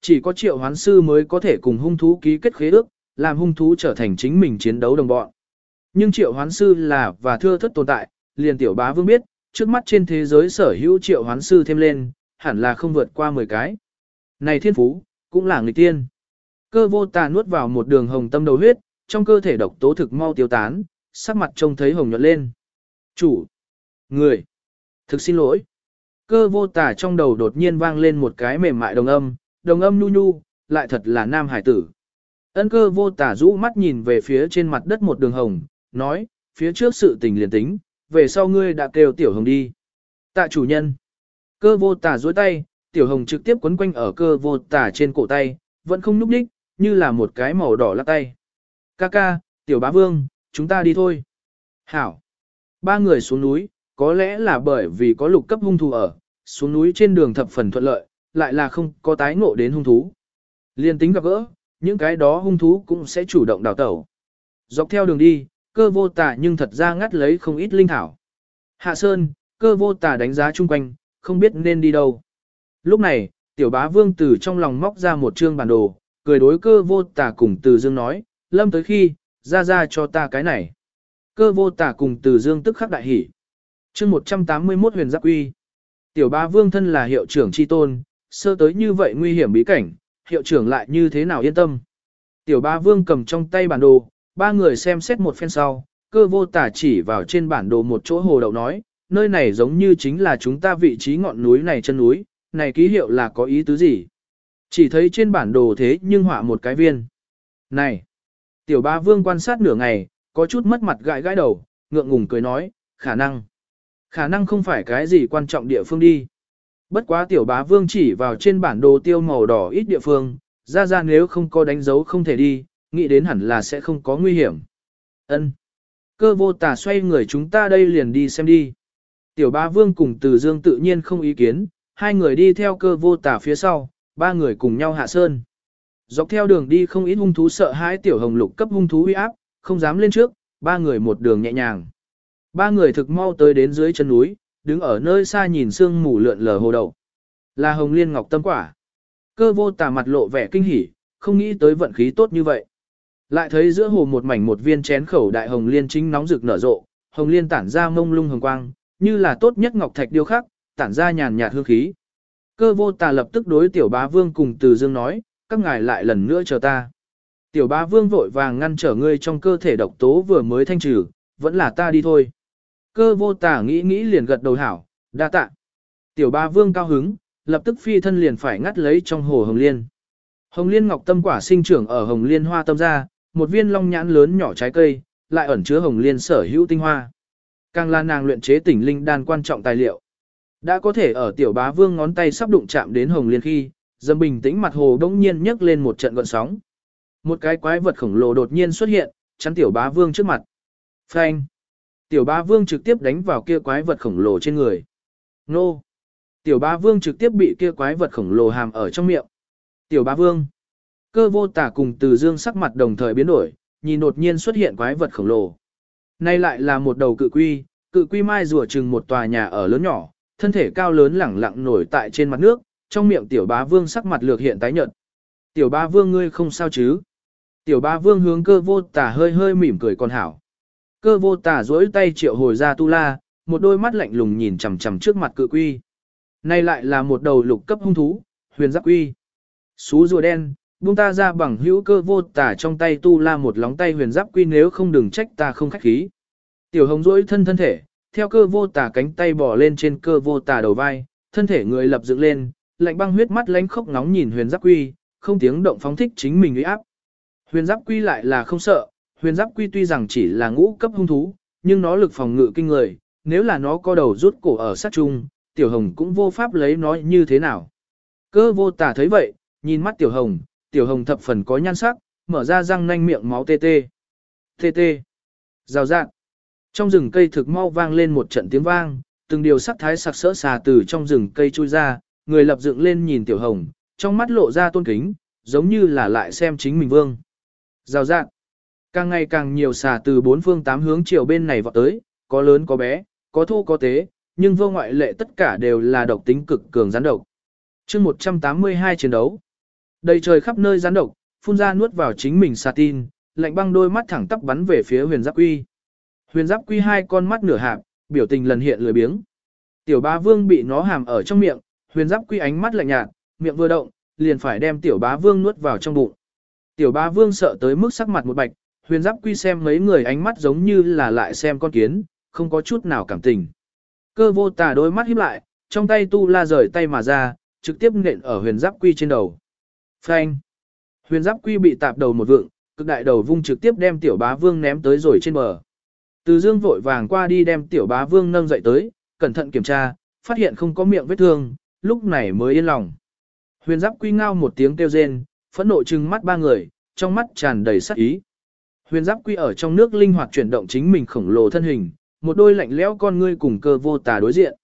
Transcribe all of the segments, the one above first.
Chỉ có triệu hoán sư mới có thể cùng hung thú ký kết khế ước, làm hung thú trở thành chính mình chiến đấu đồng bọn. Nhưng triệu hoán sư là và thưa thất tồn tại, liền tiểu bá vương biết, trước mắt trên thế giới sở hữu triệu hoán sư thêm lên, hẳn là không vượt qua 10 cái. Này thiên phú, cũng là người tiên. Cơ vô tà nuốt vào một đường hồng tâm đầu huyết, trong cơ thể độc tố thực mau tiêu tán, sắc mặt trông thấy hồng nhuận lên. Chủ! Người! Thực xin lỗi! Cơ vô tà trong đầu đột nhiên vang lên một cái mềm mại đồng âm, đồng âm nhu nhu, lại thật là nam hải tử. Ân cơ vô tà rũ mắt nhìn về phía trên mặt đất một đường hồng, nói, phía trước sự tình liền tính, về sau ngươi đã kêu tiểu hồng đi. Tạ chủ nhân. Cơ vô tà duỗi tay, tiểu hồng trực tiếp quấn quanh ở cơ vô tà trên cổ tay, vẫn không núp đích, như là một cái màu đỏ lắc tay. Ca ca, tiểu bá vương, chúng ta đi thôi. Hảo. Ba người xuống núi, có lẽ là bởi vì có lục cấp hung thù ở, xuống núi trên đường thập phần thuận lợi, lại là không có tái ngộ đến hung thú. Liên tính gặp gỡ, những cái đó hung thú cũng sẽ chủ động đào tẩu. Dọc theo đường đi, cơ vô tà nhưng thật ra ngắt lấy không ít linh thảo. Hạ Sơn, cơ vô tà đánh giá chung quanh, không biết nên đi đâu. Lúc này, tiểu bá vương từ trong lòng móc ra một chương bản đồ, cười đối cơ vô tà cùng từ dương nói, lâm tới khi, ra ra cho ta cái này. Cơ vô tà cùng từ dương tức khắc đại hỉ. chương 181 huyền giáp uy. Tiểu bá vương thân là hiệu trưởng chi tôn, sơ tới như vậy nguy hiểm bí cảnh, hiệu trưởng lại như thế nào yên tâm. Tiểu ba vương cầm trong tay bản đồ, ba người xem xét một phen sau, cơ vô tả chỉ vào trên bản đồ một chỗ hồ đậu nói, nơi này giống như chính là chúng ta vị trí ngọn núi này chân núi, này ký hiệu là có ý tứ gì? Chỉ thấy trên bản đồ thế nhưng họa một cái viên. Này! Tiểu ba vương quan sát nửa ngày, có chút mất mặt gãi gãi đầu, ngượng ngùng cười nói, khả năng. Khả năng không phải cái gì quan trọng địa phương đi. Bất quá tiểu bá vương chỉ vào trên bản đồ tiêu màu đỏ ít địa phương, ra ra nếu không có đánh dấu không thể đi, nghĩ đến hẳn là sẽ không có nguy hiểm. Ân. Cơ vô tả xoay người chúng ta đây liền đi xem đi. Tiểu bá vương cùng từ dương tự nhiên không ý kiến, hai người đi theo cơ vô tả phía sau, ba người cùng nhau hạ sơn. Dọc theo đường đi không ít hung thú sợ hãi tiểu hồng lục cấp hung thú uy áp, không dám lên trước, ba người một đường nhẹ nhàng. Ba người thực mau tới đến dưới chân núi, đứng ở nơi xa nhìn sương mù lượn lờ hồ đầu. Là hồng liên ngọc tâm quả. Cơ vô tà mặt lộ vẻ kinh hỉ, không nghĩ tới vận khí tốt như vậy. Lại thấy giữa hồ một mảnh một viên chén khẩu đại hồng liên chính nóng rực nở rộ, hồng liên tản ra mông lung hồng quang, như là tốt nhất ngọc thạch điêu khắc, tản ra nhàn nhạt hương khí. Cơ vô tà lập tức đối tiểu bá vương cùng từ dương nói, các ngài lại lần nữa chờ ta. Tiểu bá vương vội vàng ngăn trở ngươi trong cơ thể độc tố vừa mới thanh trừ, vẫn là ta đi thôi. Cơ vô tả nghĩ nghĩ liền gật đầu hảo, đa tạ. Tiểu bá vương cao hứng, lập tức phi thân liền phải ngắt lấy trong hồ hồng liên. Hồng liên ngọc tâm quả sinh trưởng ở hồng liên hoa tâm ra, một viên long nhãn lớn nhỏ trái cây, lại ẩn chứa hồng liên sở hữu tinh hoa. Càng là nàng luyện chế tỉnh linh đan quan trọng tài liệu. Đã có thể ở tiểu bá vương ngón tay sắp đụng chạm đến hồng liên khi, dâm bình tĩnh mặt hồ đống nhiên nhấc lên một trận gọn sóng. Một cái quái vật khổng lồ đột nhiên xuất hiện, chắn tiểu bá vương trước mặt. Phanh! Tiểu bá vương trực tiếp đánh vào kia quái vật khổng lồ trên người. Nô! Tiểu bá vương trực tiếp bị kia quái vật khổng lồ hàm ở trong miệng. Tiểu bá vương! Cơ vô tả cùng từ dương sắc mặt đồng thời biến đổi, nhìn đột nhiên xuất hiện quái vật khổng lồ. Nay lại là một đầu cự quy, cự quy mai rùa chừng một tòa nhà ở lớn nhỏ, thân thể cao lớn lẳng lặng nổi tại trên mặt nước, trong miệng tiểu bá vương sắc mặt lược hiện tái nhợt. Tiểu bá vương ngươi không sao chứ? Tiểu bá vương hướng cơ vô tả hơi hơi mỉm cười con hảo. Cơ vô tả duỗi tay triệu hồi ra tu la, một đôi mắt lạnh lùng nhìn chằm chằm trước mặt cự quy. Này lại là một đầu lục cấp hung thú, huyền giáp quy. Xú rùa đen, buông ta ra bằng hữu cơ vô tả trong tay tu la một lóng tay huyền giáp quy nếu không đừng trách ta không khách khí. Tiểu hồng duỗi thân thân thể, theo cơ vô tả cánh tay bỏ lên trên cơ vô tả đầu vai, thân thể người lập dựng lên, lạnh băng huyết mắt lánh khốc nóng nhìn huyền giáp quy, không tiếng động phóng thích chính mình uy áp. Huyền giáp quy lại là không sợ, huyền giáp quy tuy rằng chỉ là ngũ cấp hung thú, nhưng nó lực phòng ngự kinh người, nếu là nó có đầu rút cổ ở sát trung, tiểu hồng cũng vô pháp lấy nó như thế nào. Cơ vô tả thấy vậy, nhìn mắt tiểu hồng, tiểu hồng thập phần có nhan sắc, mở ra răng nanh miệng máu tê tê. Tê tê. Rào rạng. Trong rừng cây thực mau vang lên một trận tiếng vang, từng điều sắc thái sặc sỡ xà từ trong rừng cây chui ra, người lập dựng lên nhìn tiểu hồng, trong mắt lộ ra tôn kính, giống như là lại xem chính mình vương. Rào rạng. Càng ngày càng nhiều xà từ bốn phương tám hướng chiều bên này vọt tới, có lớn có bé, có thu có tế, nhưng vô ngoại lệ tất cả đều là độc tính cực cường gián độc. chương 182 chiến đấu. Đầy trời khắp nơi rắn độc, phun ra nuốt vào chính mình xà tin, lạnh băng đôi mắt thẳng tắp bắn về phía huyền giáp quy. Huyền giáp quy hai con mắt nửa hạp, biểu tình lần hiện lười biếng. Tiểu bá vương bị nó hàm ở trong miệng, huyền giáp quy ánh mắt lạnh nhạt, miệng vừa động, liền phải đem tiểu bá vương nuốt vào trong bụng. Tiểu bá vương sợ tới mức sắc mặt một bạch, huyền giáp quy xem mấy người ánh mắt giống như là lại xem con kiến, không có chút nào cảm tình. Cơ vô tà đôi mắt híp lại, trong tay tu la rời tay mà ra, trực tiếp nện ở huyền giáp quy trên đầu. Phanh! Huyền giáp quy bị tạp đầu một vượng, cực đại đầu vung trực tiếp đem tiểu bá vương ném tới rồi trên bờ. Từ dương vội vàng qua đi đem tiểu bá vương nâng dậy tới, cẩn thận kiểm tra, phát hiện không có miệng vết thương, lúc này mới yên lòng. Huyền giáp quy ngao một tiếng kêu rên, phẫn nộ trừng mắt ba người, trong mắt tràn đầy sát ý. Huyền giáp quy ở trong nước linh hoạt chuyển động chính mình khổng lồ thân hình, một đôi lạnh lẽo con ngươi cùng cơ vô tà đối diện.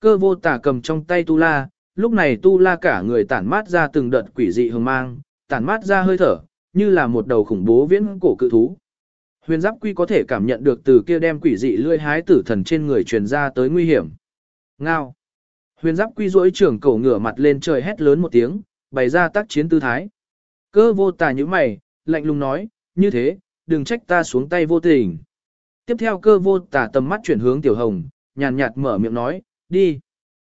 Cơ vô tà cầm trong tay tu la, lúc này tu la cả người tản mát ra từng đợt quỷ dị hương mang, tản mát ra hơi thở, như là một đầu khủng bố viễn cổ cự thú. Huyền giáp quy có thể cảm nhận được từ kia đem quỷ dị lươi hái tử thần trên người truyền ra tới nguy hiểm. Ngao. Huyền giáp quy duỗi trưởng cổ ngửa mặt lên trời hét lớn một tiếng, bày ra tác chiến tư thái. Cơ vô tà như mày, lạnh lùng nói, như thế, đừng trách ta xuống tay vô tình. Tiếp theo cơ vô tả tầm mắt chuyển hướng tiểu hồng, nhàn nhạt mở miệng nói, đi.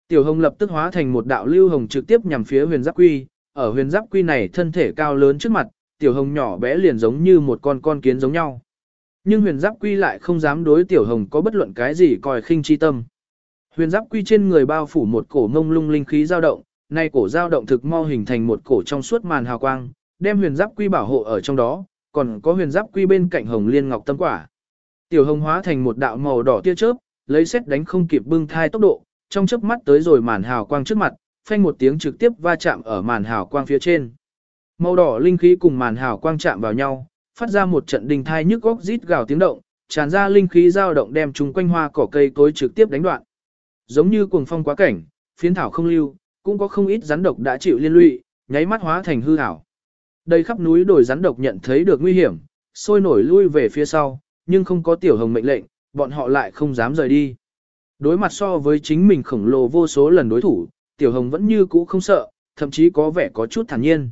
Tiểu hồng lập tức hóa thành một đạo lưu hồng trực tiếp nhằm phía huyền giáp quy, ở huyền giáp quy này thân thể cao lớn trước mặt, tiểu hồng nhỏ bé liền giống như một con con kiến giống nhau. Nhưng huyền giáp quy lại không dám đối tiểu hồng có bất luận cái gì coi khinh chi tâm. Huyền giáp quy trên người bao phủ một cổ ngông lung linh khí dao động, nay cổ dao động thực mau hình thành một cổ trong suốt màn hào quang, đem huyền giáp quy bảo hộ ở trong đó, còn có huyền giáp quy bên cạnh hồng liên ngọc tâm quả. Tiểu hồng hóa thành một đạo màu đỏ tia chớp, lấy xét đánh không kịp bưng thai tốc độ, trong chớp mắt tới rồi màn hào quang trước mặt, phanh một tiếng trực tiếp va chạm ở màn hào quang phía trên. Màu đỏ linh khí cùng màn hào quang chạm vào nhau, phát ra một trận đình thai nhức góc rít gào tiếng động, tràn ra linh khí dao động đem chúng quanh hoa cỏ cây cối trực tiếp đánh đoạn. Giống như cuồng phong quá cảnh, phiến thảo không lưu, cũng có không ít rắn độc đã chịu liên lụy, nháy mắt hóa thành hư ảo. Đây khắp núi đồi rắn độc nhận thấy được nguy hiểm, sôi nổi lui về phía sau, nhưng không có tiểu hồng mệnh lệnh, bọn họ lại không dám rời đi. Đối mặt so với chính mình khổng lồ vô số lần đối thủ, tiểu hồng vẫn như cũ không sợ, thậm chí có vẻ có chút thản nhiên.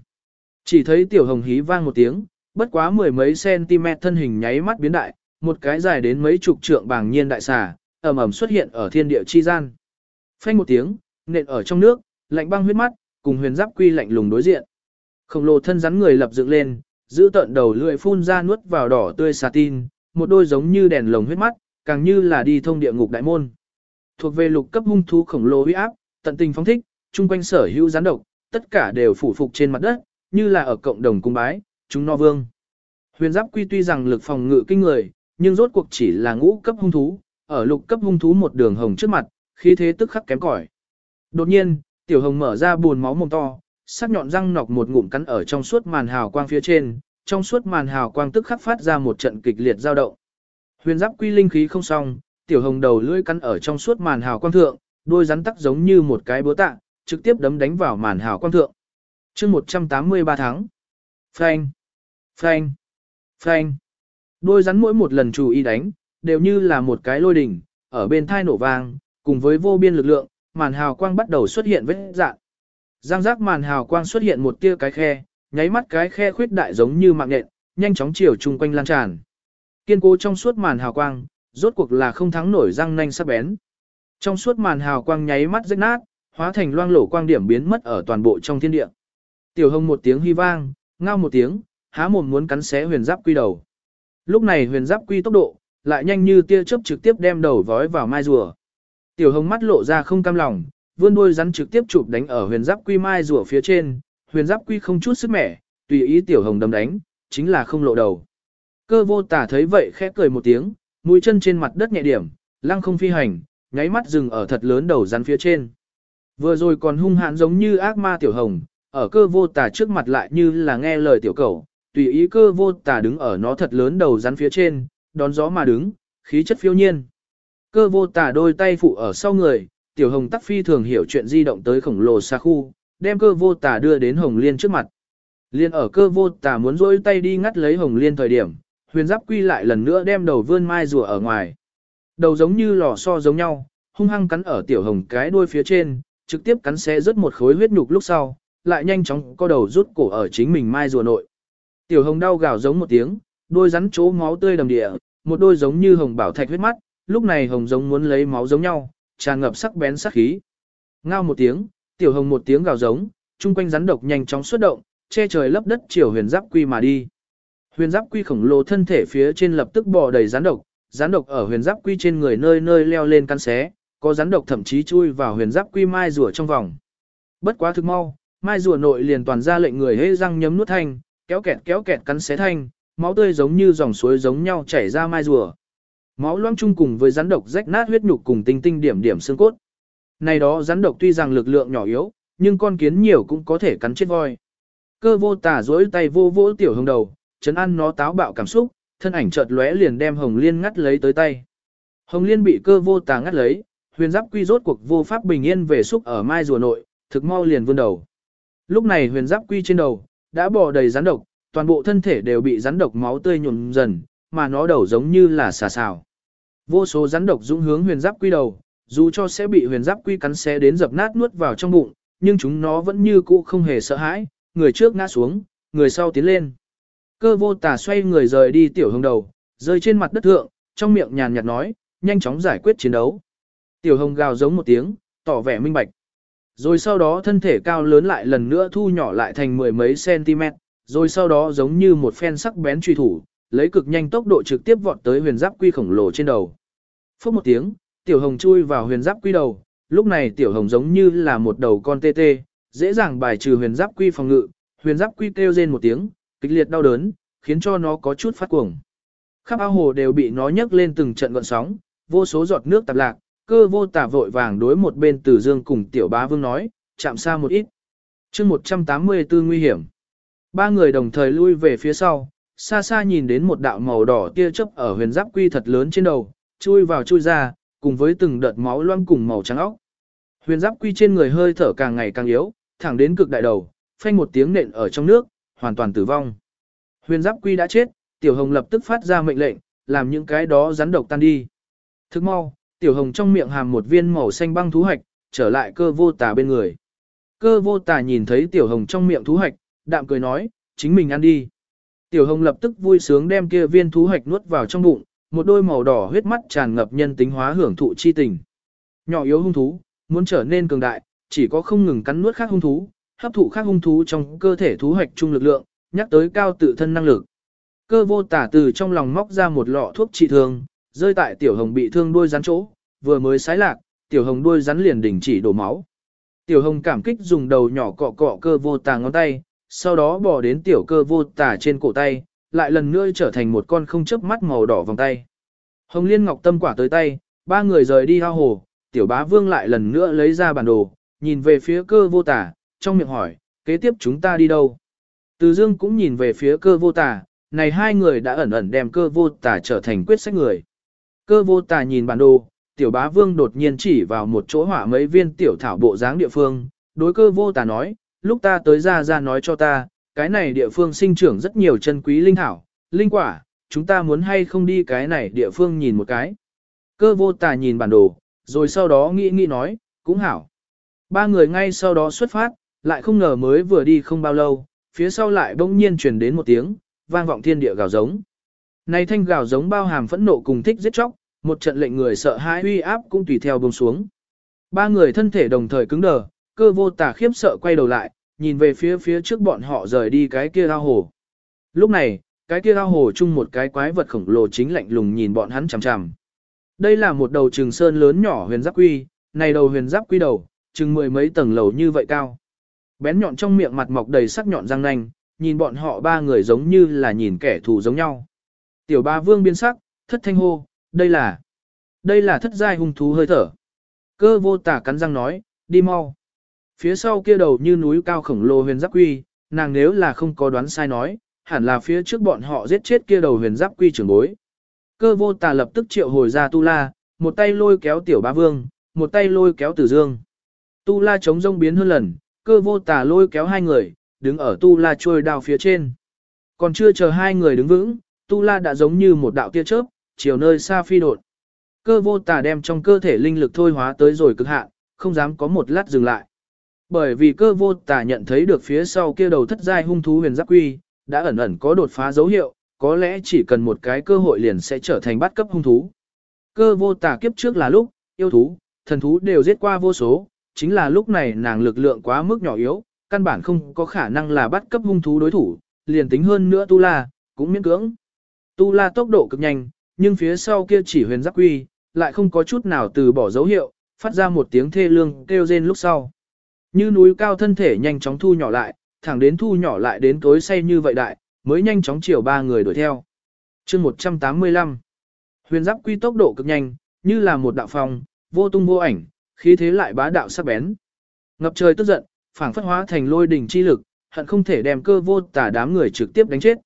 Chỉ thấy tiểu hồng hí vang một tiếng, bất quá mười mấy cm thân hình nháy mắt biến đại, một cái dài đến mấy chục trượng bàng nhiên đại xà, ầm ầm xuất hiện ở thiên địa chi gian. Phanh một tiếng, nện ở trong nước, lạnh băng huyết mắt, cùng huyền giáp quy lạnh lùng đối diện. Khổng lồ thân rắn người lập dựng lên, giữ tận đầu lưỡi phun ra nuốt vào đỏ tươi xà tin, một đôi giống như đèn lồng huyết mắt, càng như là đi thông địa ngục đại môn. Thuộc về lục cấp hung thú khổng lồ uy áp, tận tình phóng thích, chung quanh sở hữu rắn độc, tất cả đều phủ phục trên mặt đất, như là ở cộng đồng cung bái, chúng no vương. Huyền giáp quy tuy rằng lực phòng ngự kinh người, nhưng rốt cuộc chỉ là ngũ cấp hung thú, ở lục cấp hung thú một đường hồng trước mặt, khí thế tức khắc kém cỏi. Đột nhiên, tiểu hồng mở ra buồn máu mồm to, sắc nhọn răng nọc một ngụm cắn ở trong suốt màn hào quang phía trên, trong suốt màn hào quang tức khắc phát ra một trận kịch liệt dao động. Huyền giáp quy linh khí không xong, tiểu hồng đầu lưỡi cắn ở trong suốt màn hào quang thượng, đôi rắn tắc giống như một cái búa tạ, trực tiếp đấm đánh vào màn hào quang thượng. Chương 183 tháng. Phanh, phanh, phanh. Đôi rắn mỗi một lần chủ ý đánh, đều như là một cái lôi đỉnh, ở bên thai nổ vang, cùng với vô biên lực lượng, màn hào quang bắt đầu xuất hiện vết dạng. Giang giác màn hào quang xuất hiện một tia cái khe, nháy mắt cái khe khuyết đại giống như mạng nhện, nhanh chóng chiều chung quanh lan tràn. Kiên cố trong suốt màn hào quang, rốt cuộc là không thắng nổi răng nanh sắc bén. Trong suốt màn hào quang nháy mắt rách nát, hóa thành loang lổ quang điểm biến mất ở toàn bộ trong thiên địa. Tiểu Hồng một tiếng hy vang, ngao một tiếng, há mồm muốn cắn xé huyền giáp quy đầu. Lúc này huyền giáp quy tốc độ, lại nhanh như tia chớp trực tiếp đem đầu vói vào mai rùa. Tiểu Hồng mắt lộ ra không cam lòng, vươn đuôi rắn trực tiếp chụp đánh ở huyền giáp quy mai rùa phía trên, huyền giáp quy không chút sức mẻ, tùy ý tiểu hồng đâm đánh, chính là không lộ đầu. Cơ vô tả thấy vậy khẽ cười một tiếng, mũi chân trên mặt đất nhẹ điểm, lăng không phi hành, nháy mắt dừng ở thật lớn đầu rắn phía trên. Vừa rồi còn hung hãn giống như ác ma tiểu hồng, ở cơ vô tả trước mặt lại như là nghe lời tiểu cầu, tùy ý cơ vô tả đứng ở nó thật lớn đầu rắn phía trên, đón gió mà đứng, khí chất phiêu nhiên. Cơ vô tả đôi tay phụ ở sau người, tiểu hồng tắc phi thường hiểu chuyện di động tới khổng lồ xa khu, đem cơ vô tà đưa đến hồng liên trước mặt. Liên ở cơ vô tà muốn rỗi tay đi ngắt lấy hồng liên thời điểm, huyền giáp quy lại lần nữa đem đầu vươn mai rùa ở ngoài. Đầu giống như lò xo giống nhau, hung hăng cắn ở tiểu hồng cái đuôi phía trên, trực tiếp cắn xé rớt một khối huyết nhục lúc sau, lại nhanh chóng co đầu rút cổ ở chính mình mai rùa nội. Tiểu hồng đau gào giống một tiếng, đôi rắn chỗ máu tươi đầm địa, một đôi giống như hồng bảo thạch huyết mắt, lúc này hồng giống muốn lấy máu giống nhau, tràn ngập sắc bén sắc khí. Ngao một tiếng, tiểu hồng một tiếng gào giống, chung quanh rắn độc nhanh chóng xuất động, che trời lấp đất chiều huyền giáp quy mà đi. Huyền giáp quy khổng lồ thân thể phía trên lập tức bò đầy rắn độc, rắn độc ở huyền giáp quy trên người nơi nơi leo lên căn xé, có rắn độc thậm chí chui vào huyền giáp quy mai rùa trong vòng. Bất quá thực mau, mai rùa nội liền toàn ra lệnh người hễ răng nhấm nuốt thanh, kéo kẹt kéo kẹt cắn xé thanh, máu tươi giống như dòng suối giống nhau chảy ra mai rùa. Máu loang chung cùng với rắn độc rách nát huyết nhục cùng tinh tinh điểm điểm xương cốt. Này đó rắn độc tuy rằng lực lượng nhỏ yếu, nhưng con kiến nhiều cũng có thể cắn chết voi. Cơ vô tả duỗi tay vô vỗ tiểu hồng đầu, chấn ăn nó táo bạo cảm xúc, thân ảnh chợt lóe liền đem hồng liên ngắt lấy tới tay. Hồng liên bị cơ vô tả ngắt lấy, huyền giáp quy rốt cuộc vô pháp bình yên về xúc ở mai rùa nội, thực mau liền vươn đầu. Lúc này huyền giáp quy trên đầu, đã bò đầy rắn độc, toàn bộ thân thể đều bị rắn độc máu tươi nhuộm dần, mà nó đầu giống như là xà xào. Vô số rắn độc dũng hướng huyền giáp quy đầu, dù cho sẽ bị huyền giáp quy cắn xé đến dập nát nuốt vào trong bụng, nhưng chúng nó vẫn như cũ không hề sợ hãi, người trước ngã xuống, người sau tiến lên. Cơ vô tà xoay người rời đi tiểu hồng đầu, rơi trên mặt đất thượng, trong miệng nhàn nhạt nói, nhanh chóng giải quyết chiến đấu. Tiểu hồng gào giống một tiếng, tỏ vẻ minh bạch. Rồi sau đó thân thể cao lớn lại lần nữa thu nhỏ lại thành mười mấy cm, rồi sau đó giống như một phen sắc bén truy thủ, lấy cực nhanh tốc độ trực tiếp vọt tới huyền giáp quy khổng lồ trên đầu. Phốc một tiếng, tiểu hồng chui vào huyền giáp quy đầu, lúc này tiểu hồng giống như là một đầu con tê tê, dễ dàng bài trừ huyền giáp quy phòng ngự, huyền giáp quy kêu rên một tiếng, kịch liệt đau đớn, khiến cho nó có chút phát cuồng. Khắp ao hồ đều bị nó nhấc lên từng trận gọn sóng, vô số giọt nước tạp lạc, cơ vô tả vội vàng đối một bên tử dương cùng tiểu bá vương nói, chạm xa một ít. chương 184 nguy hiểm. Ba người đồng thời lui về phía sau, xa xa nhìn đến một đạo màu đỏ tia chớp ở huyền giáp quy thật lớn trên đầu, chui vào chui ra, cùng với từng đợt máu loang cùng màu trắng óc. Huyền giáp quy trên người hơi thở càng ngày càng yếu, thẳng đến cực đại đầu, phanh một tiếng nện ở trong nước, hoàn toàn tử vong. Huyền giáp quy đã chết, tiểu hồng lập tức phát ra mệnh lệnh, làm những cái đó rắn độc tan đi. Thức mau, tiểu hồng trong miệng hàm một viên màu xanh băng thú hạch, trở lại cơ vô tà bên người. Cơ vô tà nhìn thấy tiểu hồng trong miệng thú hạch, đạm cười nói, chính mình ăn đi. Tiểu hồng lập tức vui sướng đem kia viên thú hạch nuốt vào trong bụng, một đôi màu đỏ huyết mắt tràn ngập nhân tính hóa hưởng thụ chi tình. Nhỏ yếu hung thú, muốn trở nên cường đại, chỉ có không ngừng cắn nuốt khác hung thú, hấp thụ khác hung thú trong cơ thể thú hạch trung lực lượng, nhắc tới cao tự thân năng lực. Cơ vô tả từ trong lòng móc ra một lọ thuốc trị thương, rơi tại tiểu hồng bị thương đuôi rắn chỗ, vừa mới sái lạc, tiểu hồng đuôi rắn liền đình chỉ đổ máu. Tiểu hồng cảm kích dùng đầu nhỏ cọ cọ cơ vô tà ngón tay, sau đó bỏ đến tiểu cơ vô tả trên cổ tay, lại lần nữa trở thành một con không chớp mắt màu đỏ vòng tay. Hồng liên ngọc tâm quả tới tay, ba người rời đi hao hồ, tiểu bá vương lại lần nữa lấy ra bản đồ, nhìn về phía cơ vô tả, trong miệng hỏi, kế tiếp chúng ta đi đâu? Từ dương cũng nhìn về phía cơ vô tả, này hai người đã ẩn ẩn đem cơ vô tả trở thành quyết sách người. Cơ vô tả nhìn bản đồ, tiểu bá vương đột nhiên chỉ vào một chỗ hỏa mấy viên tiểu thảo bộ dáng địa phương, đối cơ vô tả nói, lúc ta tới ra ra nói cho ta, cái này địa phương sinh trưởng rất nhiều chân quý linh thảo, linh quả, chúng ta muốn hay không đi cái này địa phương nhìn một cái. Cơ vô tà nhìn bản đồ, rồi sau đó nghĩ nghĩ nói, cũng hảo. Ba người ngay sau đó xuất phát, lại không ngờ mới vừa đi không bao lâu, phía sau lại bỗng nhiên truyền đến một tiếng, vang vọng thiên địa gào giống. Này thanh gào giống bao hàm phẫn nộ cùng thích giết chóc, một trận lệnh người sợ hãi uy áp cũng tùy theo buông xuống. Ba người thân thể đồng thời cứng đờ, cơ vô tà khiếp sợ quay đầu lại, nhìn về phía phía trước bọn họ rời đi cái kia ao hồ. Lúc này, cái kia ao hồ chung một cái quái vật khổng lồ chính lạnh lùng nhìn bọn hắn chằm chằm. Đây là một đầu trường sơn lớn nhỏ huyền giáp quy, này đầu huyền giáp quy đầu, chừng mười mấy tầng lầu như vậy cao. Bén nhọn trong miệng mặt mọc đầy sắc nhọn răng nanh, nhìn bọn họ ba người giống như là nhìn kẻ thù giống nhau. Tiểu ba vương biên sắc, thất thanh hô, đây là, đây là thất giai hung thú hơi thở. Cơ vô tả cắn răng nói, đi mau. Phía sau kia đầu như núi cao khổng lồ huyền giáp quy, nàng nếu là không có đoán sai nói, hẳn là phía trước bọn họ giết chết kia đầu huyền giáp quy trưởng bối. Cơ vô tà lập tức triệu hồi ra tu la, một tay lôi kéo tiểu ba vương, một tay lôi kéo tử dương. Tu la chống rông biến hơn lần, cơ vô tà lôi kéo hai người, đứng ở tu la trôi đao phía trên. Còn chưa chờ hai người đứng vững, tu la đã giống như một đạo tia chớp, chiều nơi xa phi đột. Cơ vô tà đem trong cơ thể linh lực thôi hóa tới rồi cực hạn, không dám có một lát dừng lại. Bởi vì cơ vô tà nhận thấy được phía sau kia đầu thất giai hung thú huyền giáp quy, đã ẩn ẩn có đột phá dấu hiệu, có lẽ chỉ cần một cái cơ hội liền sẽ trở thành bắt cấp hung thú. Cơ vô tà kiếp trước là lúc, yêu thú, thần thú đều giết qua vô số, chính là lúc này nàng lực lượng quá mức nhỏ yếu, căn bản không có khả năng là bắt cấp hung thú đối thủ, liền tính hơn nữa Tu La, cũng miễn cưỡng. Tu La tốc độ cực nhanh, nhưng phía sau kia chỉ huyền giáp quy, lại không có chút nào từ bỏ dấu hiệu, phát ra một tiếng thê lương kêu rên lúc sau. Như núi cao thân thể nhanh chóng thu nhỏ lại, thẳng đến thu nhỏ lại đến tối say như vậy đại, mới nhanh chóng chiều ba người đuổi theo. chương 185 Huyền giáp quy tốc độ cực nhanh, như là một đạo phong, vô tung vô ảnh, khí thế lại bá đạo sắc bén. Ngập trời tức giận, phảng phất hóa thành lôi đỉnh chi lực, hận không thể đem cơ vô tà đám người trực tiếp đánh chết.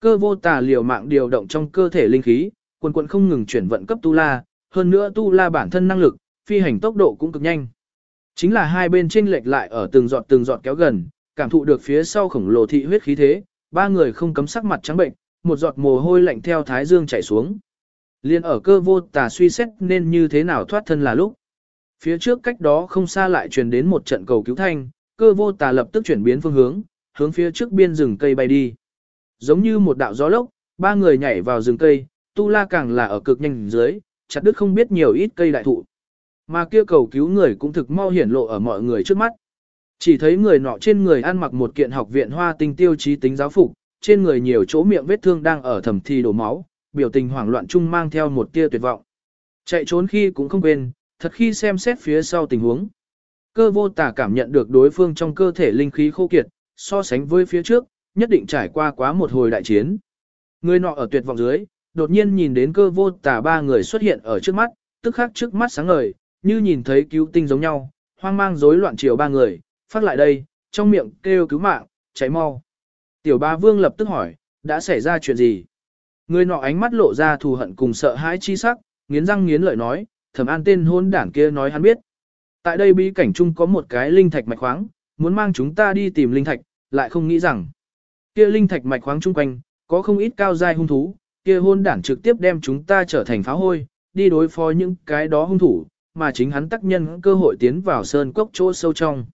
Cơ vô tà liều mạng điều động trong cơ thể linh khí, quần quần không ngừng chuyển vận cấp tu la, hơn nữa tu la bản thân năng lực, phi hành tốc độ cũng cực nhanh. Chính là hai bên chênh lệch lại ở từng giọt từng giọt kéo gần, cảm thụ được phía sau khổng lồ thị huyết khí thế, ba người không cấm sắc mặt trắng bệnh, một giọt mồ hôi lạnh theo thái dương chảy xuống. Liên ở cơ vô tà suy xét nên như thế nào thoát thân là lúc. Phía trước cách đó không xa lại truyền đến một trận cầu cứu thanh, cơ vô tà lập tức chuyển biến phương hướng, hướng phía trước biên rừng cây bay đi. Giống như một đạo gió lốc, ba người nhảy vào rừng cây, tu la càng là ở cực nhanh dưới, chặt đứt không biết nhiều ít cây đại thụ. Mà kia cầu cứu người cũng thực mau hiển lộ ở mọi người trước mắt. Chỉ thấy người nọ trên người ăn mặc một kiện học viện hoa tinh tiêu chí tính giáo phục, trên người nhiều chỗ miệng vết thương đang ở thầm thi đổ máu, biểu tình hoảng loạn chung mang theo một tia tuyệt vọng. Chạy trốn khi cũng không quên, thật khi xem xét phía sau tình huống. Cơ vô tả cảm nhận được đối phương trong cơ thể linh khí khô kiệt, so sánh với phía trước, nhất định trải qua quá một hồi đại chiến. Người nọ ở tuyệt vọng dưới, đột nhiên nhìn đến cơ vô tả ba người xuất hiện ở trước mắt, tức khắc trước mắt sáng ngời, như nhìn thấy cứu tinh giống nhau, hoang mang rối loạn chiều ba người, phát lại đây, trong miệng kêu cứu mạng, cháy mau. Tiểu ba vương lập tức hỏi, đã xảy ra chuyện gì? Người nọ ánh mắt lộ ra thù hận cùng sợ hãi chi sắc, nghiến răng nghiến lợi nói, thẩm an tên hôn đảng kia nói hắn biết. Tại đây bí cảnh chung có một cái linh thạch mạch khoáng, muốn mang chúng ta đi tìm linh thạch, lại không nghĩ rằng. Kia linh thạch mạch khoáng chung quanh, có không ít cao giai hung thú, kia hôn đảng trực tiếp đem chúng ta trở thành phá hôi, đi đối phó những cái đó hung thủ, mà chính hắn tác nhân cơ hội tiến vào sơn cốc chỗ sâu trong.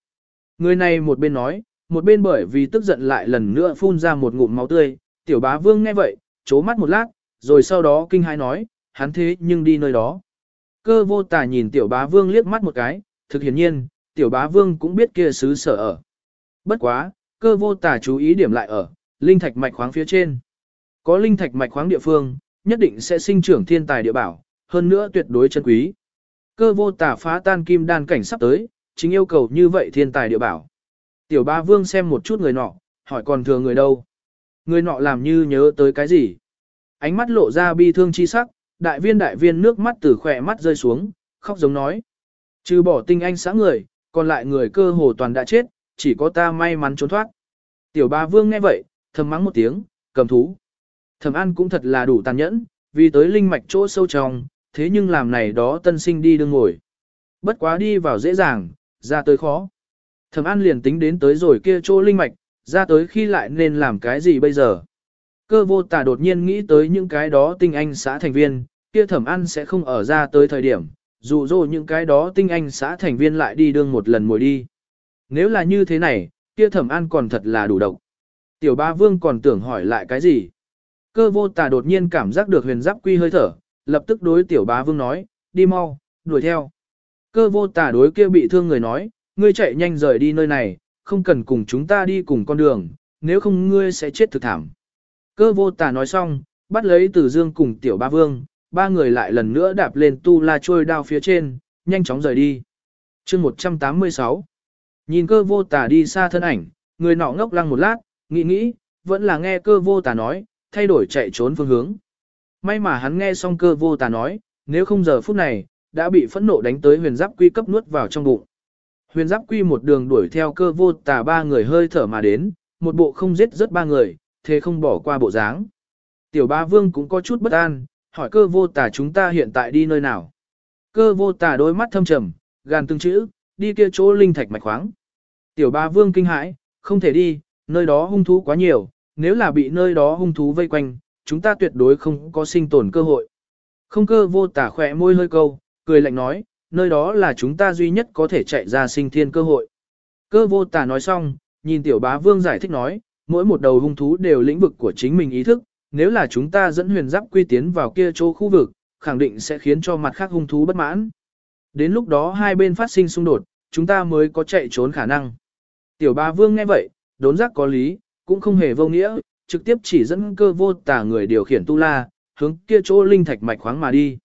Người này một bên nói, một bên bởi vì tức giận lại lần nữa phun ra một ngụm máu tươi, tiểu bá vương nghe vậy, chố mắt một lát, rồi sau đó kinh hãi nói, hắn thế nhưng đi nơi đó. Cơ vô tà nhìn tiểu bá vương liếc mắt một cái, thực hiển nhiên, tiểu bá vương cũng biết kia xứ sở ở. Bất quá, cơ vô tà chú ý điểm lại ở, linh thạch mạch khoáng phía trên. Có linh thạch mạch khoáng địa phương, nhất định sẽ sinh trưởng thiên tài địa bảo, hơn nữa tuyệt đối chân quý. Cơ vô tả phá tan kim đan cảnh sắp tới, chính yêu cầu như vậy thiên tài địa bảo. Tiểu ba vương xem một chút người nọ, hỏi còn thừa người đâu. Người nọ làm như nhớ tới cái gì. Ánh mắt lộ ra bi thương chi sắc, đại viên đại viên nước mắt từ khỏe mắt rơi xuống, khóc giống nói. Trừ bỏ tinh anh xã người, còn lại người cơ hồ toàn đã chết, chỉ có ta may mắn trốn thoát. Tiểu ba vương nghe vậy, thầm mắng một tiếng, cầm thú. Thẩm An cũng thật là đủ tàn nhẫn, vì tới linh mạch chỗ sâu trong, thế nhưng làm này đó tân sinh đi đương ngồi. Bất quá đi vào dễ dàng, ra tới khó. Thẩm An liền tính đến tới rồi kia chỗ linh mạch, ra tới khi lại nên làm cái gì bây giờ. Cơ vô tà đột nhiên nghĩ tới những cái đó tinh anh xã thành viên, kia Thẩm An sẽ không ở ra tới thời điểm, dù dỗ những cái đó tinh anh xã thành viên lại đi đương một lần ngồi đi. Nếu là như thế này, kia Thẩm An còn thật là đủ độc. Tiểu ba vương còn tưởng hỏi lại cái gì. Cơ vô tà đột nhiên cảm giác được huyền giáp quy hơi thở, lập tức đối tiểu bá vương nói, đi mau, đuổi theo. Cơ vô tả đối kia bị thương người nói, ngươi chạy nhanh rời đi nơi này, không cần cùng chúng ta đi cùng con đường, nếu không ngươi sẽ chết thực thảm. Cơ vô tả nói xong, bắt lấy từ dương cùng tiểu bá vương, ba người lại lần nữa đạp lên tu la trôi đao phía trên, nhanh chóng rời đi. chương 186 Nhìn cơ vô tả đi xa thân ảnh, người nọ ngốc lăng một lát, nghĩ nghĩ, vẫn là nghe cơ vô tả nói, thay đổi chạy trốn phương hướng. May mà hắn nghe xong cơ vô tà nói, nếu không giờ phút này, đã bị phẫn nộ đánh tới huyền giáp quy cấp nuốt vào trong bụng. Huyền giáp quy một đường đuổi theo cơ vô tà ba người hơi thở mà đến, một bộ không giết rất ba người, thế không bỏ qua bộ dáng. Tiểu ba vương cũng có chút bất an, hỏi cơ vô tà chúng ta hiện tại đi nơi nào. Cơ vô tà đôi mắt thâm trầm, gàn từng chữ, đi kia chỗ linh thạch mạch khoáng. Tiểu ba vương kinh hãi, không thể đi, nơi đó hung thú quá nhiều, nếu là bị nơi đó hung thú vây quanh, chúng ta tuyệt đối không có sinh tồn cơ hội. Không cơ vô tả khỏe môi hơi câu, cười lạnh nói, nơi đó là chúng ta duy nhất có thể chạy ra sinh thiên cơ hội. Cơ vô tà nói xong, nhìn tiểu bá vương giải thích nói, mỗi một đầu hung thú đều lĩnh vực của chính mình ý thức, nếu là chúng ta dẫn huyền giáp quy tiến vào kia chỗ khu vực, khẳng định sẽ khiến cho mặt khác hung thú bất mãn. Đến lúc đó hai bên phát sinh xung đột, chúng ta mới có chạy trốn khả năng. Tiểu bá vương nghe vậy, đốn giác có lý, cũng không hề vô nghĩa, trực tiếp chỉ dẫn cơ vô tà người điều khiển tu la, hướng kia chỗ linh thạch mạch khoáng mà đi.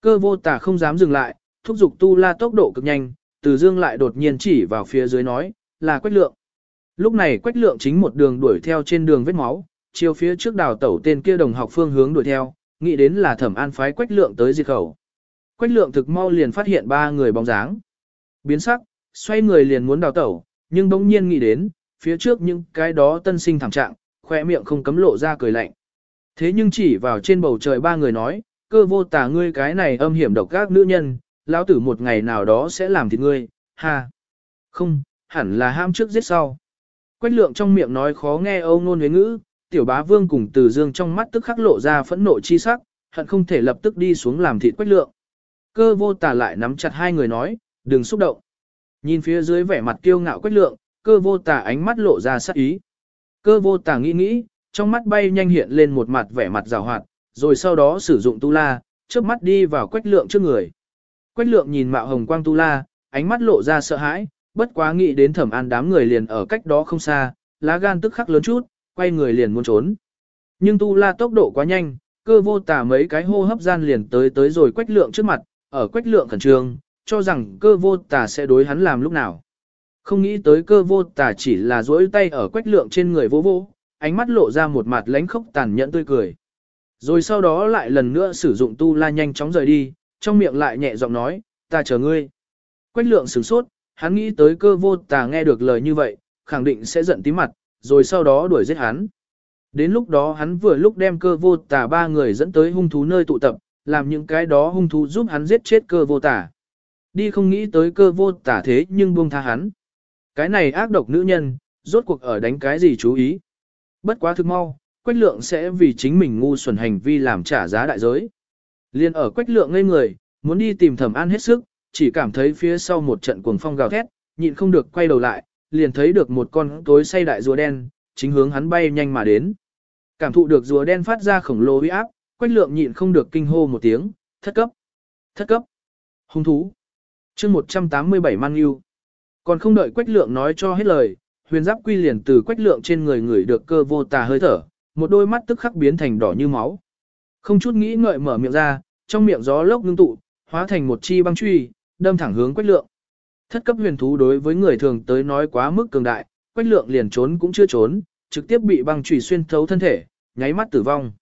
Cơ vô tà không dám dừng lại, thúc giục tu la tốc độ cực nhanh, từ dương lại đột nhiên chỉ vào phía dưới nói, là quách lượng. Lúc này quách lượng chính một đường đuổi theo trên đường vết máu, chiều phía trước đào tẩu tên kia đồng học phương hướng đuổi theo, nghĩ đến là thẩm an phái quách lượng tới diệt khẩu. Quách lượng thực mau liền phát hiện ba người bóng dáng. Biến sắc, xoay người liền muốn đào tẩu, nhưng bỗng nhiên nghĩ đến, phía trước những cái đó tân sinh thảm trạng, khoe miệng không cấm lộ ra cười lạnh. Thế nhưng chỉ vào trên bầu trời ba người nói, cơ vô tà ngươi cái này âm hiểm độc các nữ nhân, lão tử một ngày nào đó sẽ làm thịt ngươi, ha. Không, hẳn là ham trước giết sau. Quách lượng trong miệng nói khó nghe âu ngôn với ngữ, tiểu bá vương cùng từ dương trong mắt tức khắc lộ ra phẫn nộ chi sắc, hận không thể lập tức đi xuống làm thịt quách lượng. Cơ vô tà lại nắm chặt hai người nói, đừng xúc động. Nhìn phía dưới vẻ mặt kiêu ngạo quách lượng, cơ vô tà ánh mắt lộ ra sắc ý. Cơ vô tà nghĩ nghĩ, trong mắt bay nhanh hiện lên một mặt vẻ mặt rào hoạt, rồi sau đó sử dụng tu la, trước mắt đi vào quách lượng trước người. Quách lượng nhìn mạo hồng quang tu la, ánh mắt lộ ra sợ hãi, bất quá nghĩ đến thẩm an đám người liền ở cách đó không xa, lá gan tức khắc lớn chút, quay người liền muốn trốn. Nhưng tu la tốc độ quá nhanh, cơ vô tà mấy cái hô hấp gian liền tới tới rồi quách lượng trước mặt, ở quách lượng khẩn trương, cho rằng cơ vô tà sẽ đối hắn làm lúc nào. Không nghĩ tới cơ vô tà chỉ là duỗi tay ở quách lượng trên người vô vô, ánh mắt lộ ra một mặt lánh khốc tàn nhẫn tươi cười. Rồi sau đó lại lần nữa sử dụng tu la nhanh chóng rời đi, trong miệng lại nhẹ giọng nói, ta chờ ngươi. Quách lượng sửng sốt, hắn nghĩ tới cơ vô tà nghe được lời như vậy, khẳng định sẽ giận tí mặt, rồi sau đó đuổi giết hắn. Đến lúc đó hắn vừa lúc đem cơ vô tà ba người dẫn tới hung thú nơi tụ tập, làm những cái đó hung thú giúp hắn giết chết cơ vô tà. Đi không nghĩ tới cơ vô tà thế nhưng buông tha hắn. Cái này ác độc nữ nhân, rốt cuộc ở đánh cái gì chú ý. Bất quá thực mau, Quách Lượng sẽ vì chính mình ngu xuẩn hành vi làm trả giá đại giới. Liên ở Quách Lượng ngây người, muốn đi tìm Thẩm An hết sức, chỉ cảm thấy phía sau một trận cuồng phong gào thét, nhịn không được quay đầu lại, liền thấy được một con tối say đại rùa đen, chính hướng hắn bay nhanh mà đến. Cảm thụ được rùa đen phát ra khổng lồ uy áp, Quách Lượng nhịn không được kinh hô một tiếng, thất cấp, thất cấp, hung thú. chương 187 mang yêu. Còn không đợi Quách Lượng nói cho hết lời, huyền giáp quy liền từ Quách Lượng trên người người được cơ vô tà hơi thở, một đôi mắt tức khắc biến thành đỏ như máu. Không chút nghĩ ngợi mở miệng ra, trong miệng gió lốc ngưng tụ, hóa thành một chi băng truy, đâm thẳng hướng Quách Lượng. Thất cấp huyền thú đối với người thường tới nói quá mức cường đại, Quách Lượng liền trốn cũng chưa trốn, trực tiếp bị băng truy xuyên thấu thân thể, nháy mắt tử vong.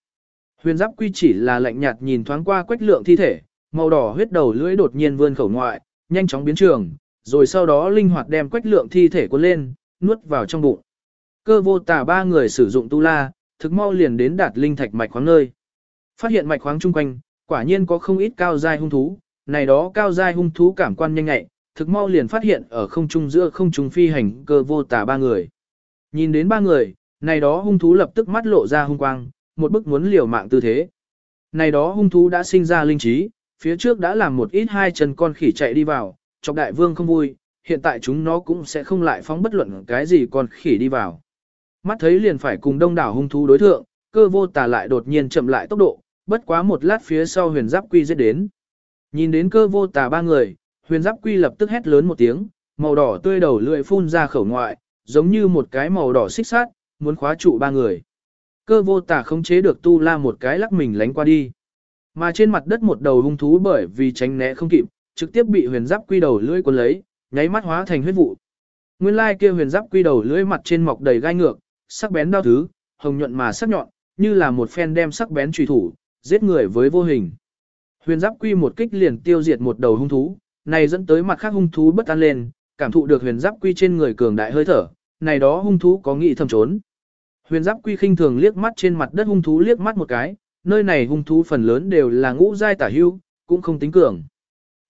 Huyền giáp quy chỉ là lạnh nhạt nhìn thoáng qua Quách Lượng thi thể, màu đỏ huyết đầu lưỡi đột nhiên vươn khẩu ngoại, nhanh chóng biến trường, rồi sau đó linh hoạt đem Quách Lượng thi thể cuốn lên, nuốt vào trong bụng. Cơ vô tả ba người sử dụng tu la, thực mau liền đến đạt linh thạch mạch khoáng nơi. Phát hiện mạch khoáng chung quanh, quả nhiên có không ít cao giai hung thú, này đó cao giai hung thú cảm quan nhanh nhạy, thực mau liền phát hiện ở không trung giữa không trung phi hành cơ vô tả ba người. Nhìn đến ba người, này đó hung thú lập tức mắt lộ ra hung quang, một bức muốn liều mạng tư thế. Này đó hung thú đã sinh ra linh trí, phía trước đã làm một ít hai chân con khỉ chạy đi vào, chọc đại vương không vui, hiện tại chúng nó cũng sẽ không lại phóng bất luận cái gì còn khỉ đi vào. Mắt thấy liền phải cùng đông đảo hung thú đối thượng, cơ vô tà lại đột nhiên chậm lại tốc độ, bất quá một lát phía sau huyền giáp quy giết đến. Nhìn đến cơ vô tà ba người, huyền giáp quy lập tức hét lớn một tiếng, màu đỏ tươi đầu lưỡi phun ra khẩu ngoại, giống như một cái màu đỏ xích sát, muốn khóa trụ ba người. Cơ vô tà không chế được tu la một cái lắc mình lánh qua đi. Mà trên mặt đất một đầu hung thú bởi vì tránh né không kịp, trực tiếp bị huyền giáp quy đầu lưỡi cuốn lấy, nháy mắt hóa thành huyết vụ. Nguyên lai kia huyền giáp quy đầu lưỡi mặt trên mọc đầy gai ngược, sắc bén đau thứ, hồng nhuận mà sắc nhọn, như là một phen đem sắc bén truy thủ, giết người với vô hình. Huyền giáp quy một kích liền tiêu diệt một đầu hung thú, này dẫn tới mặt khác hung thú bất an lên, cảm thụ được huyền giáp quy trên người cường đại hơi thở, này đó hung thú có nghị thầm trốn. Huyền giáp quy khinh thường liếc mắt trên mặt đất hung thú liếc mắt một cái, nơi này hung thú phần lớn đều là ngũ giai tả hưu, cũng không tính cường.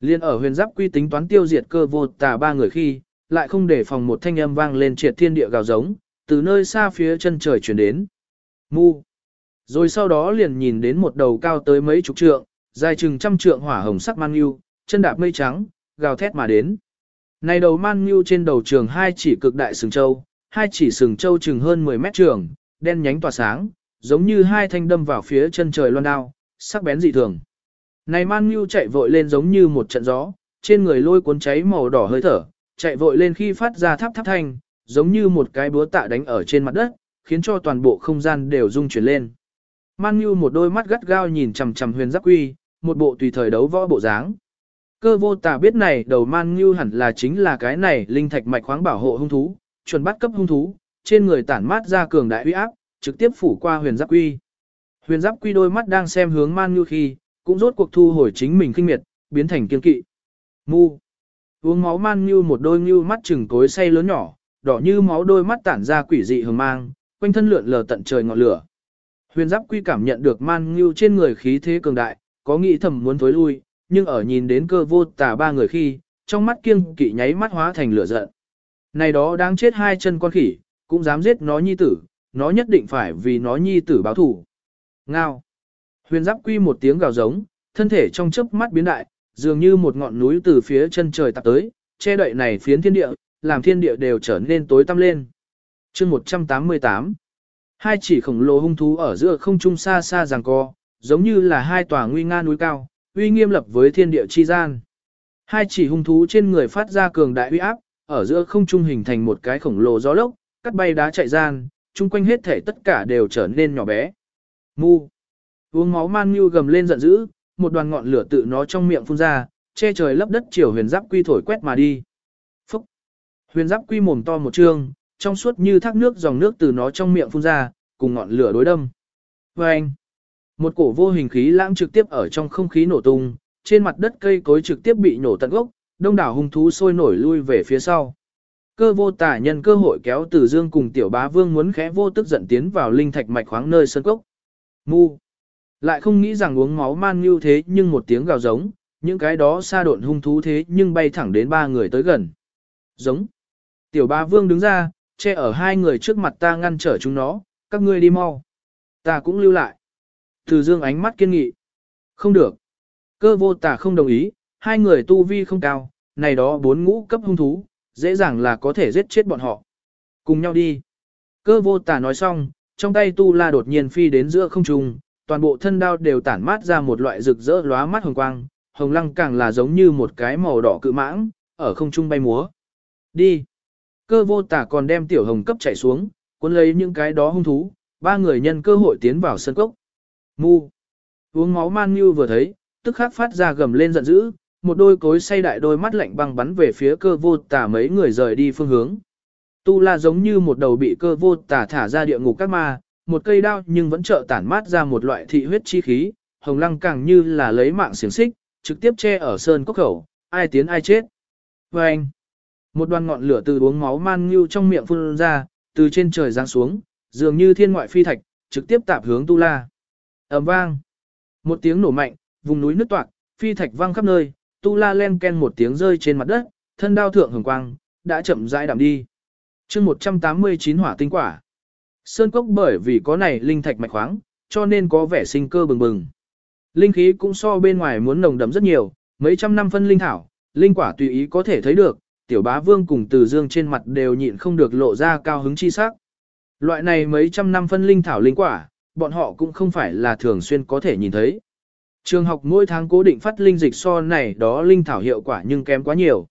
Liên ở huyền giáp quy tính toán tiêu diệt cơ vô tà ba người khi, lại không để phòng một thanh âm vang lên triệt thiên địa gào giống, từ nơi xa phía chân trời chuyển đến. Mu. Rồi sau đó liền nhìn đến một đầu cao tới mấy chục trượng, dài chừng trăm trượng hỏa hồng sắc mang yêu, chân đạp mây trắng, gào thét mà đến. Này đầu man ngưu trên đầu trường hai chỉ cực đại sừng châu, hai chỉ sừng châu chừng hơn 10 mét trường, đen nhánh tỏa sáng, giống như hai thanh đâm vào phía chân trời loan đao, sắc bén dị thường. Này man như chạy vội lên giống như một trận gió, trên người lôi cuốn cháy màu đỏ hơi thở, chạy vội lên khi phát ra tháp tháp thanh, giống như một cái búa tạ đánh ở trên mặt đất, khiến cho toàn bộ không gian đều rung chuyển lên. Man như một đôi mắt gắt gao nhìn chằm chằm huyền giáp quy, một bộ tùy thời đấu võ bộ dáng. Cơ vô tà biết này đầu Man như hẳn là chính là cái này linh thạch mạch khoáng bảo hộ hung thú, chuẩn bắt cấp hung thú, trên người tản mát ra cường đại uy áp, trực tiếp phủ qua huyền giáp quy. Huyền giáp quy đôi mắt đang xem hướng Man như khi, cũng rốt cuộc thu hồi chính mình kinh miệt, biến thành kiên kỵ. Mu. Uống máu Man như một đôi như mắt chừng tối say lớn nhỏ, đỏ như máu đôi mắt tản ra quỷ dị hừng mang, quanh thân lượn lờ tận trời ngọn lửa. Huyền Giáp Quy cảm nhận được Man như trên người khí thế cường đại, có nghĩ thầm muốn thối lui, nhưng ở nhìn đến cơ vô tà ba người khi, trong mắt kiêng kỵ nháy mắt hóa thành lửa giận. Này đó đang chết hai chân con khỉ, cũng dám giết nó nhi tử, nó nhất định phải vì nó nhi tử báo thủ. Ngao. Huyền Giáp Quy một tiếng gào giống, thân thể trong chớp mắt biến đại, dường như một ngọn núi từ phía chân trời tạp tới, che đậy này phiến thiên địa, làm thiên địa đều trở nên tối tăm lên. chương 188 Hai chỉ khổng lồ hung thú ở giữa không trung xa xa giằng co, giống như là hai tòa nguy nga núi cao, uy nghiêm lập với thiên địa chi gian. Hai chỉ hung thú trên người phát ra cường đại uy áp, ở giữa không trung hình thành một cái khổng lồ gió lốc, cắt bay đá chạy gian, chung quanh hết thể tất cả đều trở nên nhỏ bé. Mu. Uống máu man như gầm lên giận dữ, một đoàn ngọn lửa tự nó trong miệng phun ra, che trời lấp đất chiều huyền giáp quy thổi quét mà đi. Phúc. Huyền giáp quy mồm to một trương, trong suốt như thác nước dòng nước từ nó trong miệng phun ra, cùng ngọn lửa đối đâm. Và anh, một cổ vô hình khí lãng trực tiếp ở trong không khí nổ tung, trên mặt đất cây cối trực tiếp bị nổ tận gốc, đông đảo hung thú sôi nổi lui về phía sau. Cơ vô tả nhân cơ hội kéo từ dương cùng tiểu bá vương muốn khẽ vô tức giận tiến vào linh thạch mạch khoáng nơi sân cốc. Mu. Lại không nghĩ rằng uống máu man như thế nhưng một tiếng gào giống, những cái đó xa độn hung thú thế nhưng bay thẳng đến ba người tới gần. Giống. Tiểu ba vương đứng ra, che ở hai người trước mặt ta ngăn trở chúng nó, các ngươi đi mau. Ta cũng lưu lại. Từ dương ánh mắt kiên nghị. Không được. Cơ vô tà không đồng ý, hai người tu vi không cao, này đó bốn ngũ cấp hung thú, dễ dàng là có thể giết chết bọn họ. Cùng nhau đi. Cơ vô tà nói xong, trong tay tu la đột nhiên phi đến giữa không trung, toàn bộ thân đao đều tản mát ra một loại rực rỡ lóa mắt hồng quang, hồng lăng càng là giống như một cái màu đỏ cự mãng, ở không trung bay múa. Đi. Cơ vô tả còn đem tiểu hồng cấp chạy xuống, cuốn lấy những cái đó hung thú, ba người nhân cơ hội tiến vào sân cốc. Mu. Uống máu man như vừa thấy, tức khắc phát ra gầm lên giận dữ, một đôi cối say đại đôi mắt lạnh băng bắn về phía cơ vô tả mấy người rời đi phương hướng. Tu la giống như một đầu bị cơ vô tả thả ra địa ngục các ma, một cây đao nhưng vẫn trợ tản mát ra một loại thị huyết chi khí, hồng lăng càng như là lấy mạng xiềng xích, trực tiếp che ở sơn cốc khẩu, ai tiến ai chết. Và anh, một đoàn ngọn lửa từ uống máu man như trong miệng phun ra, từ trên trời giáng xuống, dường như thiên ngoại phi thạch, trực tiếp tạp hướng tu la. ầm vang, một tiếng nổ mạnh, vùng núi nứt toạc, phi thạch vang khắp nơi, tu la len ken một tiếng rơi trên mặt đất, thân đao thượng hồng quang, đã chậm rãi đạm đi. chương 189 hỏa tinh quả. Sơn cốc bởi vì có này linh thạch mạch khoáng, cho nên có vẻ sinh cơ bừng bừng. Linh khí cũng so bên ngoài muốn nồng đậm rất nhiều, mấy trăm năm phân linh thảo, linh quả tùy ý có thể thấy được, tiểu bá vương cùng từ dương trên mặt đều nhịn không được lộ ra cao hứng chi sắc. Loại này mấy trăm năm phân linh thảo linh quả, bọn họ cũng không phải là thường xuyên có thể nhìn thấy. Trường học mỗi tháng cố định phát linh dịch so này đó linh thảo hiệu quả nhưng kém quá nhiều.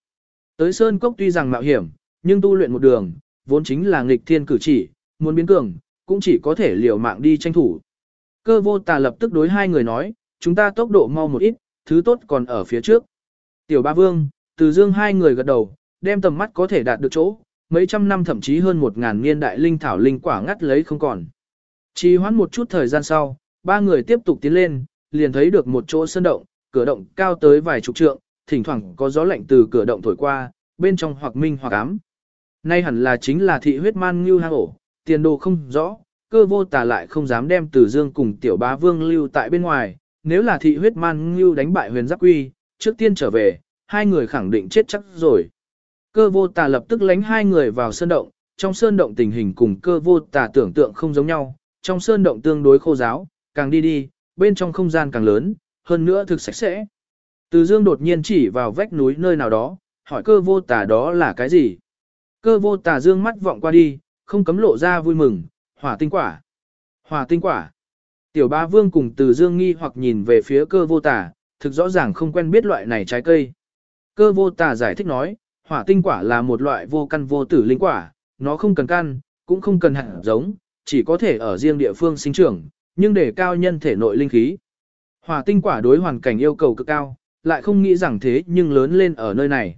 Tới Sơn Cốc tuy rằng mạo hiểm, nhưng tu luyện một đường, vốn chính là nghịch thiên cử chỉ, muốn biến cường, cũng chỉ có thể liều mạng đi tranh thủ. Cơ vô tà lập tức đối hai người nói, chúng ta tốc độ mau một ít, thứ tốt còn ở phía trước. Tiểu ba vương, từ dương hai người gật đầu, đem tầm mắt có thể đạt được chỗ, mấy trăm năm thậm chí hơn một ngàn niên đại linh thảo linh quả ngắt lấy không còn. Chỉ hoãn một chút thời gian sau, ba người tiếp tục tiến lên, liền thấy được một chỗ sơn động, cửa động cao tới vài chục trượng, thỉnh thoảng có gió lạnh từ cửa động thổi qua, bên trong hoặc minh hoặc ám. Nay hẳn là chính là thị huyết man ngưu hang ổ, tiền đồ không rõ, cơ vô tà lại không dám đem Tử Dương cùng tiểu bá vương lưu tại bên ngoài, nếu là thị huyết man lưu đánh bại huyền giáp quy, trước tiên trở về, hai người khẳng định chết chắc rồi. Cơ vô tà lập tức lánh hai người vào sơn động, trong sơn động tình hình cùng cơ vô tà tưởng tượng không giống nhau, trong sơn động tương đối khô giáo, càng đi đi, bên trong không gian càng lớn, hơn nữa thực sạch sẽ. Từ dương đột nhiên chỉ vào vách núi nơi nào đó, hỏi cơ vô tà đó là cái gì. Cơ vô tà dương mắt vọng qua đi, không cấm lộ ra vui mừng, hỏa tinh quả. Hỏa tinh quả. Tiểu ba vương cùng từ dương nghi hoặc nhìn về phía cơ vô tà, thực rõ ràng không quen biết loại này trái cây. Cơ vô tà giải thích nói, hỏa tinh quả là một loại vô căn vô tử linh quả, nó không cần căn, cũng không cần hạt giống, chỉ có thể ở riêng địa phương sinh trưởng, nhưng để cao nhân thể nội linh khí. Hỏa tinh quả đối hoàn cảnh yêu cầu cực cao, lại không nghĩ rằng thế nhưng lớn lên ở nơi này.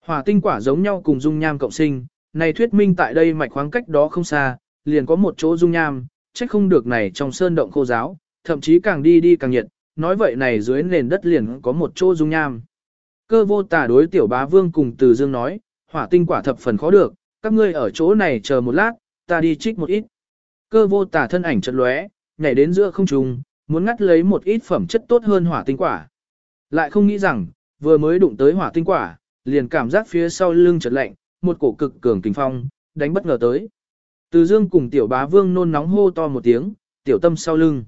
Hỏa tinh quả giống nhau cùng dung nham cộng sinh, này thuyết minh tại đây mạch khoáng cách đó không xa, liền có một chỗ dung nham, trách không được này trong sơn động khô giáo, thậm chí càng đi đi càng nhiệt, nói vậy này dưới nền đất liền có một chỗ dung nham. Cơ vô tà đối tiểu bá vương cùng từ dương nói, hỏa tinh quả thập phần khó được, các ngươi ở chỗ này chờ một lát, ta đi trích một ít. Cơ vô tà thân ảnh chật lóe, nhảy đến giữa không trung, muốn ngắt lấy một ít phẩm chất tốt hơn hỏa tinh quả. Lại không nghĩ rằng, vừa mới đụng tới hỏa tinh quả, liền cảm giác phía sau lưng chợt lạnh, một cổ cực cường kinh phong, đánh bất ngờ tới. Từ dương cùng tiểu bá vương nôn nóng hô to một tiếng, tiểu tâm sau lưng.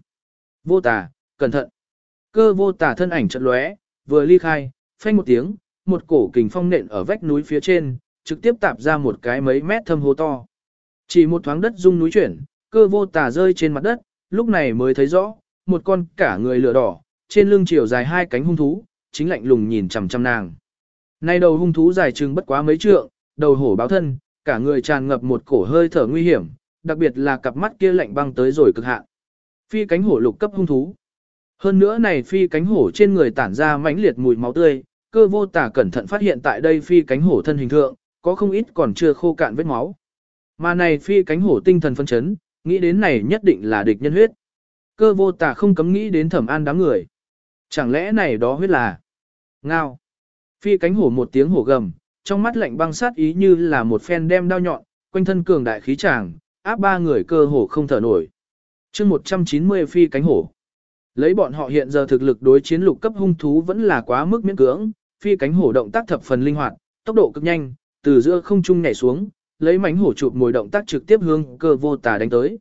Vô tà, cẩn thận. Cơ vô tà thân ảnh chợt lóe, vừa ly khai, phanh một tiếng, một cổ kình phong nện ở vách núi phía trên, trực tiếp tạp ra một cái mấy mét thâm hố to. Chỉ một thoáng đất rung núi chuyển, cơ vô tà rơi trên mặt đất, lúc này mới thấy rõ, một con cả người lửa đỏ, trên lưng chiều dài hai cánh hung thú, chính lạnh lùng nhìn chằm chằm nàng. Nay đầu hung thú dài chừng bất quá mấy trượng, đầu hổ báo thân, cả người tràn ngập một cổ hơi thở nguy hiểm, đặc biệt là cặp mắt kia lạnh băng tới rồi cực hạn. Phi cánh hổ lục cấp hung thú. Hơn nữa này phi cánh hổ trên người tản ra mãnh liệt mùi máu tươi, cơ vô tả cẩn thận phát hiện tại đây phi cánh hổ thân hình thượng, có không ít còn chưa khô cạn vết máu. Mà này phi cánh hổ tinh thần phân chấn, nghĩ đến này nhất định là địch nhân huyết. Cơ vô tả không cấm nghĩ đến thẩm an đám người. Chẳng lẽ này đó huyết là ngao. Phi cánh hổ một tiếng hổ gầm, trong mắt lạnh băng sát ý như là một phen đem đao nhọn, quanh thân cường đại khí tràng, áp ba người cơ hồ không thở nổi. chương 190 phi cánh hổ. Lấy bọn họ hiện giờ thực lực đối chiến lục cấp hung thú vẫn là quá mức miễn cưỡng, phi cánh hổ động tác thập phần linh hoạt, tốc độ cực nhanh, từ giữa không trung nhảy xuống, lấy mảnh hổ chụp mồi động tác trực tiếp hướng cơ vô tà đánh tới.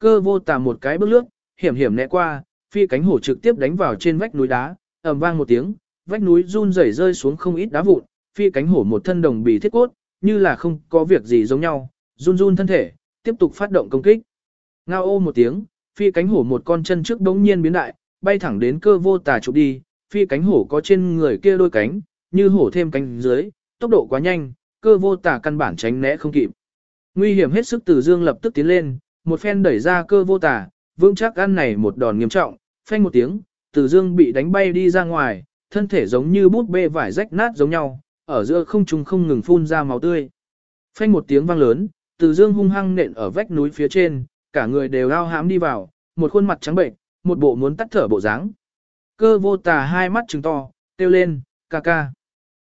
Cơ vô tà một cái bước lướt, hiểm hiểm né qua, phi cánh hổ trực tiếp đánh vào trên vách núi đá, ầm vang một tiếng, vách núi run rẩy rơi xuống không ít đá vụn, phi cánh hổ một thân đồng bì thiết cốt, như là không có việc gì giống nhau, run run thân thể, tiếp tục phát động công kích. Ngao ô một tiếng, phi cánh hổ một con chân trước đống nhiên biến đại, bay thẳng đến cơ vô tà chụp đi, phi cánh hổ có trên người kia đôi cánh, như hổ thêm cánh dưới, tốc độ quá nhanh, cơ vô tà căn bản tránh né không kịp. Nguy hiểm hết sức từ dương lập tức tiến lên, một phen đẩy ra cơ vô tà, vững chắc ăn này một đòn nghiêm trọng, phanh một tiếng, từ dương bị đánh bay đi ra ngoài, thân thể giống như bút bê vải rách nát giống nhau, ở giữa không trung không ngừng phun ra máu tươi. Phanh một tiếng vang lớn, từ dương hung hăng nện ở vách núi phía trên, cả người đều lao hãm đi vào, một khuôn mặt trắng bệnh, một bộ muốn tắt thở bộ dáng. Cơ vô tà hai mắt trừng to, kêu lên, ca ca.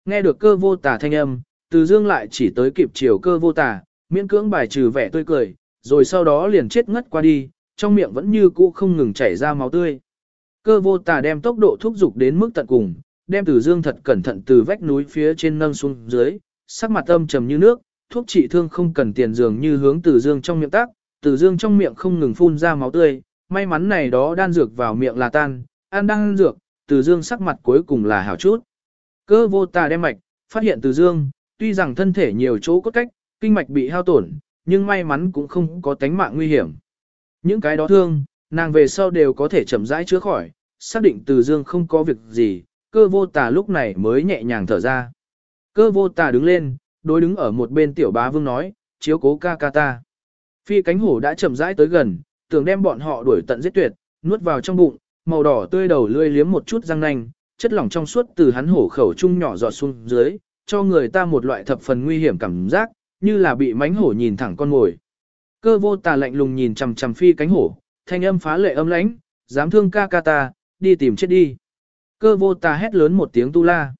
Nghe được cơ vô tà thanh âm, từ dương lại chỉ tới kịp chiều cơ vô tà, miễn cưỡng bài trừ vẻ tươi cười, rồi sau đó liền chết ngất qua đi, trong miệng vẫn như cũ không ngừng chảy ra máu tươi. Cơ vô tà đem tốc độ thúc dục đến mức tận cùng, đem từ dương thật cẩn thận từ vách núi phía trên nâng xuống dưới, sắc mặt âm trầm như nước, thuốc trị thương không cần tiền dường như hướng từ dương trong miệng tác, từ dương trong miệng không ngừng phun ra máu tươi, may mắn này đó đan dược vào miệng là tan, ăn đan dược, từ dương sắc mặt cuối cùng là hảo chút. Cơ vô tà đem mạch, phát hiện từ dương, tuy rằng thân thể nhiều chỗ cốt cách, kinh mạch bị hao tổn, nhưng may mắn cũng không có tánh mạng nguy hiểm. Những cái đó thương, nàng về sau đều có thể chậm rãi chữa khỏi, xác định từ dương không có việc gì, cơ vô tà lúc này mới nhẹ nhàng thở ra. Cơ vô tà đứng lên, đối đứng ở một bên tiểu bá vương nói, chiếu cố ca ca ta. Phi cánh hổ đã chậm rãi tới gần, tưởng đem bọn họ đuổi tận giết tuyệt, nuốt vào trong bụng, màu đỏ tươi đầu lươi liếm một chút răng nanh, chất lỏng trong suốt từ hắn hổ khẩu trung nhỏ giọt xuống dưới, cho người ta một loại thập phần nguy hiểm cảm giác, như là bị mánh hổ nhìn thẳng con mồi. Cơ vô tà lạnh lùng nhìn chằm chằm phi cánh hổ, thanh âm phá lệ âm lãnh, dám thương ca ca ta, đi tìm chết đi. Cơ vô tà hét lớn một tiếng tu la.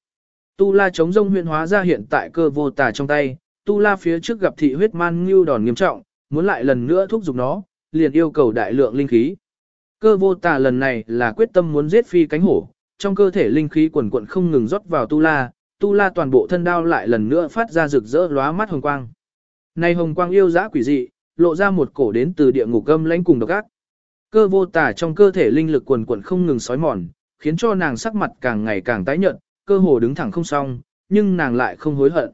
Tu la chống rông huyện hóa ra hiện tại cơ vô tà trong tay, tu la phía trước gặp thị huyết man ngưu đòn nghiêm trọng, muốn lại lần nữa thúc giục nó, liền yêu cầu đại lượng linh khí. Cơ vô tà lần này là quyết tâm muốn giết phi cánh hổ, trong cơ thể linh khí quần quận không ngừng rót vào tu la, tu la toàn bộ thân đao lại lần nữa phát ra rực rỡ lóa mắt hồng quang. Này hồng quang yêu dã quỷ dị, lộ ra một cổ đến từ địa ngục gâm lãnh cùng độc ác. Cơ vô tà trong cơ thể linh lực quần quận không ngừng sói mòn, khiến cho nàng sắc mặt càng ngày càng tái nhợt, cơ hồ đứng thẳng không xong, nhưng nàng lại không hối hận.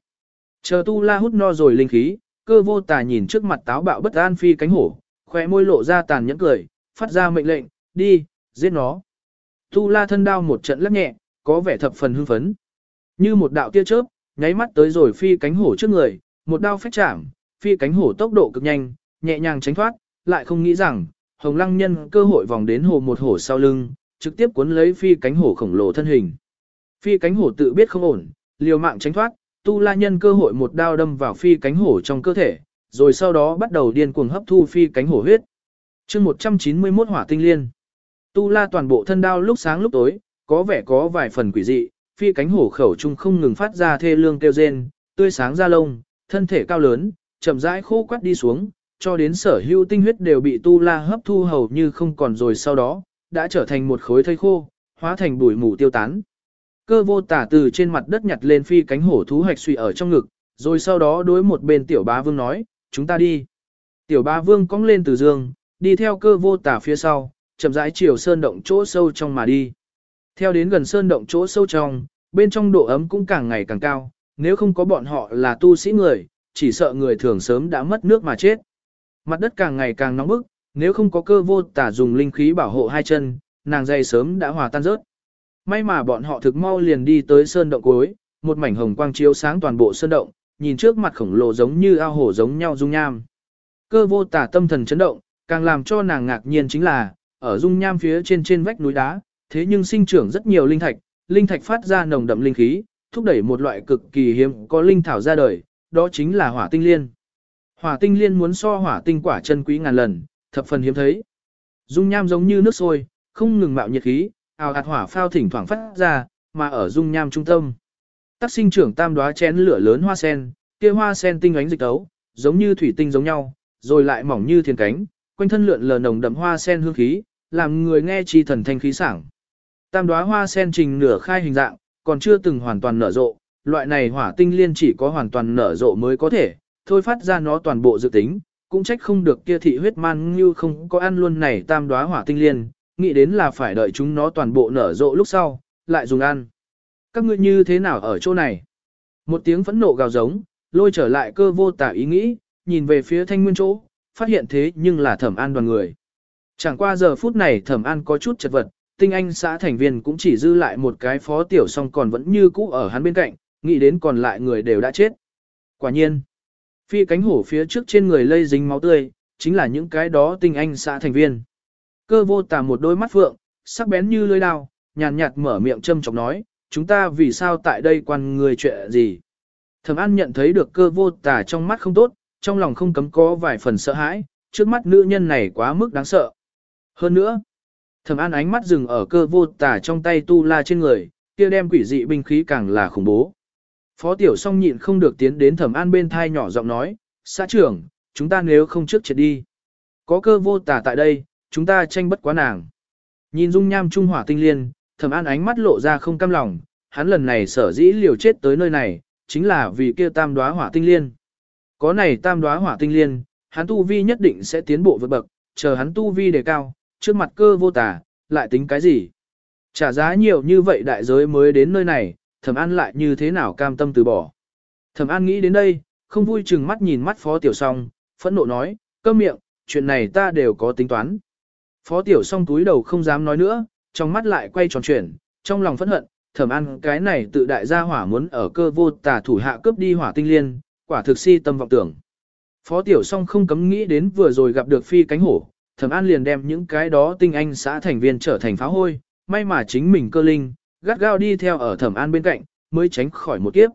Chờ tu la hút no rồi linh khí, cơ vô tà nhìn trước mặt táo bạo bất an phi cánh hổ, khóe môi lộ ra tàn nhẫn cười, phát ra mệnh lệnh, đi, giết nó. Tu la thân đao một trận lắc nhẹ, có vẻ thập phần hưng phấn. Như một đạo tia chớp, nháy mắt tới rồi phi cánh hổ trước người, một đao phách chạm, phi cánh hổ tốc độ cực nhanh, nhẹ nhàng tránh thoát, lại không nghĩ rằng, hồng lăng nhân cơ hội vòng đến hồ một hổ sau lưng, trực tiếp cuốn lấy phi cánh hổ khổng lồ thân hình. Phi cánh hổ tự biết không ổn, liều mạng tránh thoát, tu la nhân cơ hội một đao đâm vào phi cánh hổ trong cơ thể, rồi sau đó bắt đầu điên cuồng hấp thu phi cánh hổ huyết. chương 191 hỏa tinh liên. Tu la toàn bộ thân đao lúc sáng lúc tối, có vẻ có vài phần quỷ dị, phi cánh hổ khẩu trung không ngừng phát ra thê lương kêu rên, tươi sáng da lông, thân thể cao lớn, chậm rãi khô quắt đi xuống, cho đến sở hữu tinh huyết đều bị tu la hấp thu hầu như không còn rồi sau đó, đã trở thành một khối thây khô, hóa thành bụi mù tiêu tán. Cơ vô tả từ trên mặt đất nhặt lên phi cánh hổ thú hạch suy ở trong ngực, rồi sau đó đối một bên tiểu bá vương nói, chúng ta đi. Tiểu bá vương cong lên từ dương, đi theo cơ vô tả phía sau, chậm rãi chiều sơn động chỗ sâu trong mà đi. Theo đến gần sơn động chỗ sâu trong, bên trong độ ấm cũng càng ngày càng cao, nếu không có bọn họ là tu sĩ người, chỉ sợ người thường sớm đã mất nước mà chết. Mặt đất càng ngày càng nóng bức, nếu không có cơ vô tả dùng linh khí bảo hộ hai chân, nàng dây sớm đã hòa tan rớt. May mà bọn họ thực mau liền đi tới sơn động cuối, một mảnh hồng quang chiếu sáng toàn bộ sơn động, nhìn trước mặt khổng lồ giống như ao hổ giống nhau dung nham. Cơ vô tả tâm thần chấn động, càng làm cho nàng ngạc nhiên chính là, ở dung nham phía trên trên vách núi đá, thế nhưng sinh trưởng rất nhiều linh thạch, linh thạch phát ra nồng đậm linh khí, thúc đẩy một loại cực kỳ hiếm có linh thảo ra đời, đó chính là hỏa tinh liên. Hỏa tinh liên muốn so hỏa tinh quả chân quý ngàn lần, thập phần hiếm thấy. Dung nham giống như nước sôi, không ngừng mạo nhiệt khí, ào hạt hỏa phao thỉnh thoảng phát ra, mà ở dung nham trung tâm. Tác sinh trưởng tam đóa chén lửa lớn hoa sen, kia hoa sen tinh ánh dịch tấu, giống như thủy tinh giống nhau, rồi lại mỏng như thiên cánh, quanh thân lượn lờ nồng đậm hoa sen hương khí, làm người nghe chi thần thanh khí sảng. Tam đóa hoa sen trình nửa khai hình dạng, còn chưa từng hoàn toàn nở rộ, loại này hỏa tinh liên chỉ có hoàn toàn nở rộ mới có thể, thôi phát ra nó toàn bộ dự tính, cũng trách không được kia thị huyết man như không có ăn luôn này tam đóa hỏa tinh liên, nghĩ đến là phải đợi chúng nó toàn bộ nở rộ lúc sau, lại dùng ăn. Các ngươi như thế nào ở chỗ này? Một tiếng phẫn nộ gào giống, lôi trở lại cơ vô tả ý nghĩ, nhìn về phía thanh nguyên chỗ, phát hiện thế nhưng là thẩm an đoàn người. Chẳng qua giờ phút này thẩm an có chút chật vật, tinh anh xã thành viên cũng chỉ dư lại một cái phó tiểu song còn vẫn như cũ ở hắn bên cạnh, nghĩ đến còn lại người đều đã chết. Quả nhiên, phi cánh hổ phía trước trên người lây dính máu tươi, chính là những cái đó tinh anh xã thành viên. Cơ vô tà một đôi mắt phượng, sắc bén như lưỡi đao, nhàn nhạt mở miệng châm chọc nói, chúng ta vì sao tại đây quan người chuyện gì. Thẩm An nhận thấy được cơ vô tà trong mắt không tốt, trong lòng không cấm có vài phần sợ hãi, trước mắt nữ nhân này quá mức đáng sợ. Hơn nữa, Thẩm An ánh mắt dừng ở cơ vô tà trong tay tu la trên người, kia đem quỷ dị binh khí càng là khủng bố. Phó tiểu song nhịn không được tiến đến Thẩm An bên thai nhỏ giọng nói, xã trưởng, chúng ta nếu không trước chết đi. Có cơ vô tà tại đây, chúng ta tranh bất quá nàng. Nhìn dung nham trung hỏa tinh liên, Thẩm An ánh mắt lộ ra không cam lòng, hắn lần này sở dĩ liều chết tới nơi này, chính là vì kia tam đóa hỏa tinh liên. Có này tam đóa hỏa tinh liên, hắn tu vi nhất định sẽ tiến bộ vượt bậc, chờ hắn tu vi đề cao, trước mặt cơ vô tà, lại tính cái gì? Trả giá nhiều như vậy đại giới mới đến nơi này, thẩm an lại như thế nào cam tâm từ bỏ. Thẩm an nghĩ đến đây, không vui chừng mắt nhìn mắt phó tiểu song, phẫn nộ nói, câm miệng, chuyện này ta đều có tính toán. Phó tiểu song túi đầu không dám nói nữa, trong mắt lại quay tròn chuyển, trong lòng phẫn hận, thẩm an cái này tự đại gia hỏa muốn ở cơ vô tà thủ hạ cướp đi hỏa tinh liên, quả thực si tâm vọng tưởng. Phó tiểu song không cấm nghĩ đến vừa rồi gặp được phi cánh hổ, thẩm an liền đem những cái đó tinh anh xã thành viên trở thành phá hôi, may mà chính mình cơ linh, gắt gao đi theo ở thẩm an bên cạnh, mới tránh khỏi một kiếp.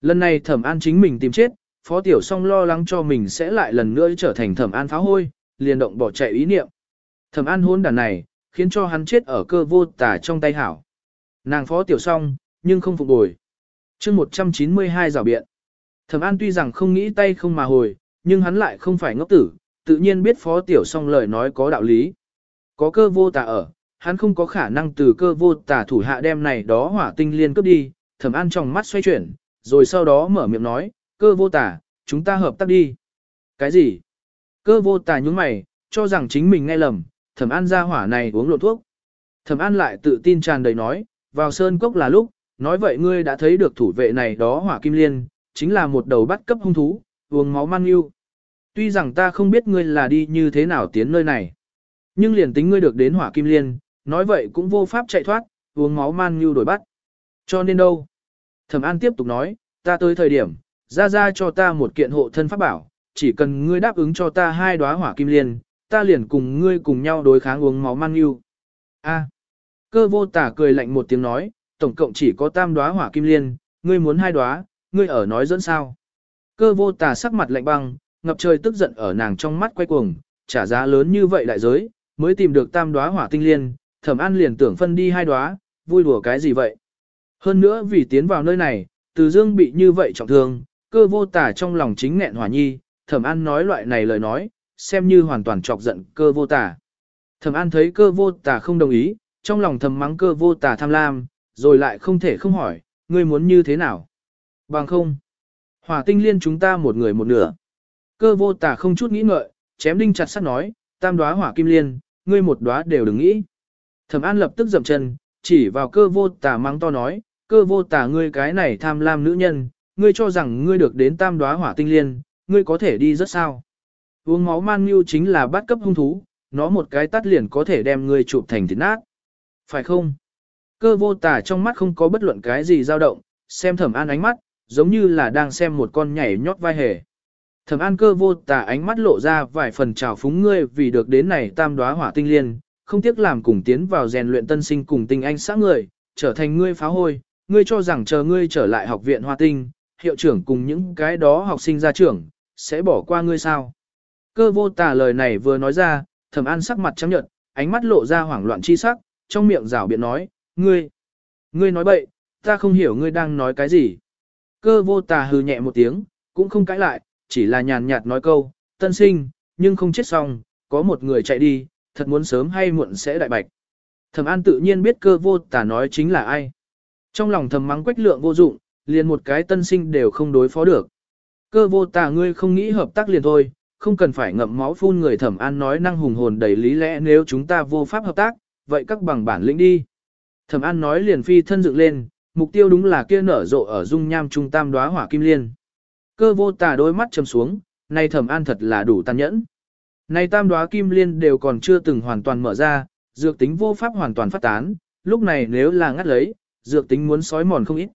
Lần này thẩm an chính mình tìm chết, phó tiểu song lo lắng cho mình sẽ lại lần nữa trở thành thẩm an phá hôi, liền động bỏ chạy ý niệm. Thẩm an hôn đàn này, khiến cho hắn chết ở cơ vô tả trong tay hảo. Nàng phó tiểu song, nhưng không phục bồi. chương 192 rào biện. Thẩm an tuy rằng không nghĩ tay không mà hồi, nhưng hắn lại không phải ngốc tử, tự nhiên biết phó tiểu song lời nói có đạo lý. Có cơ vô Tả ở, hắn không có khả năng từ cơ vô tả thủ hạ đem này đó hỏa tinh liên cướp đi, thẩm an trong mắt xoay chuyển, rồi sau đó mở miệng nói, cơ vô tả, chúng ta hợp tác đi. Cái gì? Cơ vô tả nhúng mày, cho rằng chính mình nghe lầm, thẩm an ra hỏa này uống lộ thuốc. Thẩm an lại tự tin tràn đầy nói, vào sơn cốc là lúc, nói vậy ngươi đã thấy được thủ vệ này đó hỏa kim liên, chính là một đầu bắt cấp hung thú, uống máu man yêu. Tuy rằng ta không biết ngươi là đi như thế nào tiến nơi này, nhưng liền tính ngươi được đến hỏa kim liên, nói vậy cũng vô pháp chạy thoát, uống máu man như đổi bắt. Cho nên đâu? Thẩm An tiếp tục nói, ta tới thời điểm, ra ra cho ta một kiện hộ thân pháp bảo, chỉ cần ngươi đáp ứng cho ta hai đóa hỏa kim liên, ta liền cùng ngươi cùng nhau đối kháng uống máu man như. A. Cơ vô tả cười lạnh một tiếng nói, tổng cộng chỉ có tam đóa hỏa kim liên, ngươi muốn hai đóa, ngươi ở nói dẫn sao. Cơ vô tả sắc mặt lạnh băng, ngập trời tức giận ở nàng trong mắt quay cuồng, trả giá lớn như vậy đại giới, mới tìm được tam đóa hỏa tinh liên, thẩm an liền tưởng phân đi hai đóa, vui đùa cái gì vậy. Hơn nữa vì tiến vào nơi này, từ dương bị như vậy trọng thương, cơ vô tả trong lòng chính nghẹn hỏa nhi, thẩm an nói loại này lời nói, xem như hoàn toàn chọc giận cơ vô tả. Thẩm an thấy cơ vô tả không đồng ý, trong lòng thầm mắng cơ vô tả tham lam, rồi lại không thể không hỏi, ngươi muốn như thế nào? Bằng không. Hỏa tinh liên chúng ta một người một nửa. Cơ vô tả không chút nghĩ ngợi, chém đinh chặt sắt nói, tam đóa hỏa kim liên, ngươi một đóa đều đừng nghĩ. Thẩm An lập tức dậm chân, chỉ vào cơ vô tả mắng to nói, cơ vô tả ngươi cái này tham lam nữ nhân, ngươi cho rằng ngươi được đến tam đóa hỏa tinh liên, ngươi có thể đi rất sao. Uống máu man như chính là bắt cấp hung thú, nó một cái tắt liền có thể đem ngươi chụp thành thịt nát. Phải không? Cơ vô tả trong mắt không có bất luận cái gì dao động, xem thẩm an ánh mắt, giống như là đang xem một con nhảy nhót vai hề. Thẩm an cơ vô tả ánh mắt lộ ra vài phần trào phúng ngươi vì được đến này tam đóa hỏa tinh liên, không tiếc làm cùng tiến vào rèn luyện tân sinh cùng tinh anh xã người, trở thành ngươi phá hôi, ngươi cho rằng chờ ngươi trở lại học viện hoa tinh, hiệu trưởng cùng những cái đó học sinh ra trưởng, sẽ bỏ qua ngươi sao. Cơ vô tả lời này vừa nói ra, thẩm an sắc mặt trắng nhợt, ánh mắt lộ ra hoảng loạn chi sắc, trong miệng rảo biện nói, ngươi, ngươi nói bậy, ta không hiểu ngươi đang nói cái gì. Cơ vô tà hừ nhẹ một tiếng, cũng không cãi lại, chỉ là nhàn nhạt nói câu, tân sinh, nhưng không chết xong, có một người chạy đi, thật muốn sớm hay muộn sẽ đại bạch. Thẩm An tự nhiên biết cơ vô tà nói chính là ai. Trong lòng thầm mắng quách lượng vô dụng, liền một cái tân sinh đều không đối phó được. Cơ vô tà ngươi không nghĩ hợp tác liền thôi, không cần phải ngậm máu phun người thẩm an nói năng hùng hồn đầy lý lẽ nếu chúng ta vô pháp hợp tác, vậy các bằng bản lĩnh đi. Thẩm an nói liền phi thân dựng lên, mục tiêu đúng là kia nở rộ ở dung nham trung tam đóa hỏa kim liên. Cơ vô tà đôi mắt chầm xuống, này thẩm an thật là đủ tàn nhẫn. Này tam đóa kim liên đều còn chưa từng hoàn toàn mở ra, dược tính vô pháp hoàn toàn phát tán, lúc này nếu là ngắt lấy, dược tính muốn sói mòn không ít.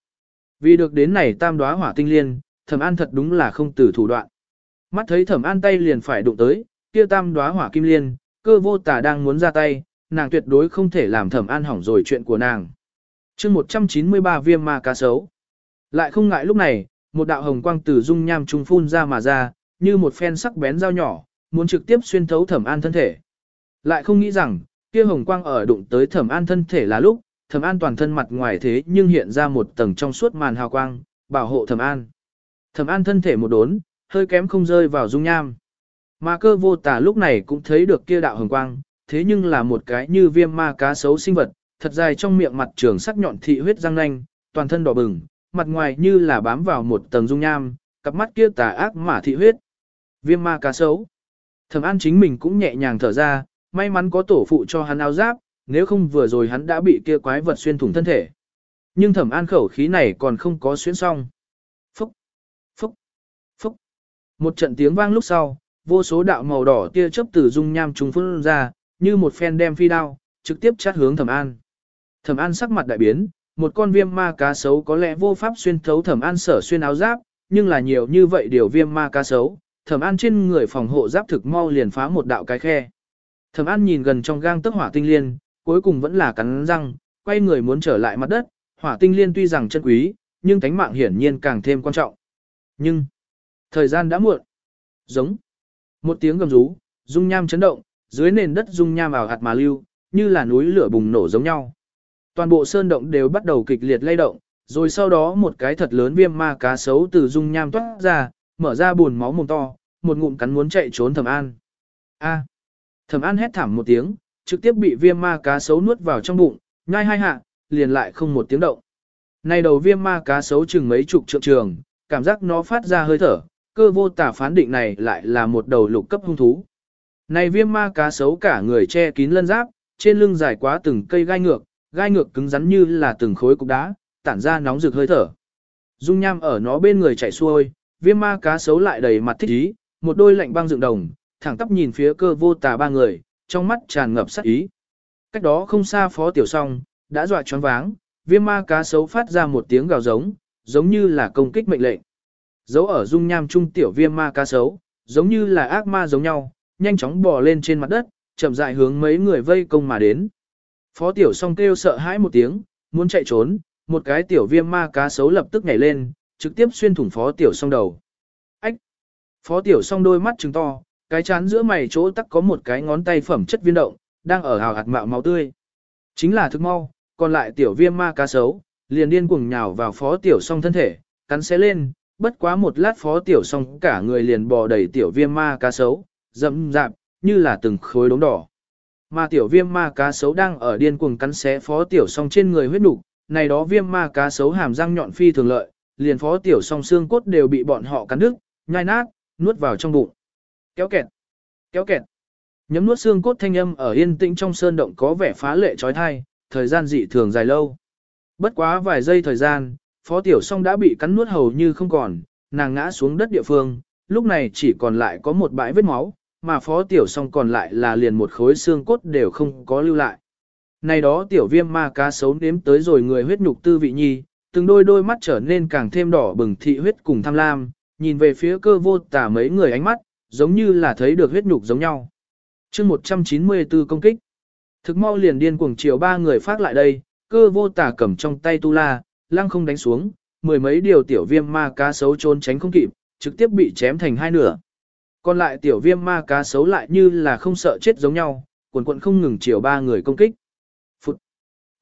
Vì được đến này tam đóa hỏa tinh liên, thẩm an thật đúng là không từ thủ đoạn. Mắt thấy thẩm an tay liền phải đụng tới, kia tam đóa hỏa kim liên, cơ vô tả đang muốn ra tay, nàng tuyệt đối không thể làm thẩm an hỏng rồi chuyện của nàng. chương 193 viêm ma cá sấu. Lại không ngại lúc này, một đạo hồng quang từ dung nham trung phun ra mà ra, như một phen sắc bén dao nhỏ, muốn trực tiếp xuyên thấu thẩm an thân thể. Lại không nghĩ rằng, kia hồng quang ở đụng tới thẩm an thân thể là lúc, thẩm an toàn thân mặt ngoài thế nhưng hiện ra một tầng trong suốt màn hào quang, bảo hộ thẩm an. Thẩm an thân thể một đốn, hơi kém không rơi vào dung nham. Mà cơ vô tả lúc này cũng thấy được kia đạo hồng quang, thế nhưng là một cái như viêm ma cá sấu sinh vật, thật dài trong miệng mặt trường sắc nhọn thị huyết răng nanh, toàn thân đỏ bừng, mặt ngoài như là bám vào một tầng dung nham, cặp mắt kia tà ác mà thị huyết. Viêm ma cá sấu. Thẩm An chính mình cũng nhẹ nhàng thở ra, may mắn có tổ phụ cho hắn áo giáp, nếu không vừa rồi hắn đã bị kia quái vật xuyên thủng thân thể. Nhưng Thẩm An khẩu khí này còn không có xuyên xong. Phúc, phúc, phúc. Một trận tiếng vang lúc sau, vô số đạo màu đỏ tia chớp từ dung nham trùng phun ra, như một phen đem phi đao, trực tiếp chát hướng Thẩm An. Thẩm An sắc mặt đại biến, một con viêm ma cá sấu có lẽ vô pháp xuyên thấu Thẩm An sở xuyên áo giáp, nhưng là nhiều như vậy điều viêm ma cá sấu, Thẩm An trên người phòng hộ giáp thực mau liền phá một đạo cái khe. Thẩm An nhìn gần trong gang tức hỏa tinh liên, cuối cùng vẫn là cắn răng, quay người muốn trở lại mặt đất, hỏa tinh liên tuy rằng chân quý, nhưng tánh mạng hiển nhiên càng thêm quan trọng. Nhưng, thời gian đã muộn. Giống. Một tiếng gầm rú, dung nham chấn động, dưới nền đất dung nham ảo hạt mà lưu, như là núi lửa bùng nổ giống nhau. Toàn bộ sơn động đều bắt đầu kịch liệt lay động, rồi sau đó một cái thật lớn viêm ma cá sấu từ dung nham toát ra, mở ra buồn máu mồm to, một ngụm cắn muốn chạy trốn Thẩm An. A. Thẩm An hét thảm một tiếng, trực tiếp bị viêm ma cá sấu nuốt vào trong bụng, nhai hai hạ, liền lại không một tiếng động. Này đầu viêm ma cá sấu chừng mấy chục trượng trường, cảm giác nó phát ra hơi thở, cơ vô tả phán định này lại là một đầu lục cấp hung thú. Này viêm ma cá sấu cả người che kín lân giáp, trên lưng dài quá từng cây gai ngược, gai ngược cứng rắn như là từng khối cục đá, tản ra nóng rực hơi thở. Dung nham ở nó bên người chạy xuôi, viêm ma cá sấu lại đầy mặt thích ý, một đôi lạnh băng dựng đồng, thẳng tắp nhìn phía cơ vô tà ba người, trong mắt tràn ngập sát ý. Cách đó không xa phó tiểu song, đã dọa choáng váng, viêm ma cá sấu phát ra một tiếng gào giống, giống như là công kích mệnh lệnh. Dấu ở dung nham trung tiểu viêm ma cá sấu, giống như là ác ma giống nhau, nhanh chóng bò lên trên mặt đất, chậm rãi hướng mấy người vây công mà đến. Phó tiểu song kêu sợ hãi một tiếng, muốn chạy trốn, một cái tiểu viêm ma cá sấu lập tức nhảy lên, trực tiếp xuyên thủng phó tiểu song đầu. Ách! Phó tiểu song đôi mắt trừng to, cái chán giữa mày chỗ tắc có một cái ngón tay phẩm chất viên động, đang ở hào hạt mạo máu tươi. Chính là thức mau, còn lại tiểu viêm ma cá sấu, liền điên cuồng nhào vào phó tiểu song thân thể, cắn xé lên, bất quá một lát phó tiểu song cả người liền bò đầy tiểu viêm ma cá sấu, dẫm dạp, như là từng khối đống đỏ. Mà tiểu viêm ma cá sấu đang ở điên cuồng cắn xé phó tiểu song trên người huyết nục, này đó viêm ma cá sấu hàm răng nhọn phi thường lợi, liền phó tiểu song xương cốt đều bị bọn họ cắn đứt, nhai nát, nuốt vào trong bụng. Kéo kẹt, kéo kẹt. Nhấm nuốt xương cốt thanh âm ở yên tĩnh trong sơn động có vẻ phá lệ trói thai, thời gian dị thường dài lâu. Bất quá vài giây thời gian, phó tiểu song đã bị cắn nuốt hầu như không còn, nàng ngã xuống đất địa phương, lúc này chỉ còn lại có một bãi vết máu, mà phó tiểu song còn lại là liền một khối xương cốt đều không có lưu lại. Này đó tiểu viêm ma cá sấu nếm tới rồi người huyết nhục tư vị nhi, từng đôi đôi mắt trở nên càng thêm đỏ bừng thị huyết cùng tham lam, nhìn về phía cơ vô tả mấy người ánh mắt, giống như là thấy được huyết nhục giống nhau. chương 194 công kích. Thực mau liền điên cuồng chiều ba người phát lại đây, cơ vô tả cầm trong tay tu la, lăng không đánh xuống, mười mấy điều tiểu viêm ma cá sấu trốn tránh không kịp, trực tiếp bị chém thành hai nửa. Còn lại tiểu viêm ma cá sấu lại như là không sợ chết giống nhau, quần quận không ngừng chiều ba người công kích.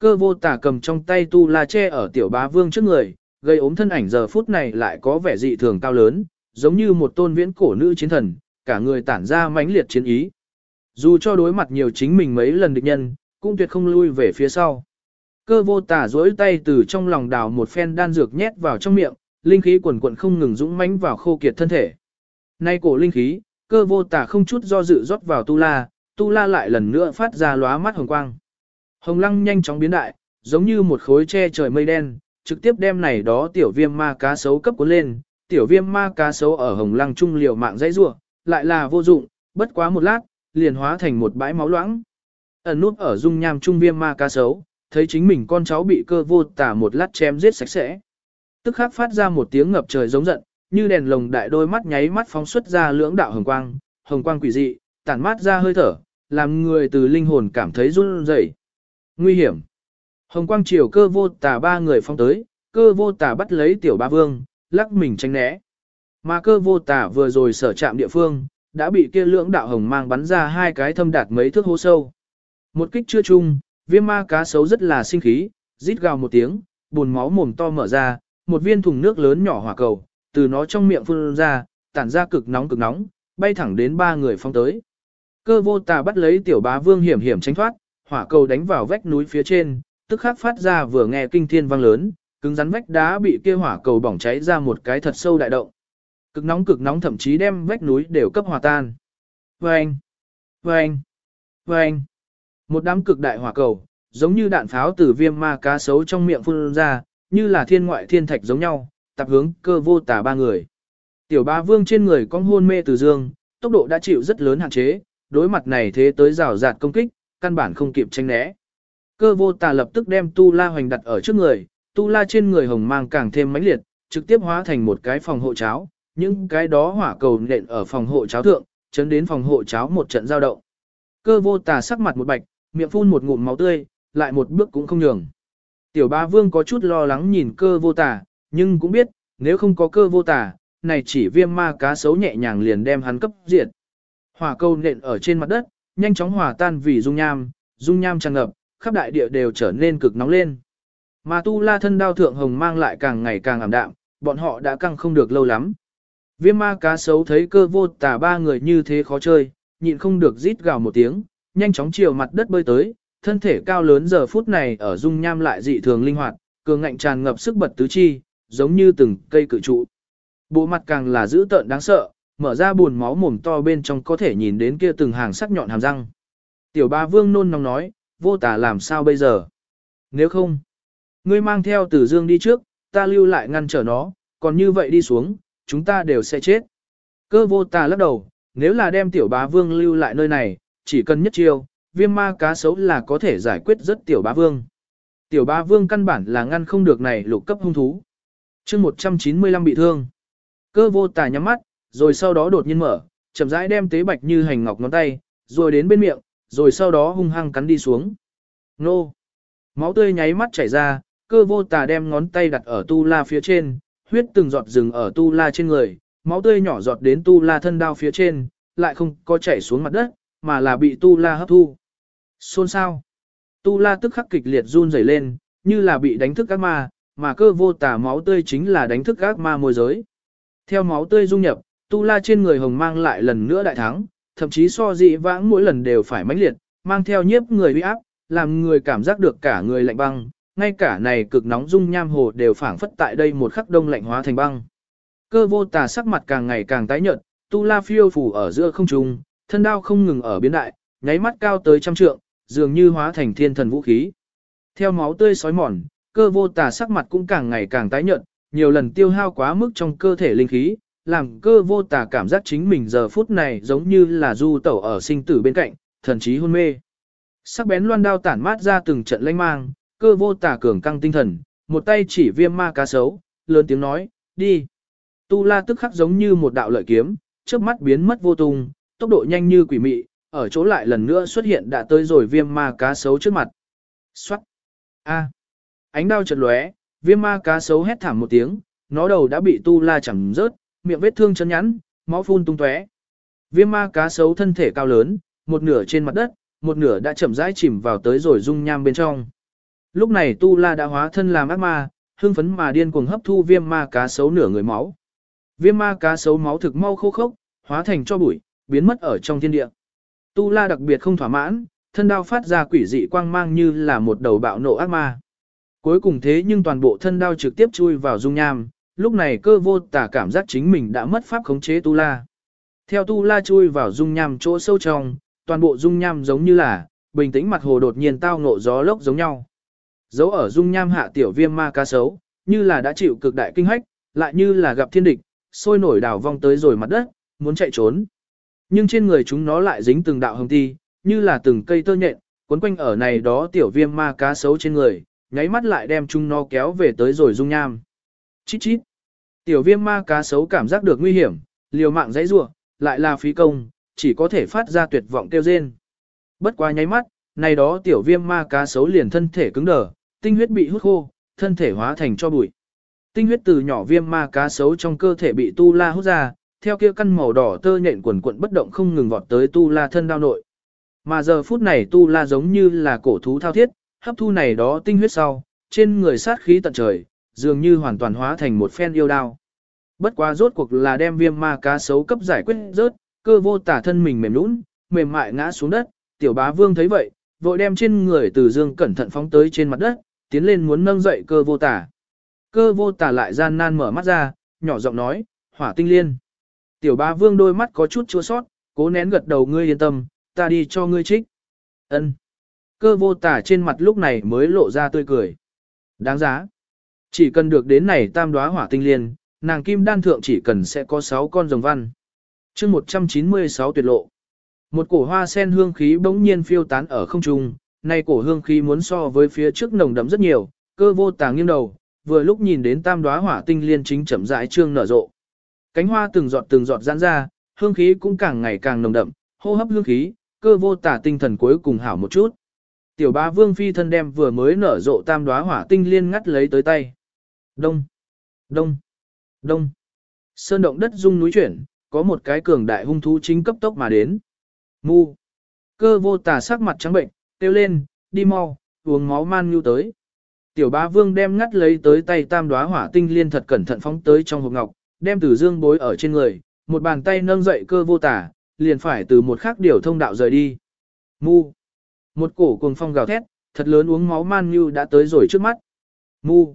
Cơ vô tà cầm trong tay tu la che ở tiểu bá vương trước người, gây ốm thân ảnh giờ phút này lại có vẻ dị thường cao lớn, giống như một tôn viễn cổ nữ chiến thần, cả người tản ra mãnh liệt chiến ý. Dù cho đối mặt nhiều chính mình mấy lần địch nhân, cũng tuyệt không lui về phía sau. Cơ vô tà duỗi tay từ trong lòng đào một phen đan dược nhét vào trong miệng, linh khí quần quận không ngừng dũng mãnh vào khô kiệt thân thể. Nay cổ linh khí, cơ vô tà không chút do dự rót vào tu la, tu la lại lần nữa phát ra lóa mắt hồng quang. Hồng lăng nhanh chóng biến đại, giống như một khối che trời mây đen, trực tiếp đem này đó tiểu viêm ma cá sấu cấp cuốn lên, tiểu viêm ma cá sấu ở hồng lăng trung liều mạng dãy rua, lại là vô dụng, bất quá một lát, liền hóa thành một bãi máu loãng. Ẩn nút ở dung nham trung viêm ma cá sấu, thấy chính mình con cháu bị cơ vô tả một lát chém giết sạch sẽ. Tức khắc phát ra một tiếng ngập trời giống giận, như đèn lồng đại đôi mắt nháy mắt phóng xuất ra lưỡng đạo hồng quang, hồng quang quỷ dị, tản mát ra hơi thở, làm người từ linh hồn cảm thấy run rẩy. Nguy hiểm. Hồng quang Triều cơ vô tả ba người phong tới, cơ vô tả bắt lấy tiểu ba vương, lắc mình tránh né. Mà cơ vô tả vừa rồi sở chạm địa phương, đã bị kia lưỡng đạo hồng mang bắn ra hai cái thâm đạt mấy thước hô sâu. Một kích chưa chung, viêm ma cá sấu rất là sinh khí, rít gào một tiếng, buồn máu mồm to mở ra, một viên thùng nước lớn nhỏ hỏa cầu, từ nó trong miệng phun ra, tản ra cực nóng cực nóng, bay thẳng đến ba người phong tới. Cơ vô tà bắt lấy tiểu bá vương hiểm hiểm tránh thoát, hỏa cầu đánh vào vách núi phía trên, tức khắc phát ra vừa nghe kinh thiên vang lớn, cứng rắn vách đá bị kia hỏa cầu bỏng cháy ra một cái thật sâu đại động. Cực nóng cực nóng thậm chí đem vách núi đều cấp hòa tan. Vâng! Vâng! Vâng! Một đám cực đại hỏa cầu, giống như đạn pháo từ viêm ma cá sấu trong miệng phun ra, như là thiên ngoại thiên thạch giống nhau, tập hướng cơ vô tả ba người. Tiểu ba vương trên người con hôn mê từ dương, tốc độ đã chịu rất lớn hạn chế, đối mặt này thế tới rào rạt công kích, căn bản không kịp tranh né. Cơ vô tà lập tức đem tu la hoành đặt ở trước người, tu la trên người hồng mang càng thêm mãnh liệt, trực tiếp hóa thành một cái phòng hộ cháo, những cái đó hỏa cầu nện ở phòng hộ cháo thượng, chấn đến phòng hộ cháo một trận giao động. Cơ vô tà sắc mặt một bạch, miệng phun một ngụm máu tươi, lại một bước cũng không nhường. Tiểu ba vương có chút lo lắng nhìn cơ vô tà, nhưng cũng biết, nếu không có cơ vô tà, này chỉ viêm ma cá sấu nhẹ nhàng liền đem hắn cấp diệt. Hỏa câu nện ở trên mặt đất, nhanh chóng hòa tan vì dung nham, dung nham tràn ngập, khắp đại địa đều trở nên cực nóng lên. Mà tu la thân đao thượng hồng mang lại càng ngày càng ảm đạm, bọn họ đã căng không được lâu lắm. Viêm ma cá sấu thấy cơ vô tà ba người như thế khó chơi, nhịn không được rít gào một tiếng, nhanh chóng chiều mặt đất bơi tới, thân thể cao lớn giờ phút này ở dung nham lại dị thường linh hoạt, cường ngạnh tràn ngập sức bật tứ chi, giống như từng cây cự trụ. Bộ mặt càng là dữ tợn đáng sợ, mở ra buồn máu mồm to bên trong có thể nhìn đến kia từng hàng sắc nhọn hàm răng. Tiểu ba vương nôn nóng nói, vô tả làm sao bây giờ? Nếu không, Ngươi mang theo tử dương đi trước, ta lưu lại ngăn trở nó, còn như vậy đi xuống, chúng ta đều sẽ chết. Cơ vô tà lắc đầu, nếu là đem tiểu bá vương lưu lại nơi này, chỉ cần nhất chiêu, viêm ma cá sấu là có thể giải quyết rất tiểu bá vương. Tiểu bá vương căn bản là ngăn không được này lục cấp hung thú. chương 195 bị thương. Cơ vô tà nhắm mắt, rồi sau đó đột nhiên mở, chậm rãi đem tế bạch như hành ngọc ngón tay, rồi đến bên miệng, rồi sau đó hung hăng cắn đi xuống. Nô! Máu tươi nháy mắt chảy ra, cơ vô tà đem ngón tay đặt ở tu la phía trên, huyết từng giọt rừng ở tu la trên người, máu tươi nhỏ giọt đến tu la thân đao phía trên, lại không có chảy xuống mặt đất, mà là bị tu la hấp thu. Xôn sao? Tu la tức khắc kịch liệt run rẩy lên, như là bị đánh thức ác ma, mà cơ vô tà máu tươi chính là đánh thức ác ma môi giới. Theo máu tươi dung nhập, tu la trên người hồng mang lại lần nữa đại thắng, thậm chí so dị vãng mỗi lần đều phải mãnh liệt, mang theo nhiếp người uy áp, làm người cảm giác được cả người lạnh băng, ngay cả này cực nóng dung nham hồ đều phảng phất tại đây một khắc đông lạnh hóa thành băng. Cơ vô tà sắc mặt càng ngày càng tái nhợt, tu la phiêu phủ ở giữa không trung, thân đao không ngừng ở biến đại, nháy mắt cao tới trăm trượng, dường như hóa thành thiên thần vũ khí. Theo máu tươi sói mòn, cơ vô tà sắc mặt cũng càng ngày càng tái nhợt, nhiều lần tiêu hao quá mức trong cơ thể linh khí, làm cơ vô tà cảm giác chính mình giờ phút này giống như là du tẩu ở sinh tử bên cạnh, thần trí hôn mê. Sắc bén loan đao tản mát ra từng trận lanh mang, cơ vô tà cường căng tinh thần, một tay chỉ viêm ma cá sấu, lớn tiếng nói, đi. Tu la tức khắc giống như một đạo lợi kiếm, trước mắt biến mất vô tung, tốc độ nhanh như quỷ mị, ở chỗ lại lần nữa xuất hiện đã tới rồi viêm ma cá sấu trước mặt. Xoát! A! Ánh đao chợt lóe, viêm ma cá sấu hét thảm một tiếng, nó đầu đã bị tu la chẳng rớt, miệng vết thương chấn nhắn, máu phun tung tóe. Viêm ma cá sấu thân thể cao lớn, một nửa trên mặt đất, một nửa đã chậm rãi chìm vào tới rồi dung nham bên trong. Lúc này tu la đã hóa thân làm ác ma, hưng phấn mà điên cuồng hấp thu viêm ma cá sấu nửa người máu. Viêm ma cá sấu máu thực mau khô khốc, hóa thành cho bụi, biến mất ở trong thiên địa. Tu la đặc biệt không thỏa mãn, thân đao phát ra quỷ dị quang mang như là một đầu bạo nộ ác ma. Cuối cùng thế nhưng toàn bộ thân đao trực tiếp chui vào dung nham, lúc này cơ vô tả cảm giác chính mình đã mất pháp khống chế tu la. Theo tu la chui vào dung nham chỗ sâu trong, toàn bộ dung nham giống như là, bình tĩnh mặt hồ đột nhiên tao ngộ gió lốc giống nhau. Dấu ở dung nham hạ tiểu viêm ma cá sấu, như là đã chịu cực đại kinh hách, lại như là gặp thiên địch, sôi nổi đảo vong tới rồi mặt đất, muốn chạy trốn. Nhưng trên người chúng nó lại dính từng đạo hồng ti, như là từng cây tơ nhện, cuốn quanh ở này đó tiểu viêm ma cá sấu trên người, nháy mắt lại đem chúng nó kéo về tới rồi dung nham. Chít chít. Tiểu viêm ma cá sấu cảm giác được nguy hiểm, liều mạng dãy rủa, lại là phí công, chỉ có thể phát ra tuyệt vọng kêu rên. Bất quá nháy mắt, này đó tiểu viêm ma cá sấu liền thân thể cứng đờ, tinh huyết bị hút khô, thân thể hóa thành cho bụi. Tinh huyết từ nhỏ viêm ma cá sấu trong cơ thể bị tu la hút ra, theo kia căn màu đỏ tơ nhện quần quận bất động không ngừng vọt tới tu la thân đao nội. Mà giờ phút này tu la giống như là cổ thú thao thiết, hấp thu này đó tinh huyết sau, trên người sát khí tận trời, dường như hoàn toàn hóa thành một phen yêu đao. Bất quá rốt cuộc là đem viêm ma cá sấu cấp giải quyết rớt, cơ vô tả thân mình mềm nũng, mềm mại ngã xuống đất, tiểu bá vương thấy vậy, vội đem trên người từ dương cẩn thận phóng tới trên mặt đất, tiến lên muốn nâng dậy cơ vô tả. Cơ vô tả lại gian nan mở mắt ra, nhỏ giọng nói, hỏa tinh liên. Tiểu bá vương đôi mắt có chút chua sót, cố nén gật đầu ngươi yên tâm, ta đi cho ngươi trích. Ân. Cơ vô tả trên mặt lúc này mới lộ ra tươi cười. Đáng giá. Chỉ cần được đến này tam đóa hỏa tinh liên, nàng kim đan thượng chỉ cần sẽ có 6 con rồng văn. chương 196 tuyệt lộ. Một cổ hoa sen hương khí bỗng nhiên phiêu tán ở không trung, nay cổ hương khí muốn so với phía trước nồng đậm rất nhiều, cơ vô tàng nghiêng đầu, vừa lúc nhìn đến tam đóa hỏa tinh liên chính chậm rãi trương nở rộ. Cánh hoa từng giọt từng giọt giãn ra, hương khí cũng càng ngày càng nồng đậm, hô hấp hương khí, cơ vô tà tinh thần cuối cùng hảo một chút. Tiểu ba vương phi thân đem vừa mới nở rộ tam đóa hỏa tinh liên ngắt lấy tới tay. Đông, đông, đông. Sơn động đất rung núi chuyển, có một cái cường đại hung thú chính cấp tốc mà đến. Mu. Cơ vô tà sắc mặt trắng bệnh, kêu lên, đi mau, uống máu man nhu tới. Tiểu bá vương đem ngắt lấy tới tay tam đóa hỏa tinh liên thật cẩn thận phóng tới trong hộp ngọc, đem từ dương bối ở trên người, một bàn tay nâng dậy cơ vô tà, liền phải từ một khác điều thông đạo rời đi. Mu. Một cổ cuồng phong gào thét, thật lớn uống máu man nhu đã tới rồi trước mắt. Mu.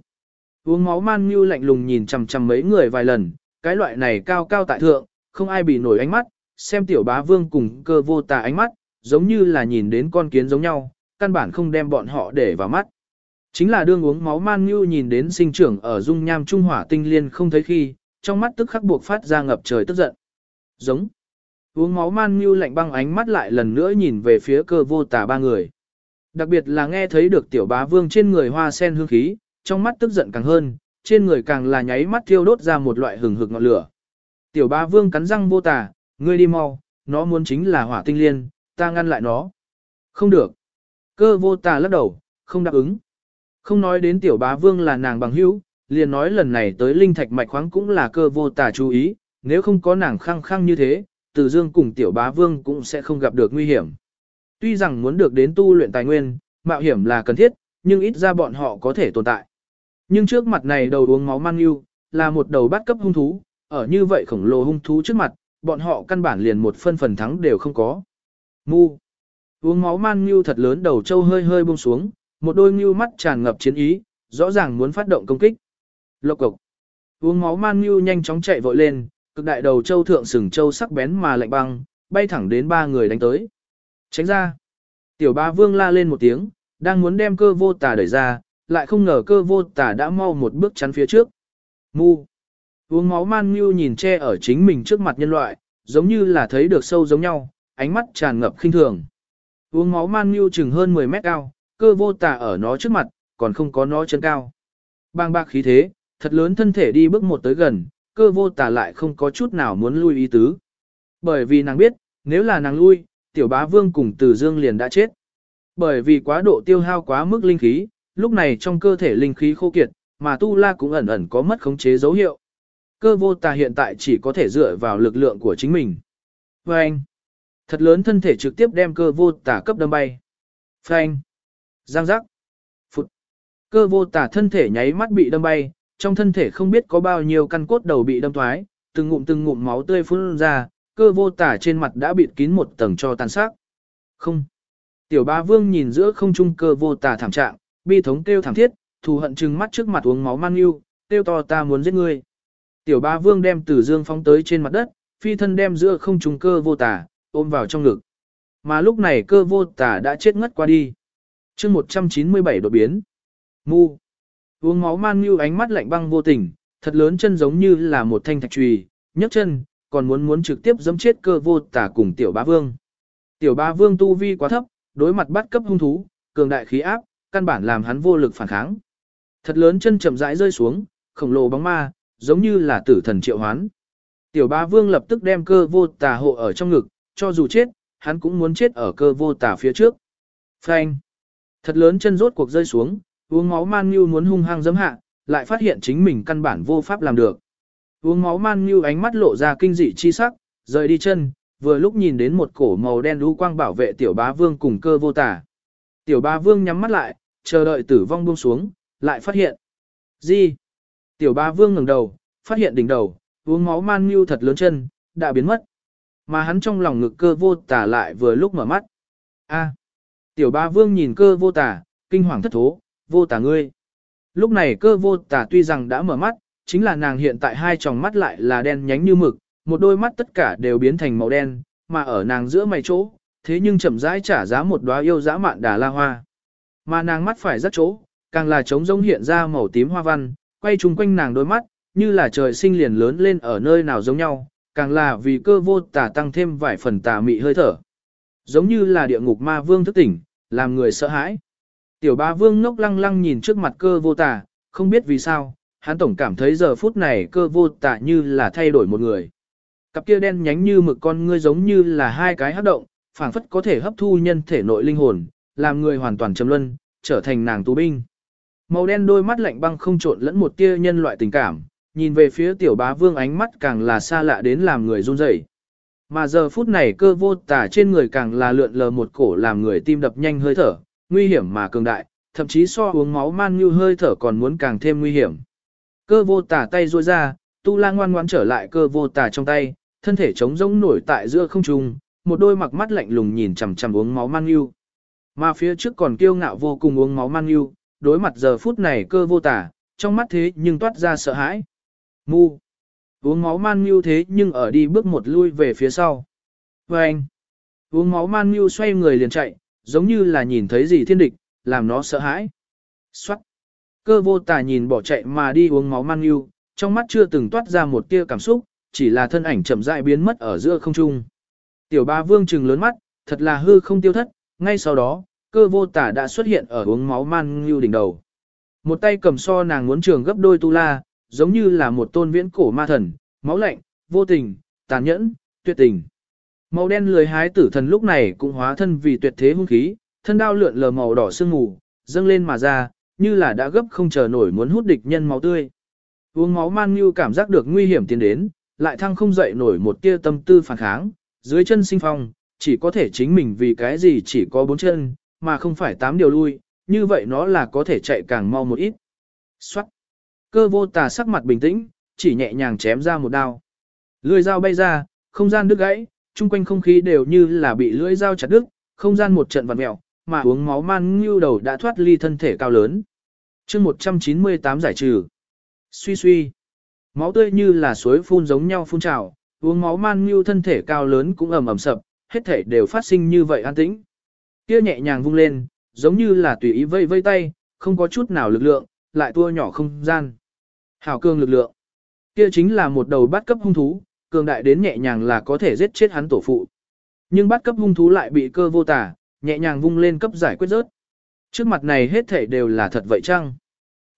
Uống máu man như lạnh lùng nhìn chằm chằm mấy người vài lần, cái loại này cao cao tại thượng, không ai bị nổi ánh mắt, xem tiểu bá vương cùng cơ vô tà ánh mắt, giống như là nhìn đến con kiến giống nhau, căn bản không đem bọn họ để vào mắt. Chính là đương uống máu man như nhìn đến sinh trưởng ở dung nham trung hỏa tinh liên không thấy khi, trong mắt tức khắc buộc phát ra ngập trời tức giận. Giống. Uống máu man như lạnh băng ánh mắt lại lần nữa nhìn về phía cơ vô tà ba người. Đặc biệt là nghe thấy được tiểu bá vương trên người hoa sen hương khí, trong mắt tức giận càng hơn, trên người càng là nháy mắt thiêu đốt ra một loại hừng hực ngọn lửa. Tiểu bá vương cắn răng vô tà, ngươi đi mau, nó muốn chính là hỏa tinh liên, ta ngăn lại nó. Không được. Cơ vô tà lắc đầu, không đáp ứng. Không nói đến tiểu bá vương là nàng bằng hữu, liền nói lần này tới linh thạch mạch khoáng cũng là cơ vô tà chú ý, nếu không có nàng khăng khăng như thế, từ dương cùng tiểu bá vương cũng sẽ không gặp được nguy hiểm. Tuy rằng muốn được đến tu luyện tài nguyên, mạo hiểm là cần thiết, nhưng ít ra bọn họ có thể tồn tại. Nhưng trước mặt này đầu uống máu mang yêu, là một đầu bắt cấp hung thú, ở như vậy khổng lồ hung thú trước mặt, bọn họ căn bản liền một phân phần thắng đều không có. Mu. Uống máu man ngưu thật lớn đầu trâu hơi hơi buông xuống, một đôi ngưu mắt tràn ngập chiến ý, rõ ràng muốn phát động công kích. Lộc cộc. Uống máu man ngưu nhanh chóng chạy vội lên, cực đại đầu trâu thượng sừng trâu sắc bén mà lạnh băng, bay thẳng đến ba người đánh tới. Tránh ra. Tiểu ba vương la lên một tiếng, đang muốn đem cơ vô tà đẩy ra, lại không ngờ cơ vô tà đã mau một bước chắn phía trước. Mu. Uống máu man như nhìn che ở chính mình trước mặt nhân loại, giống như là thấy được sâu giống nhau, ánh mắt tràn ngập khinh thường. Uống máu man như chừng hơn 10 mét cao, cơ vô tà ở nó trước mặt, còn không có nó chân cao. Bang bạc khí thế, thật lớn thân thể đi bước một tới gần, cơ vô tà lại không có chút nào muốn lui ý tứ. Bởi vì nàng biết, nếu là nàng lui, tiểu bá vương cùng tử dương liền đã chết. Bởi vì quá độ tiêu hao quá mức linh khí, lúc này trong cơ thể linh khí khô kiệt, mà tu la cũng ẩn ẩn có mất khống chế dấu hiệu. Cơ vô tà hiện tại chỉ có thể dựa vào lực lượng của chính mình. Phanh. Thật lớn thân thể trực tiếp đem cơ vô tà cấp đâm bay. Phanh. Giang giác. Phụt. Cơ vô tà thân thể nháy mắt bị đâm bay, trong thân thể không biết có bao nhiêu căn cốt đầu bị đâm thoái, từng ngụm từng ngụm máu tươi phun ra, cơ vô tà trên mặt đã bịt kín một tầng cho tàn sát Không. Tiểu ba vương nhìn giữa không trung cơ vô tà thảm trạng, bi thống kêu thảm thiết, thù hận trừng mắt trước mặt uống máu man yêu, kêu to ta muốn giết ngươi. Tiểu ba vương đem tử dương phóng tới trên mặt đất, phi thân đem giữa không trùng cơ vô tà, ôm vào trong ngực. Mà lúc này cơ vô tà đã chết ngất qua đi. chương 197 đột biến. Mu. Uống máu man yêu ánh mắt lạnh băng vô tình, thật lớn chân giống như là một thanh thạch trùy, nhấc chân, còn muốn muốn trực tiếp giẫm chết cơ vô tà cùng tiểu bá vương. Tiểu bá vương tu vi quá thấp, đối mặt bắt cấp hung thú, cường đại khí áp, căn bản làm hắn vô lực phản kháng. Thật lớn chân chậm rãi rơi xuống, khổng lồ bóng ma, giống như là tử thần triệu hoán. Tiểu bá vương lập tức đem cơ vô tà hộ ở trong ngực, cho dù chết, hắn cũng muốn chết ở cơ vô tà phía trước. Phanh. Thật lớn chân rốt cuộc rơi xuống, uống máu man như muốn hung hăng dấm hạ, lại phát hiện chính mình căn bản vô pháp làm được. Uống máu man như ánh mắt lộ ra kinh dị chi sắc, rời đi chân, vừa lúc nhìn đến một cổ màu đen lũ quang bảo vệ tiểu bá vương cùng cơ vô tà. Tiểu bá vương nhắm mắt lại, chờ đợi tử vong buông xuống, lại phát hiện. Gì? Tiểu bá vương ngẩng đầu, phát hiện đỉnh đầu, uống máu man như thật lớn chân, đã biến mất. Mà hắn trong lòng ngực cơ vô tả lại vừa lúc mở mắt. A. Tiểu bá vương nhìn cơ vô tả, kinh hoàng thất thố, vô tả ngươi. Lúc này cơ vô tả tuy rằng đã mở mắt, chính là nàng hiện tại hai tròng mắt lại là đen nhánh như mực, một đôi mắt tất cả đều biến thành màu đen, mà ở nàng giữa mày chỗ, thế nhưng chậm rãi trả giá một đóa yêu dã mạn đà la hoa. Mà nàng mắt phải rất chỗ, càng là trống rỗng hiện ra màu tím hoa văn, quay chung quanh nàng đôi mắt, như là trời sinh liền lớn lên ở nơi nào giống nhau, càng là vì cơ vô tà tăng thêm vài phần tà mị hơi thở. Giống như là địa ngục ma vương thức tỉnh, làm người sợ hãi. Tiểu ba vương ngốc lăng lăng nhìn trước mặt cơ vô tà, không biết vì sao, hắn tổng cảm thấy giờ phút này cơ vô tà như là thay đổi một người. Cặp kia đen nhánh như mực con ngươi giống như là hai cái hấp động, phảng phất có thể hấp thu nhân thể nội linh hồn, làm người hoàn toàn trầm luân, trở thành nàng tù binh. Màu đen đôi mắt lạnh băng không trộn lẫn một tia nhân loại tình cảm, nhìn về phía tiểu bá vương ánh mắt càng là xa lạ đến làm người run rẩy. Mà giờ phút này cơ vô tả trên người càng là lượn lờ một cổ làm người tim đập nhanh hơi thở, nguy hiểm mà cường đại, thậm chí so uống máu man như hơi thở còn muốn càng thêm nguy hiểm. Cơ vô tả tay ruôi ra, tu la ngoan ngoãn trở lại cơ vô tả trong tay, thân thể trống rỗng nổi tại giữa không trung, một đôi mặc mắt lạnh lùng nhìn chằm chằm uống máu man. Mà phía trước còn kiêu ngạo vô cùng uống máu man đối mặt giờ phút này cơ vô tả, trong mắt thế nhưng toát ra sợ hãi. Mu. Uống máu man thế nhưng ở đi bước một lui về phía sau. Và anh. Uống máu man xoay người liền chạy, giống như là nhìn thấy gì thiên địch, làm nó sợ hãi. Xoát. Cơ vô tả nhìn bỏ chạy mà đi uống máu man yêu, trong mắt chưa từng toát ra một tia cảm xúc, chỉ là thân ảnh chậm rãi biến mất ở giữa không trung. Tiểu ba vương trừng lớn mắt, thật là hư không tiêu thất, ngay sau đó, cơ vô tả đã xuất hiện ở uống máu man như đỉnh đầu. Một tay cầm so nàng muốn trường gấp đôi tu la, giống như là một tôn viễn cổ ma thần, máu lạnh, vô tình, tàn nhẫn, tuyệt tình. Màu đen lười hái tử thần lúc này cũng hóa thân vì tuyệt thế hung khí, thân đao lượn lờ màu đỏ sương mù, dâng lên mà ra, như là đã gấp không chờ nổi muốn hút địch nhân máu tươi. Uống máu man như cảm giác được nguy hiểm tiến đến, lại thăng không dậy nổi một tia tâm tư phản kháng, dưới chân sinh phong, chỉ có thể chính mình vì cái gì chỉ có bốn chân, mà không phải tám điều lui, như vậy nó là có thể chạy càng mau một ít. Xoát. Cơ vô tà sắc mặt bình tĩnh, chỉ nhẹ nhàng chém ra một đao. Lưỡi dao bay ra, không gian đứt gãy, chung quanh không khí đều như là bị lưỡi dao chặt đứt, không gian một trận vặn mèo, mà uống máu man như đầu đã thoát ly thân thể cao lớn. chương 198 giải trừ. Suy suy. Máu tươi như là suối phun giống nhau phun trào, uống máu man như thân thể cao lớn cũng ầm ầm sập, hết thể đều phát sinh như vậy an tĩnh. Kia nhẹ nhàng vung lên, giống như là tùy ý vây vây tay, không có chút nào lực lượng, lại tua nhỏ không gian. Hảo cương lực lượng. Kia chính là một đầu bắt cấp hung thú, cường đại đến nhẹ nhàng là có thể giết chết hắn tổ phụ. Nhưng bắt cấp hung thú lại bị cơ vô tả, nhẹ nhàng vung lên cấp giải quyết rớt. Trước mặt này hết thể đều là thật vậy chăng?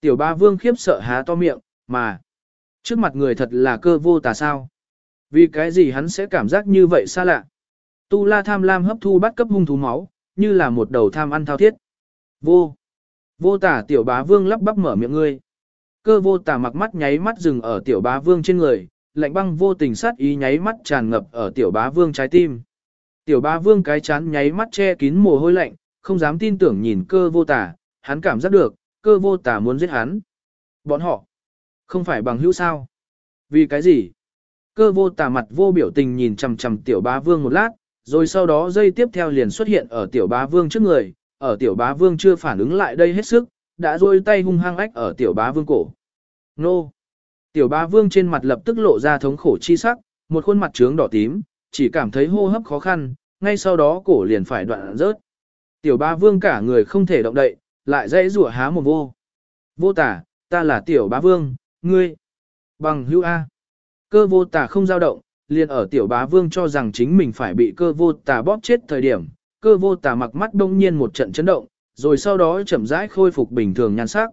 Tiểu ba vương khiếp sợ há to miệng, mà. Trước mặt người thật là cơ vô tà sao? Vì cái gì hắn sẽ cảm giác như vậy xa lạ? Tu la tham lam hấp thu bắt cấp hung thú máu, như là một đầu tham ăn thao thiết. Vô. Vô tả tiểu bá vương lắp bắp mở miệng ngươi. Cơ vô tả mặc mắt nháy mắt dừng ở tiểu bá vương trên người, lạnh băng vô tình sát ý nháy mắt tràn ngập ở tiểu bá vương trái tim. Tiểu bá vương cái chán nháy mắt che kín mồ hôi lạnh, không dám tin tưởng nhìn cơ vô tả, hắn cảm giác được, cơ vô tả muốn giết hắn. Bọn họ, không phải bằng hữu sao? Vì cái gì? Cơ vô tà mặt vô biểu tình nhìn chằm chằm tiểu bá vương một lát, rồi sau đó dây tiếp theo liền xuất hiện ở tiểu bá vương trước người, ở tiểu bá vương chưa phản ứng lại đây hết sức, đã rôi tay hung hăng ách ở tiểu bá vương cổ. Nô! Tiểu bá vương trên mặt lập tức lộ ra thống khổ chi sắc, một khuôn mặt trướng đỏ tím, chỉ cảm thấy hô hấp khó khăn, ngay sau đó cổ liền phải đoạn rớt. Tiểu bá vương cả người không thể động đậy, lại dãy rủa há một vô. Vô tả, ta là tiểu bá vương, ngươi. Bằng hữu A. Cơ vô tà không dao động, liền ở tiểu bá vương cho rằng chính mình phải bị cơ vô tà bóp chết thời điểm, cơ vô tà mặc mắt đông nhiên một trận chấn động, rồi sau đó chậm rãi khôi phục bình thường nhan sắc.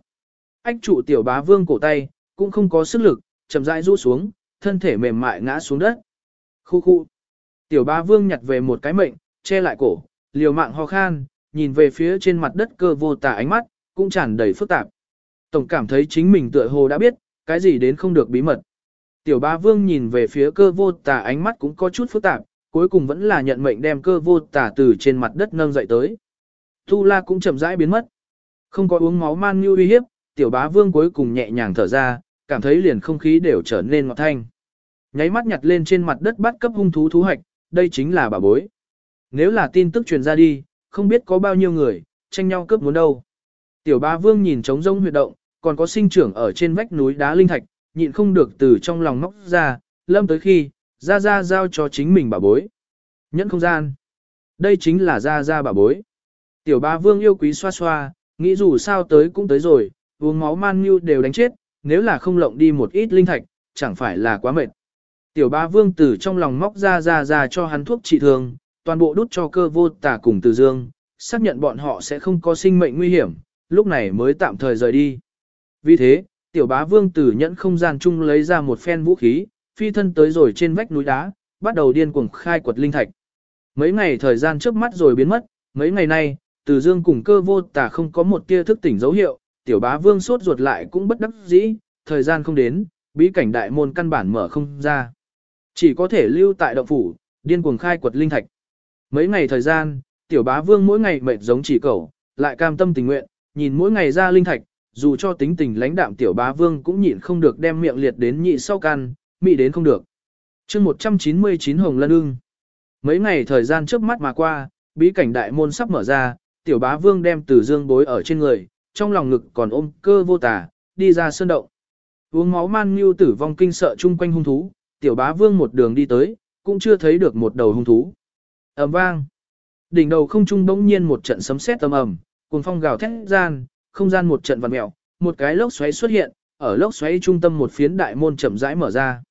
Ách trụ tiểu bá vương cổ tay, cũng không có sức lực, chậm rãi rũ xuống, thân thể mềm mại ngã xuống đất. Khu khu. Tiểu bá vương nhặt về một cái mệnh, che lại cổ, liều mạng ho khan, nhìn về phía trên mặt đất cơ vô tà ánh mắt, cũng tràn đầy phức tạp. Tổng cảm thấy chính mình tựa hồ đã biết, cái gì đến không được bí mật. Tiểu bá vương nhìn về phía cơ vô tả ánh mắt cũng có chút phức tạp, cuối cùng vẫn là nhận mệnh đem cơ vô tả từ trên mặt đất nâng dậy tới. Tu la cũng chậm rãi biến mất. Không có uống máu man như uy hiếp, tiểu bá vương cuối cùng nhẹ nhàng thở ra, cảm thấy liền không khí đều trở nên ngọt thanh. Nháy mắt nhặt lên trên mặt đất bắt cấp hung thú thú hoạch, đây chính là bà bối. Nếu là tin tức truyền ra đi, không biết có bao nhiêu người, tranh nhau cướp muốn đâu. Tiểu bá vương nhìn trống rông huyệt động, còn có sinh trưởng ở trên vách núi đá linh thạch, nhịn không được từ trong lòng móc ra, lâm tới khi, ra ra giao cho chính mình bà bối. Nhẫn không gian. Đây chính là ra ra bà bối. Tiểu ba vương yêu quý xoa xoa, nghĩ dù sao tới cũng tới rồi, uống máu man như đều đánh chết, nếu là không lộng đi một ít linh thạch, chẳng phải là quá mệt. Tiểu ba vương từ trong lòng móc ra ra ra cho hắn thuốc trị thương, toàn bộ đút cho cơ vô tả cùng từ dương, xác nhận bọn họ sẽ không có sinh mệnh nguy hiểm, lúc này mới tạm thời rời đi. Vì thế, tiểu bá vương từ nhẫn không gian chung lấy ra một phen vũ khí, phi thân tới rồi trên vách núi đá, bắt đầu điên cuồng khai quật linh thạch. Mấy ngày thời gian trước mắt rồi biến mất, mấy ngày nay, từ dương cùng cơ vô tả không có một tia thức tỉnh dấu hiệu, tiểu bá vương sốt ruột lại cũng bất đắc dĩ, thời gian không đến, bí cảnh đại môn căn bản mở không ra. Chỉ có thể lưu tại động phủ, điên cuồng khai quật linh thạch. Mấy ngày thời gian, tiểu bá vương mỗi ngày mệt giống chỉ cẩu, lại cam tâm tình nguyện, nhìn mỗi ngày ra linh thạch, dù cho tính tình lãnh đạm tiểu bá vương cũng nhịn không được đem miệng liệt đến nhị sau can, mị đến không được. chương 199 Hồng Lân ưng. Mấy ngày thời gian trước mắt mà qua, bí cảnh đại môn sắp mở ra, tiểu bá vương đem từ dương bối ở trên người, trong lòng ngực còn ôm cơ vô tả, đi ra sơn động. Uống máu man như tử vong kinh sợ chung quanh hung thú, tiểu bá vương một đường đi tới, cũng chưa thấy được một đầu hung thú. ầm vang. Đỉnh đầu không trung bỗng nhiên một trận sấm sét âm ầm, cuồng phong gào thét gian, không gian một trận vặn mèo, một cái lốc xoáy xuất hiện, ở lốc xoáy trung tâm một phiến đại môn chậm rãi mở ra.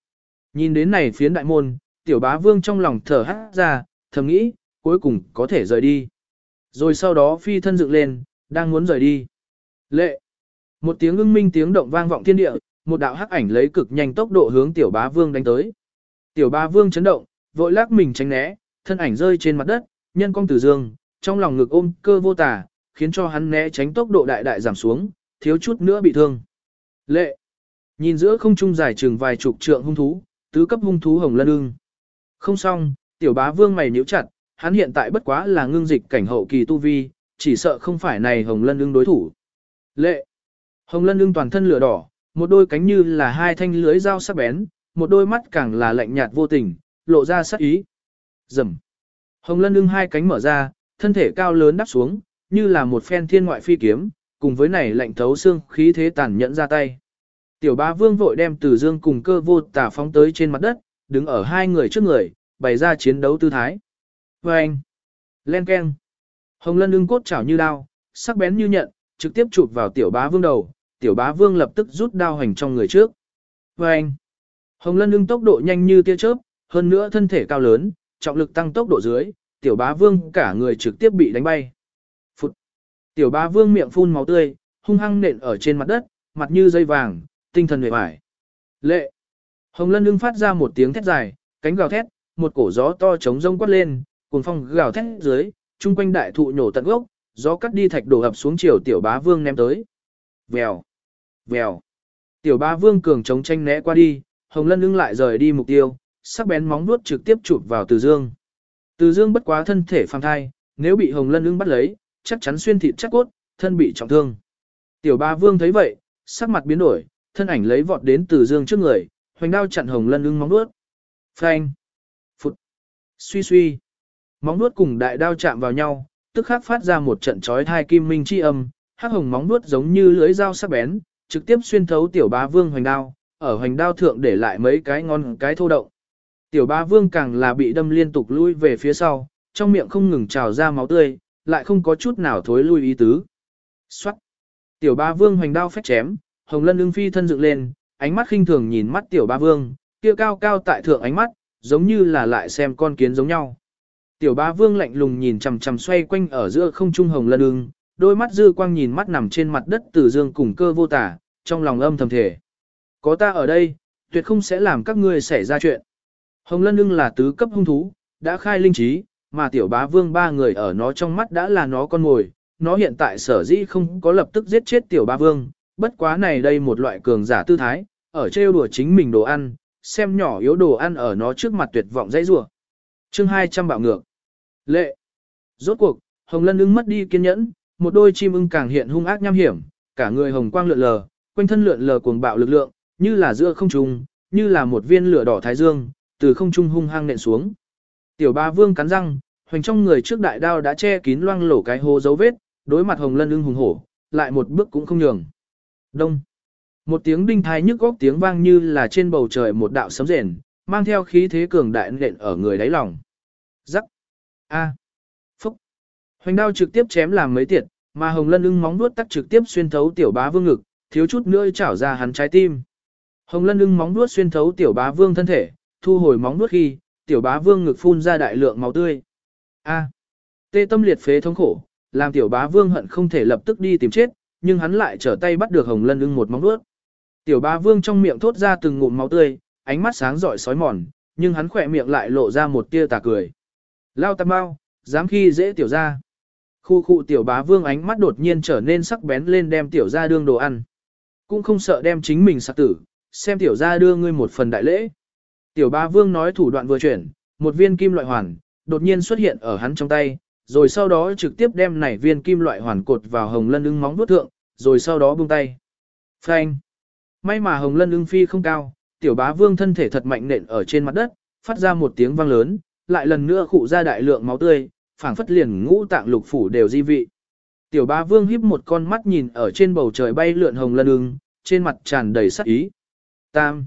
Nhìn đến này phiến đại môn, tiểu bá vương trong lòng thở hắt ra, thầm nghĩ, cuối cùng có thể rời đi. Rồi sau đó phi thân dựng lên, đang muốn rời đi. Lệ! Một tiếng ưng minh tiếng động vang vọng thiên địa, một đạo hắc ảnh lấy cực nhanh tốc độ hướng tiểu bá vương đánh tới. Tiểu bá vương chấn động, vội lắc mình tránh né, thân ảnh rơi trên mặt đất, nhân công tử dương, trong lòng ngực ôm cơ vô tả, khiến cho hắn né tránh tốc độ đại đại giảm xuống, thiếu chút nữa bị thương. Lệ! Nhìn giữa không trung dài chừng vài chục trượng hung thú, tứ cấp hung thú hồng lân ưng. Không xong, tiểu bá vương mày nhíu chặt, hắn hiện tại bất quá là ngưng dịch cảnh hậu kỳ tu vi, chỉ sợ không phải này hồng lân ưng đối thủ. Lệ! Hồng lân ưng toàn thân lửa đỏ, một đôi cánh như là hai thanh lưới dao sắc bén, một đôi mắt càng là lạnh nhạt vô tình, lộ ra sắc ý. Rầm. Hồng lân ưng hai cánh mở ra, thân thể cao lớn đắp xuống, như là một phen thiên ngoại phi kiếm, cùng với này lạnh thấu xương khí thế tàn nhẫn ra tay. Tiểu bá vương vội đem từ dương cùng cơ vô tả phóng tới trên mặt đất, đứng ở hai người trước người, bày ra chiến đấu tư thái. Và anh, len keng, hồng lân ưng cốt chảo như đao, sắc bén như nhận, trực tiếp chụp vào tiểu bá vương đầu, tiểu bá vương lập tức rút đao hành trong người trước. Và anh, hồng lân ưng tốc độ nhanh như tia chớp, hơn nữa thân thể cao lớn, trọng lực tăng tốc độ dưới, tiểu bá vương cả người trực tiếp bị đánh bay. Tiểu bá vương miệng phun máu tươi, hung hăng nện ở trên mặt đất, mặt như dây vàng, tinh thần hề vải. Lệ. Hồng lân ưng phát ra một tiếng thét dài, cánh gào thét, một cổ gió to trống rông quát lên, cuồng phong gào thét dưới, chung quanh đại thụ nhổ tận gốc, gió cắt đi thạch đổ ập xuống chiều tiểu bá vương ném tới. Vèo. Vèo. Tiểu bá vương cường chống tranh né qua đi, hồng lân ưng lại rời đi mục tiêu, sắc bén móng vuốt trực tiếp chụp vào từ dương. Từ dương bất quá thân thể phàm thai, nếu bị hồng lân ưng bắt lấy, chắc chắn xuyên thịt chắc cốt, thân bị trọng thương. Tiểu ba vương thấy vậy, sắc mặt biến đổi, thân ảnh lấy vọt đến từ dương trước người, hoành đao chặn hồng lân ưng móng nuốt Phanh. Phụt. Suy suy. Móng nuốt cùng đại đao chạm vào nhau, tức khắc phát ra một trận chói thai kim minh chi âm, hắc hồng móng nuốt giống như lưỡi dao sắc bén, trực tiếp xuyên thấu tiểu bá vương hoành đao, ở hoành đao thượng để lại mấy cái ngon cái thô động. Tiểu bá vương càng là bị đâm liên tục lui về phía sau, trong miệng không ngừng trào ra máu tươi, lại không có chút nào thối lui ý tứ. Xoát! Tiểu ba vương hoành đao phách chém, hồng lân ưng phi thân dựng lên, ánh mắt khinh thường nhìn mắt tiểu Ba vương, kia cao cao tại thượng ánh mắt, giống như là lại xem con kiến giống nhau. Tiểu Ba vương lạnh lùng nhìn chằm chằm xoay quanh ở giữa không trung hồng lân ưng, đôi mắt dư quang nhìn mắt nằm trên mặt đất từ dương cùng cơ vô tả, trong lòng âm thầm thể. Có ta ở đây, tuyệt không sẽ làm các ngươi xảy ra chuyện. Hồng lân ưng là tứ cấp hung thú, đã khai linh trí, mà tiểu bá vương ba người ở nó trong mắt đã là nó con mồi. Nó hiện tại sở dĩ không có lập tức giết chết tiểu bá vương, bất quá này đây một loại cường giả tư thái, ở trêu đùa chính mình đồ ăn, xem nhỏ yếu đồ ăn ở nó trước mặt tuyệt vọng dãy rủa. Chương 200 bạo ngược. Lệ. Rốt cuộc, Hồng Lân ưng mất đi kiên nhẫn, một đôi chim ưng càng hiện hung ác nham hiểm, cả người hồng quang lượn lờ, quanh thân lượn lờ cuồng bạo lực lượng, như là giữa không trung, như là một viên lửa đỏ thái dương, từ không trung hung hăng nện xuống. Tiểu Ba Vương cắn răng, hoành trong người trước đại đao đã che kín loang lổ cái hố dấu vết, đối mặt Hồng Lân ưng hùng hổ, lại một bước cũng không nhường. Đông. Một tiếng đinh thai nhức góc tiếng vang như là trên bầu trời một đạo sấm rền, mang theo khí thế cường đại nện ở người đáy lòng. Rắc. A. Phúc. Hoành đao trực tiếp chém làm mấy tiệt, mà Hồng Lân ưng móng vuốt tắt trực tiếp xuyên thấu tiểu bá vương ngực, thiếu chút nữa chảo ra hắn trái tim. Hồng Lân ưng móng vuốt xuyên thấu tiểu bá vương thân thể, thu hồi móng vuốt khi, tiểu bá vương ngực phun ra đại lượng máu tươi. A. Tê tâm liệt phế thống khổ, làm tiểu bá vương hận không thể lập tức đi tìm chết, nhưng hắn lại trở tay bắt được hồng lân ưng một móng vuốt. Tiểu bá vương trong miệng thốt ra từng ngụm máu tươi, ánh mắt sáng rọi sói mòn, nhưng hắn khỏe miệng lại lộ ra một tia tà cười. Lao tam bao, dám khi dễ tiểu ra. Khu khu tiểu bá vương ánh mắt đột nhiên trở nên sắc bén lên đem tiểu ra đương đồ ăn. Cũng không sợ đem chính mình sạc tử, xem tiểu ra đưa ngươi một phần đại lễ. Tiểu bá vương nói thủ đoạn vừa chuyển, một viên kim loại hoàn, đột nhiên xuất hiện ở hắn trong tay, rồi sau đó trực tiếp đem nảy viên kim loại hoàn cột vào hồng lân ưng móng vuốt thượng, rồi sau đó buông tay. Phanh! May mà hồng lân ưng phi không cao, tiểu bá vương thân thể thật mạnh nện ở trên mặt đất, phát ra một tiếng vang lớn, lại lần nữa khụ ra đại lượng máu tươi, phảng phất liền ngũ tạng lục phủ đều di vị. Tiểu bá vương híp một con mắt nhìn ở trên bầu trời bay lượn hồng lân ưng, trên mặt tràn đầy sắc ý. Tam,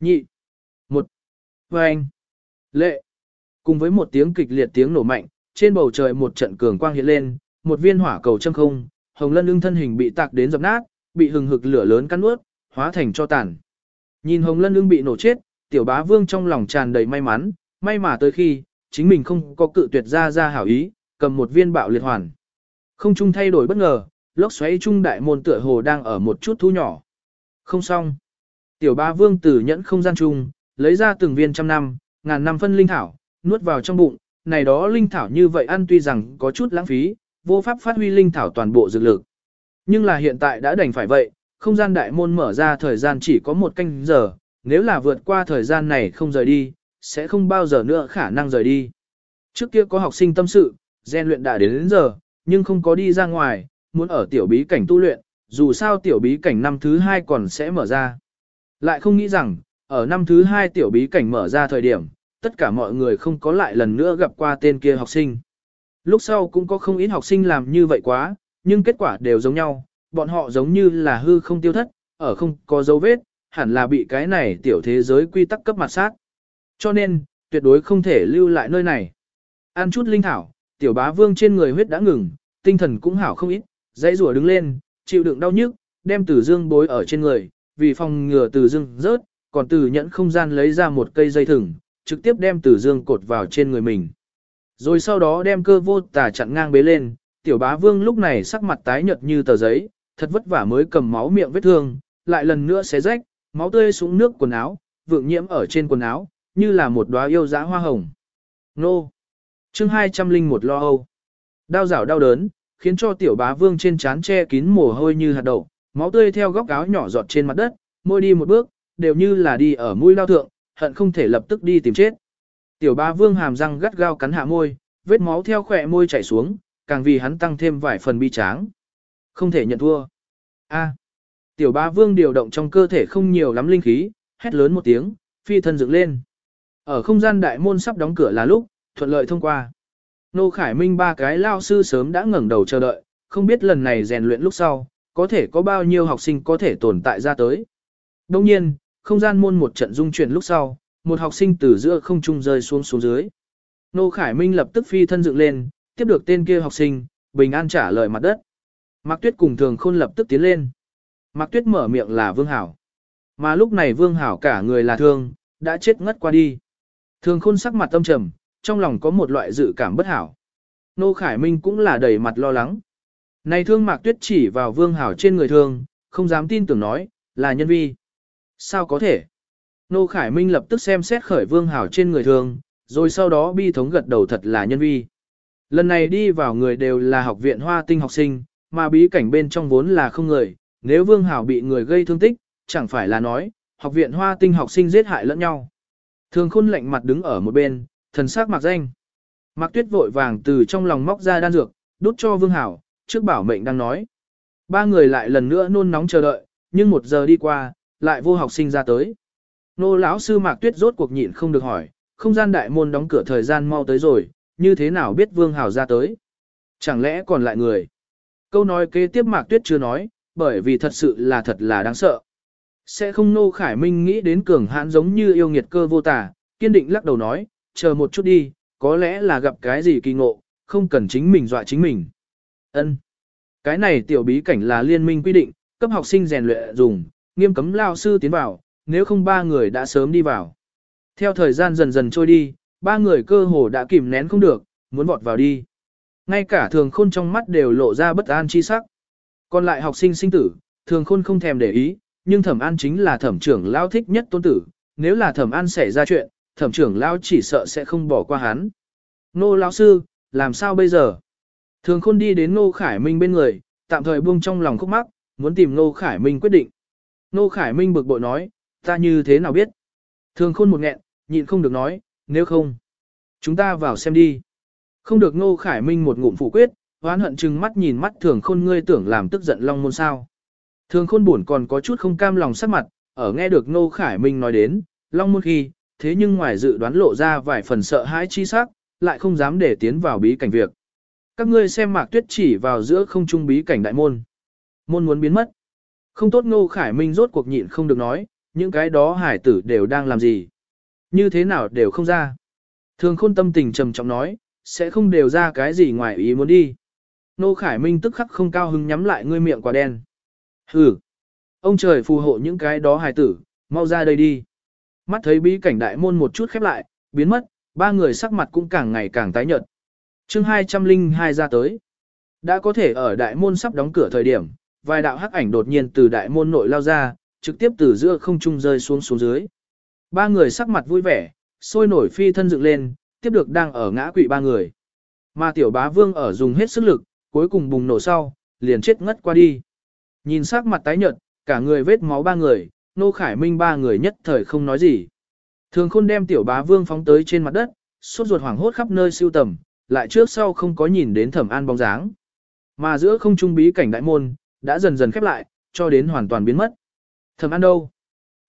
nhị, một, phanh, lệ. Cùng với một tiếng kịch liệt tiếng nổ mạnh, trên bầu trời một trận cường quang hiện lên, một viên hỏa cầu châm không, Hồng Lân ưng thân hình bị tạc đến dập nát, bị hừng hực lửa lớn cắn nuốt, hóa thành cho tàn. Nhìn Hồng Lân ưng bị nổ chết, tiểu bá vương trong lòng tràn đầy may mắn, may mà tới khi, chính mình không có cự tuyệt ra ra hảo ý, cầm một viên bạo liệt hoàn. Không trung thay đổi bất ngờ, lốc xoáy trung đại môn tựa hồ đang ở một chút thu nhỏ. Không xong. Tiểu bá vương tử nhẫn không gian trung, lấy ra từng viên trăm năm, ngàn năm phân linh thảo, nuốt vào trong bụng, này đó linh thảo như vậy ăn tuy rằng có chút lãng phí, vô pháp phát huy linh thảo toàn bộ dược lực. Nhưng là hiện tại đã đành phải vậy, không gian đại môn mở ra thời gian chỉ có một canh giờ, nếu là vượt qua thời gian này không rời đi, sẽ không bao giờ nữa khả năng rời đi. Trước kia có học sinh tâm sự, gian luyện đã đến, đến giờ, nhưng không có đi ra ngoài, muốn ở tiểu bí cảnh tu luyện, dù sao tiểu bí cảnh năm thứ hai còn sẽ mở ra. Lại không nghĩ rằng, ở năm thứ hai tiểu bí cảnh mở ra thời điểm, tất cả mọi người không có lại lần nữa gặp qua tên kia học sinh. Lúc sau cũng có không ít học sinh làm như vậy quá, nhưng kết quả đều giống nhau, bọn họ giống như là hư không tiêu thất, ở không có dấu vết, hẳn là bị cái này tiểu thế giới quy tắc cấp mặt sát. Cho nên, tuyệt đối không thể lưu lại nơi này. Ăn chút linh thảo, tiểu bá vương trên người huyết đã ngừng, tinh thần cũng hảo không ít, dãy rùa đứng lên, chịu đựng đau nhức, đem tử dương bối ở trên người, vì phòng ngừa tử dương rớt, còn tử nhẫn không gian lấy ra một cây dây thừng, trực tiếp đem tử dương cột vào trên người mình. Rồi sau đó đem cơ vô tà chặn ngang bế lên, tiểu bá vương lúc này sắc mặt tái nhợt như tờ giấy, thật vất vả mới cầm máu miệng vết thương, lại lần nữa xé rách, máu tươi xuống nước quần áo, vượng nhiễm ở trên quần áo, như là một đóa yêu dã hoa hồng. Nô! chương 201 lo âu. Đau rảo đau đớn, khiến cho tiểu bá vương trên trán che kín mồ hôi như hạt đậu, máu tươi theo góc áo nhỏ giọt trên mặt đất, môi đi một bước, đều như là đi ở mũi lao thượng, hận không thể lập tức đi tìm chết. Tiểu ba vương hàm răng gắt gao cắn hạ môi, vết máu theo khỏe môi chảy xuống, càng vì hắn tăng thêm vài phần bi tráng. Không thể nhận thua. A. Tiểu ba vương điều động trong cơ thể không nhiều lắm linh khí, hét lớn một tiếng, phi thân dựng lên. Ở không gian đại môn sắp đóng cửa là lúc, thuận lợi thông qua. Nô Khải Minh ba cái lao sư sớm đã ngẩng đầu chờ đợi, không biết lần này rèn luyện lúc sau, có thể có bao nhiêu học sinh có thể tồn tại ra tới. Đồng nhiên, không gian môn một trận dung chuyển lúc sau, một học sinh từ giữa không trung rơi xuống xuống dưới. Nô Khải Minh lập tức phi thân dựng lên, tiếp được tên kia học sinh, bình an trả lời mặt đất. Mạc Tuyết cùng Thường Khôn lập tức tiến lên. Mạc Tuyết mở miệng là Vương Hảo. Mà lúc này Vương Hảo cả người là thương, đã chết ngất qua đi. Thường Khôn sắc mặt tâm trầm, trong lòng có một loại dự cảm bất hảo. Nô Khải Minh cũng là đầy mặt lo lắng. Này thương Mạc Tuyết chỉ vào Vương Hảo trên người thương, không dám tin tưởng nói, là nhân vi. Sao có thể? Nô Khải Minh lập tức xem xét khởi Vương Hảo trên người thường, rồi sau đó bi thống gật đầu thật là nhân vi. Lần này đi vào người đều là học viện hoa tinh học sinh, mà bí cảnh bên trong vốn là không người, nếu Vương Hảo bị người gây thương tích, chẳng phải là nói, học viện hoa tinh học sinh giết hại lẫn nhau. Thường khôn lạnh mặt đứng ở một bên, thần sắc mặc danh. Mạc Tuyết vội vàng từ trong lòng móc ra đan dược, đút cho Vương Hảo, trước bảo mệnh đang nói. Ba người lại lần nữa nôn nóng chờ đợi, nhưng một giờ đi qua, lại vô học sinh ra tới. Nô lão sư Mạc Tuyết rốt cuộc nhịn không được hỏi, không gian đại môn đóng cửa thời gian mau tới rồi, như thế nào biết Vương Hảo ra tới? Chẳng lẽ còn lại người? Câu nói kế tiếp Mạc Tuyết chưa nói, bởi vì thật sự là thật là đáng sợ. Sẽ không nô khải minh nghĩ đến cường hãn giống như yêu nghiệt cơ vô tả, kiên định lắc đầu nói, chờ một chút đi, có lẽ là gặp cái gì kỳ ngộ, không cần chính mình dọa chính mình. Ân, Cái này tiểu bí cảnh là liên minh quy định, cấp học sinh rèn luyện dùng, nghiêm cấm lao sư tiến vào, nếu không ba người đã sớm đi vào. Theo thời gian dần dần trôi đi, ba người cơ hồ đã kìm nén không được, muốn vọt vào đi. Ngay cả thường khôn trong mắt đều lộ ra bất an chi sắc. Còn lại học sinh sinh tử, thường khôn không thèm để ý, nhưng thẩm an chính là thẩm trưởng lao thích nhất tôn tử, nếu là thẩm an xảy ra chuyện, thẩm trưởng lao chỉ sợ sẽ không bỏ qua hắn. Nô lão sư, làm sao bây giờ? Thường khôn đi đến Nô Khải Minh bên người, tạm thời buông trong lòng khúc mắc, muốn tìm Nô Khải Minh quyết định. Nô Khải Minh bực bội nói, ta như thế nào biết? Thường khôn một nghẹn, nhịn không được nói, nếu không, chúng ta vào xem đi. Không được Nô Khải Minh một ngụm phủ quyết, hoán hận chừng mắt nhìn mắt thường khôn ngươi tưởng làm tức giận long môn sao. Thường khôn buồn còn có chút không cam lòng sắc mặt, ở nghe được Nô Khải Minh nói đến, long môn khi, thế nhưng ngoài dự đoán lộ ra vài phần sợ hãi chi sắc, lại không dám để tiến vào bí cảnh việc. Các ngươi xem mạc tuyết chỉ vào giữa không trung bí cảnh đại môn. Môn muốn biến mất. Không tốt Ngô Khải Minh rốt cuộc nhịn không được nói, những cái đó hải tử đều đang làm gì. Như thế nào đều không ra. Thường khôn tâm tình trầm trọng nói, sẽ không đều ra cái gì ngoài ý muốn đi. Nô Khải Minh tức khắc không cao hứng nhắm lại ngươi miệng quả đen. Hừ. Ông trời phù hộ những cái đó hài tử, mau ra đây đi. Mắt thấy bí cảnh đại môn một chút khép lại, biến mất, ba người sắc mặt cũng càng ngày càng tái nhợt. chương 202 ra tới. Đã có thể ở đại môn sắp đóng cửa thời điểm, vài đạo hắc ảnh đột nhiên từ đại môn nội lao ra, trực tiếp từ giữa không trung rơi xuống xuống dưới. Ba người sắc mặt vui vẻ, sôi nổi phi thân dựng lên, tiếp được đang ở ngã quỵ ba người. Mà tiểu bá vương ở dùng hết sức lực, cuối cùng bùng nổ sau, liền chết ngất qua đi. Nhìn sắc mặt tái nhợt, cả người vết máu ba người, nô khải minh ba người nhất thời không nói gì. Thường khôn đem tiểu bá vương phóng tới trên mặt đất, suốt ruột hoảng hốt khắp nơi siêu tầm, lại trước sau không có nhìn đến thẩm an bóng dáng. Mà giữa không trung bí cảnh đại môn, đã dần dần khép lại, cho đến hoàn toàn biến mất. Thẩm an đâu?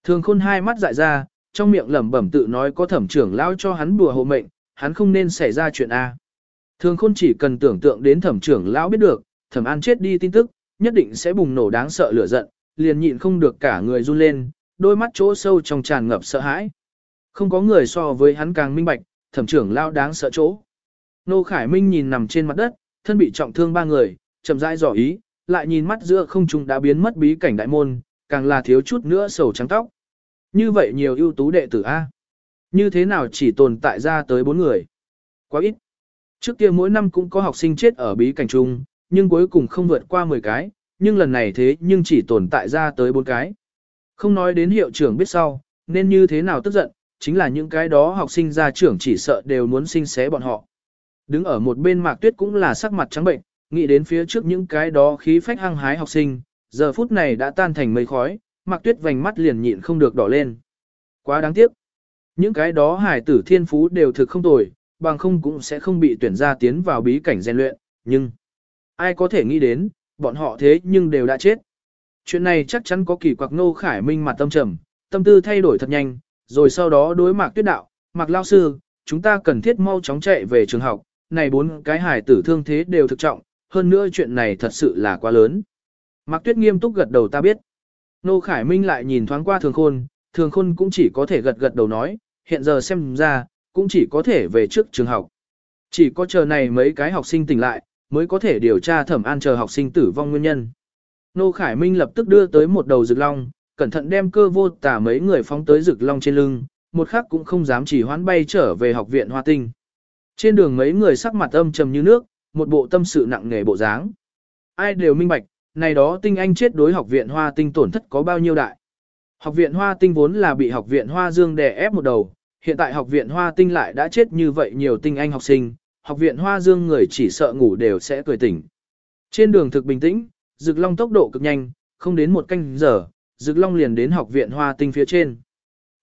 Thường khôn hai mắt dại ra, trong miệng lẩm bẩm tự nói có thẩm trưởng lão cho hắn bùa hộ mệnh, hắn không nên xảy ra chuyện A. Thường khôn chỉ cần tưởng tượng đến thẩm trưởng lão biết được, thẩm an chết đi tin tức, nhất định sẽ bùng nổ đáng sợ lửa giận, liền nhịn không được cả người run lên, đôi mắt chỗ sâu trong tràn ngập sợ hãi. Không có người so với hắn càng minh bạch, thẩm trưởng lão đáng sợ chỗ. Nô Khải Minh nhìn nằm trên mặt đất, thân bị trọng thương ba người, chậm rãi dò ý, lại nhìn mắt giữa không trung đã biến mất bí cảnh đại môn, càng là thiếu chút nữa sầu trắng tóc. Như vậy nhiều ưu tú đệ tử A. Như thế nào chỉ tồn tại ra tới bốn người? Quá ít. Trước kia mỗi năm cũng có học sinh chết ở bí cảnh trung nhưng cuối cùng không vượt qua 10 cái, nhưng lần này thế nhưng chỉ tồn tại ra tới bốn cái. Không nói đến hiệu trưởng biết sau, nên như thế nào tức giận, chính là những cái đó học sinh ra trưởng chỉ sợ đều muốn sinh xé bọn họ. Đứng ở một bên mạc tuyết cũng là sắc mặt trắng bệnh, nghĩ đến phía trước những cái đó khí phách hăng hái học sinh, giờ phút này đã tan thành mây khói, mạc tuyết vành mắt liền nhịn không được đỏ lên. Quá đáng tiếc. Những cái đó hải tử thiên phú đều thực không tồi, bằng không cũng sẽ không bị tuyển ra tiến vào bí cảnh rèn luyện, nhưng ai có thể nghĩ đến, bọn họ thế nhưng đều đã chết. Chuyện này chắc chắn có kỳ quặc nô khải minh mặt tâm trầm, tâm tư thay đổi thật nhanh, rồi sau đó đối mạc tuyết đạo, mạc lao sư, chúng ta cần thiết mau chóng chạy về trường học, này bốn cái hải tử thương thế đều thực trọng, hơn nữa chuyện này thật sự là quá lớn. Mạc tuyết nghiêm túc gật đầu ta biết. Nô khải minh lại nhìn thoáng qua thường khôn, thường khôn cũng chỉ có thể gật gật đầu nói, hiện giờ xem ra, cũng chỉ có thể về trước trường học. Chỉ có chờ này mấy cái học sinh tỉnh lại, mới có thể điều tra thẩm an chờ học sinh tử vong nguyên nhân. Nô Khải Minh lập tức đưa tới một đầu rực long, cẩn thận đem cơ vô tả mấy người phóng tới rực long trên lưng, một khắc cũng không dám chỉ hoán bay trở về học viện hoa tinh. Trên đường mấy người sắc mặt âm trầm như nước, một bộ tâm sự nặng nề bộ dáng. Ai đều minh bạch, này đó tinh anh chết đối học viện hoa tinh tổn thất có bao nhiêu đại. Học viện hoa tinh vốn là bị học viện hoa dương đè ép một đầu, hiện tại học viện hoa tinh lại đã chết như vậy nhiều tinh anh học sinh, học viện hoa dương người chỉ sợ ngủ đều sẽ cười tỉnh. Trên đường thực bình tĩnh, rực Long tốc độ cực nhanh, không đến một canh giờ, rực Long liền đến học viện hoa tinh phía trên.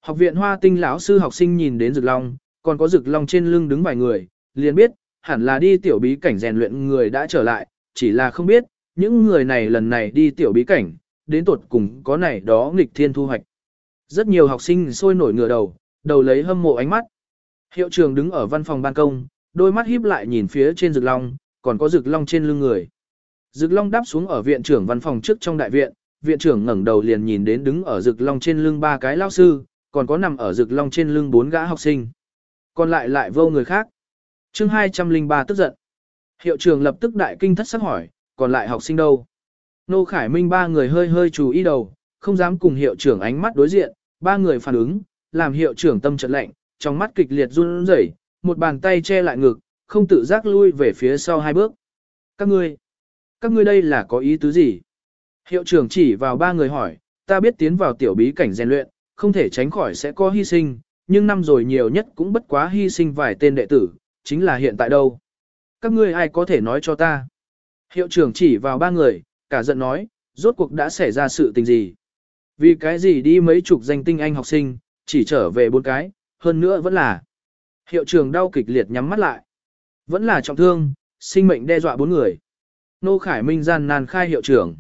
Học viện hoa tinh lão sư học sinh nhìn đến rực Long, còn có rực Long trên lưng đứng vài người, liền biết, hẳn là đi tiểu bí cảnh rèn luyện người đã trở lại, chỉ là không biết, những người này lần này đi tiểu bí cảnh, đến tuột cùng có này đó nghịch thiên thu hoạch. Rất nhiều học sinh sôi nổi ngửa đầu, đầu lấy hâm mộ ánh mắt. Hiệu trường đứng ở văn phòng ban công, đôi mắt híp lại nhìn phía trên rực long, còn có rực long trên lưng người. Rực long đáp xuống ở viện trưởng văn phòng trước trong đại viện, viện trưởng ngẩng đầu liền nhìn đến đứng ở rực long trên lưng ba cái lao sư, còn có nằm ở rực long trên lưng bốn gã học sinh. Còn lại lại vô người khác chương 203 tức giận. Hiệu trưởng lập tức đại kinh thất sắc hỏi, còn lại học sinh đâu? Nô Khải Minh ba người hơi hơi chú ý đầu, không dám cùng hiệu trưởng ánh mắt đối diện, ba người phản ứng, làm hiệu trưởng tâm trận lạnh, trong mắt kịch liệt run rẩy, một bàn tay che lại ngực, không tự giác lui về phía sau hai bước. Các ngươi, các ngươi đây là có ý tứ gì? Hiệu trưởng chỉ vào ba người hỏi, ta biết tiến vào tiểu bí cảnh rèn luyện, không thể tránh khỏi sẽ có hy sinh, nhưng năm rồi nhiều nhất cũng bất quá hy sinh vài tên đệ tử, chính là hiện tại đâu. Các ngươi ai có thể nói cho ta? Hiệu trưởng chỉ vào ba người, cả giận nói, rốt cuộc đã xảy ra sự tình gì? Vì cái gì đi mấy chục danh tinh anh học sinh, chỉ trở về bốn cái, hơn nữa vẫn là. Hiệu trưởng đau kịch liệt nhắm mắt lại. Vẫn là trọng thương, sinh mệnh đe dọa bốn người. Nô Khải Minh gian nan khai hiệu trưởng.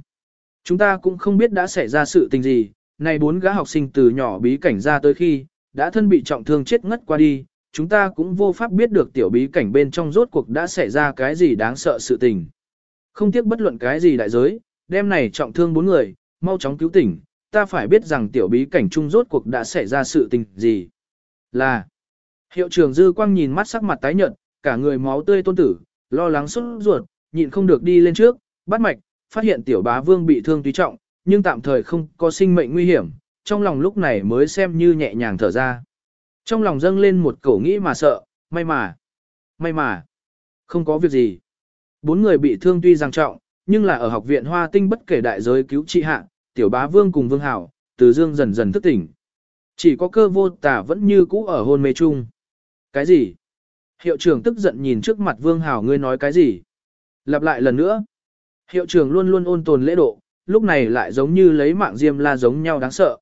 Chúng ta cũng không biết đã xảy ra sự tình gì, này bốn gã học sinh từ nhỏ bí cảnh ra tới khi, đã thân bị trọng thương chết ngất qua đi, chúng ta cũng vô pháp biết được tiểu bí cảnh bên trong rốt cuộc đã xảy ra cái gì đáng sợ sự tình. Không tiếc bất luận cái gì đại giới, đêm này trọng thương bốn người, mau chóng cứu tỉnh, ta phải biết rằng tiểu bí cảnh trung rốt cuộc đã xảy ra sự tình gì. Là, hiệu trưởng Dư Quang nhìn mắt sắc mặt tái nhợt, cả người máu tươi tôn tử, lo lắng xuất ruột, nhịn không được đi lên trước, bắt mạch, phát hiện tiểu bá vương bị thương tuy trọng, nhưng tạm thời không có sinh mệnh nguy hiểm, trong lòng lúc này mới xem như nhẹ nhàng thở ra. Trong lòng dâng lên một cổ nghĩ mà sợ, may mà, may mà, không có việc gì. Bốn người bị thương tuy rằng trọng, nhưng là ở học viện Hoa Tinh bất kể đại giới cứu trị hạ, tiểu bá vương cùng vương hảo, từ dương dần dần thức tỉnh. Chỉ có cơ vô tả vẫn như cũ ở hôn mê chung. Cái gì? Hiệu trưởng tức giận nhìn trước mặt vương hảo ngươi nói cái gì? Lặp lại lần nữa. Hiệu trưởng luôn luôn ôn tồn lễ độ, lúc này lại giống như lấy mạng diêm la giống nhau đáng sợ.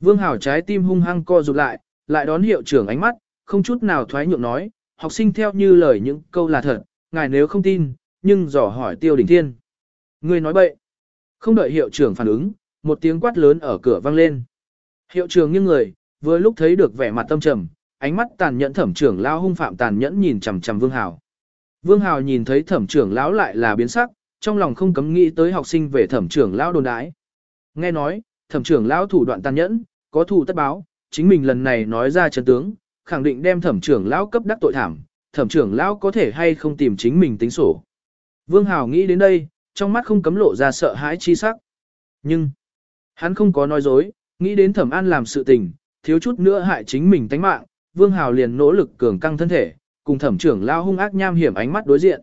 Vương hảo trái tim hung hăng co rụt lại, lại đón hiệu trưởng ánh mắt, không chút nào thoái nhượng nói, học sinh theo như lời những câu là thật, ngài nếu không tin, nhưng dò hỏi tiêu đỉnh thiên. người nói bậy. Không đợi hiệu trưởng phản ứng, một tiếng quát lớn ở cửa vang lên. Hiệu trưởng nghiêng người, vừa lúc thấy được vẻ mặt tâm trầm, ánh mắt tàn nhẫn thẩm trưởng lão hung phạm tàn nhẫn nhìn chằm chằm Vương Hào. Vương Hào nhìn thấy thẩm trưởng lão lại là biến sắc, trong lòng không cấm nghĩ tới học sinh về thẩm trưởng lão đồn đái. Nghe nói, thẩm trưởng lão thủ đoạn tàn nhẫn, có thù tất báo, chính mình lần này nói ra chân tướng, khẳng định đem thẩm trưởng lão cấp đắc tội thảm, thẩm trưởng lão có thể hay không tìm chính mình tính sổ. Vương Hào nghĩ đến đây, trong mắt không cấm lộ ra sợ hãi chi sắc. Nhưng, hắn không có nói dối, nghĩ đến thẩm an làm sự tình, thiếu chút nữa hại chính mình tánh mạng, Vương Hào liền nỗ lực cường căng thân thể, cùng thẩm trưởng lão hung ác nham hiểm ánh mắt đối diện.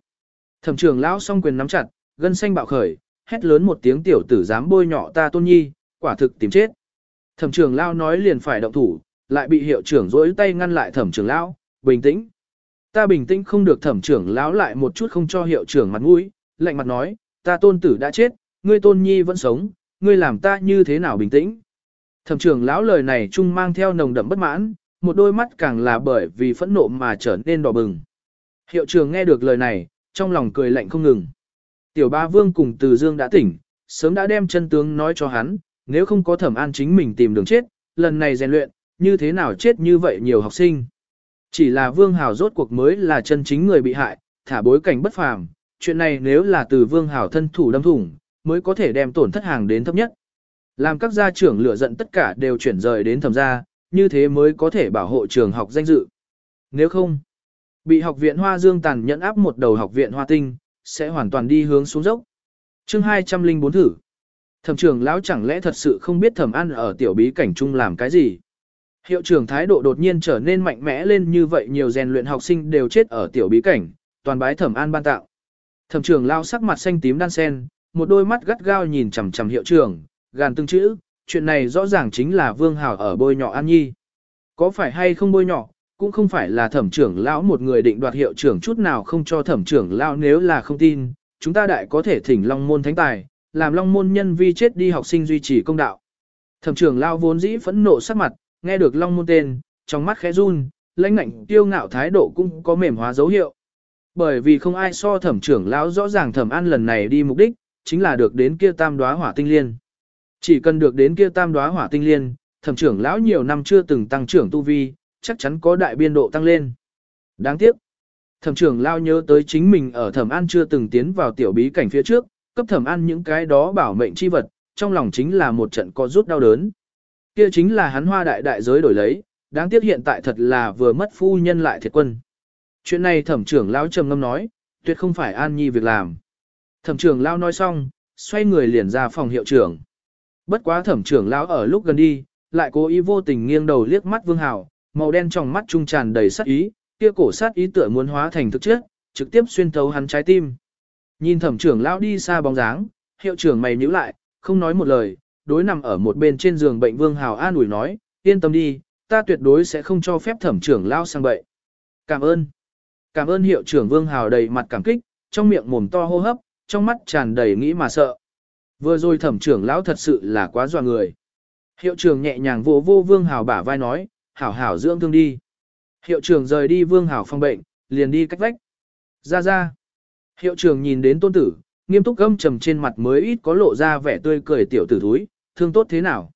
Thẩm trưởng lão song quyền nắm chặt, gân xanh bạo khởi, hét lớn một tiếng tiểu tử dám bôi nhọ ta tôn nhi, quả thực tìm chết. Thẩm trưởng lão nói liền phải động thủ, lại bị hiệu trưởng rỗi tay ngăn lại thẩm trưởng lão, bình tĩnh. Ta bình tĩnh không được thẩm trưởng lão lại một chút không cho hiệu trưởng mặt mũi, lạnh mặt nói, ta tôn tử đã chết, ngươi tôn nhi vẫn sống, ngươi làm ta như thế nào bình tĩnh. Thẩm trưởng lão lời này chung mang theo nồng đậm bất mãn, một đôi mắt càng là bởi vì phẫn nộ mà trở nên đỏ bừng. Hiệu trưởng nghe được lời này, trong lòng cười lạnh không ngừng. Tiểu ba vương cùng từ dương đã tỉnh, sớm đã đem chân tướng nói cho hắn, nếu không có thẩm an chính mình tìm đường chết, lần này rèn luyện, như thế nào chết như vậy nhiều học sinh. Chỉ là vương hào rốt cuộc mới là chân chính người bị hại, thả bối cảnh bất phàm, chuyện này nếu là từ vương hào thân thủ đâm thủng, mới có thể đem tổn thất hàng đến thấp nhất. Làm các gia trưởng lựa giận tất cả đều chuyển rời đến thẩm gia, như thế mới có thể bảo hộ trường học danh dự. Nếu không, bị học viện Hoa Dương tàn nhẫn áp một đầu học viện Hoa Tinh, sẽ hoàn toàn đi hướng xuống dốc. Chương 204 thử. Thẩm trưởng lão chẳng lẽ thật sự không biết thẩm ăn ở tiểu bí cảnh chung làm cái gì? Hiệu trưởng thái độ đột nhiên trở nên mạnh mẽ lên như vậy nhiều rèn luyện học sinh đều chết ở tiểu bí cảnh, toàn bái thẩm an ban tạo. Thẩm trưởng lão sắc mặt xanh tím đan sen, một đôi mắt gắt gao nhìn chằm chằm hiệu trưởng, gàn từng chữ, chuyện này rõ ràng chính là Vương Hào ở bôi nhọ An Nhi. Có phải hay không bôi nhọ, cũng không phải là thẩm trưởng lão một người định đoạt hiệu trưởng chút nào không cho thẩm trưởng lão nếu là không tin, chúng ta đại có thể thỉnh Long môn thánh tài, làm Long môn nhân vi chết đi học sinh duy trì công đạo. Thẩm trưởng lão vốn dĩ phẫn nộ sắc mặt, nghe được Long môn tên, trong mắt khẽ run, lãnh ngạnh tiêu ngạo thái độ cũng có mềm hóa dấu hiệu. Bởi vì không ai so thẩm trưởng lão rõ ràng thẩm an lần này đi mục đích, chính là được đến kia tam đóa hỏa tinh liên. Chỉ cần được đến kia tam đóa hỏa tinh liên, thẩm trưởng lão nhiều năm chưa từng tăng trưởng tu vi, chắc chắn có đại biên độ tăng lên. Đáng tiếc, thẩm trưởng lão nhớ tới chính mình ở thẩm an chưa từng tiến vào tiểu bí cảnh phía trước, cấp thẩm ăn những cái đó bảo mệnh chi vật, trong lòng chính là một trận có rút đau đớn. Kia chính là hắn hoa đại đại giới đổi lấy, đáng tiếc hiện tại thật là vừa mất phu nhân lại thiệt quân. Chuyện này thẩm trưởng lão trầm ngâm nói, tuyệt không phải an nhi việc làm. Thẩm trưởng lão nói xong, xoay người liền ra phòng hiệu trưởng. Bất quá thẩm trưởng lão ở lúc gần đi, lại cố ý vô tình nghiêng đầu liếc mắt Vương Hào, màu đen trong mắt trung tràn đầy sát ý, kia cổ sát ý tựa muốn hóa thành thực chất, trực tiếp xuyên thấu hắn trái tim. Nhìn thẩm trưởng lão đi xa bóng dáng, hiệu trưởng mày nhíu lại, không nói một lời, đối nằm ở một bên trên giường bệnh Vương Hào an ủi nói, yên tâm đi, ta tuyệt đối sẽ không cho phép thẩm trưởng lão sang bệnh. Cảm ơn. Cảm ơn hiệu trưởng Vương Hào đầy mặt cảm kích, trong miệng mồm to hô hấp, trong mắt tràn đầy nghĩ mà sợ. Vừa rồi thẩm trưởng lão thật sự là quá dọa người. Hiệu trưởng nhẹ nhàng vô vô Vương Hào bả vai nói, hảo hảo dưỡng thương đi. Hiệu trưởng rời đi Vương Hào phòng bệnh, liền đi cách vách. Ra ra. Hiệu trưởng nhìn đến tôn tử, nghiêm túc gâm trầm trên mặt mới ít có lộ ra vẻ tươi cười tiểu tử thúi, thương tốt thế nào.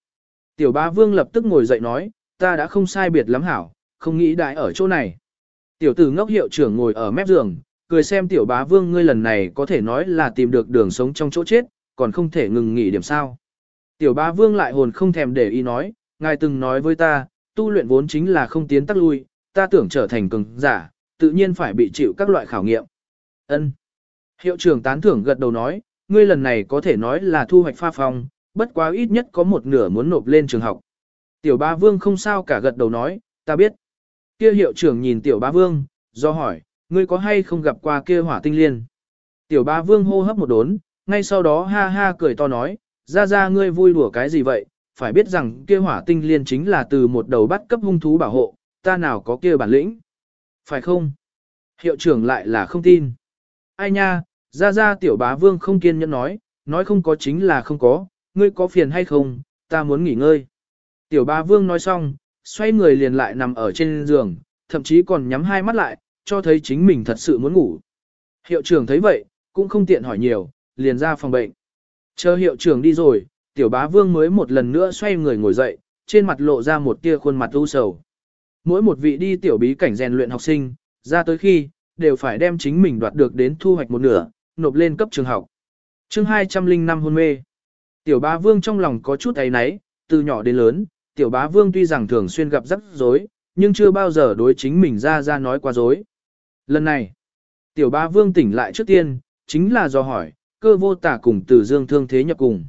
Tiểu ba Vương lập tức ngồi dậy nói, ta đã không sai biệt lắm hảo, không nghĩ đại ở chỗ này. Tiểu tử ngốc hiệu trưởng ngồi ở mép giường, cười xem tiểu bá vương ngươi lần này có thể nói là tìm được đường sống trong chỗ chết, còn không thể ngừng nghỉ điểm sao. Tiểu bá vương lại hồn không thèm để ý nói, ngài từng nói với ta, tu luyện vốn chính là không tiến tắc lui, ta tưởng trở thành cường giả, tự nhiên phải bị chịu các loại khảo nghiệm. Ân. Hiệu trưởng tán thưởng gật đầu nói, ngươi lần này có thể nói là thu hoạch pha phong, bất quá ít nhất có một nửa muốn nộp lên trường học. Tiểu ba vương không sao cả gật đầu nói, ta biết. Kia hiệu trưởng nhìn tiểu ba vương, do hỏi, ngươi có hay không gặp qua kia hỏa tinh liên? Tiểu ba vương hô hấp một đốn, ngay sau đó ha ha cười to nói, ra ra ngươi vui đùa cái gì vậy, phải biết rằng kia hỏa tinh liên chính là từ một đầu bắt cấp hung thú bảo hộ, ta nào có kia bản lĩnh. Phải không? Hiệu trưởng lại là không tin. Ai nha, ra ra tiểu bá vương không kiên nhẫn nói, nói không có chính là không có, ngươi có phiền hay không, ta muốn nghỉ ngơi. Tiểu bá vương nói xong, xoay người liền lại nằm ở trên giường, thậm chí còn nhắm hai mắt lại, cho thấy chính mình thật sự muốn ngủ. Hiệu trưởng thấy vậy, cũng không tiện hỏi nhiều, liền ra phòng bệnh. Chờ hiệu trưởng đi rồi, tiểu bá vương mới một lần nữa xoay người ngồi dậy, trên mặt lộ ra một tia khuôn mặt u sầu. Mỗi một vị đi tiểu bí cảnh rèn luyện học sinh, ra tới khi, đều phải đem chính mình đoạt được đến thu hoạch một nửa, nộp lên cấp trường học. chương 205 hôn mê. Tiểu bá vương trong lòng có chút ấy náy, từ nhỏ đến lớn, tiểu bá vương tuy rằng thường xuyên gặp rắc rối, nhưng chưa bao giờ đối chính mình ra ra nói qua dối. Lần này, tiểu bá vương tỉnh lại trước tiên, chính là do hỏi, cơ vô tả cùng từ dương thương thế nhập cùng.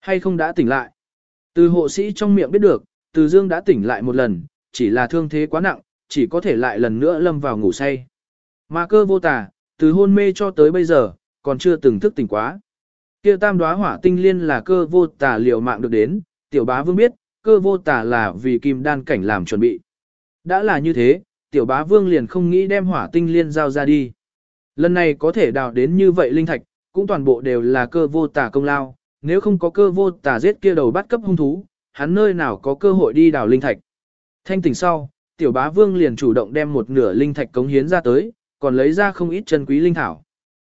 Hay không đã tỉnh lại? Từ hộ sĩ trong miệng biết được, từ dương đã tỉnh lại một lần, chỉ là thương thế quá nặng, chỉ có thể lại lần nữa lâm vào ngủ say. Mà cơ vô tả, từ hôn mê cho tới bây giờ, còn chưa từng thức tỉnh quá. Kia tam đóa hỏa tinh liên là cơ vô tả liều mạng được đến, tiểu bá vương biết, cơ vô tả là vì kim đan cảnh làm chuẩn bị. Đã là như thế, tiểu bá vương liền không nghĩ đem hỏa tinh liên giao ra đi. Lần này có thể đào đến như vậy linh thạch, cũng toàn bộ đều là cơ vô tả công lao, nếu không có cơ vô tả giết kia đầu bắt cấp hung thú, hắn nơi nào có cơ hội đi đào linh thạch. Thanh tỉnh sau, tiểu bá vương liền chủ động đem một nửa linh thạch cống hiến ra tới, còn lấy ra không ít chân quý linh thảo.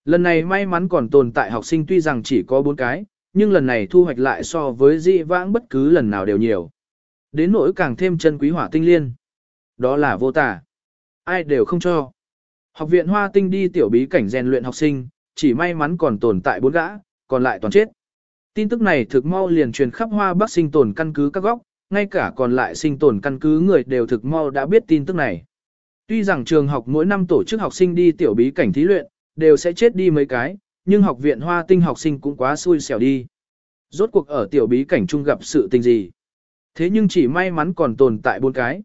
Lần này may mắn còn tồn tại học sinh tuy rằng chỉ có 4 cái, nhưng lần này thu hoạch lại so với dị vãng bất cứ lần nào đều nhiều. Đến nỗi càng thêm chân quý hỏa tinh liên. Đó là vô tả. Ai đều không cho. Học viện Hoa Tinh đi tiểu bí cảnh rèn luyện học sinh, chỉ may mắn còn tồn tại bốn gã, còn lại toàn chết. Tin tức này thực mau liền truyền khắp Hoa Bắc sinh tồn căn cứ các góc, ngay cả còn lại sinh tồn căn cứ người đều thực mau đã biết tin tức này. Tuy rằng trường học mỗi năm tổ chức học sinh đi tiểu bí cảnh thí luyện, đều sẽ chết đi mấy cái, nhưng học viện Hoa Tinh học sinh cũng quá xui xẻo đi. Rốt cuộc ở tiểu bí cảnh chung gặp sự tình gì. Thế nhưng chỉ may mắn còn tồn tại bốn cái.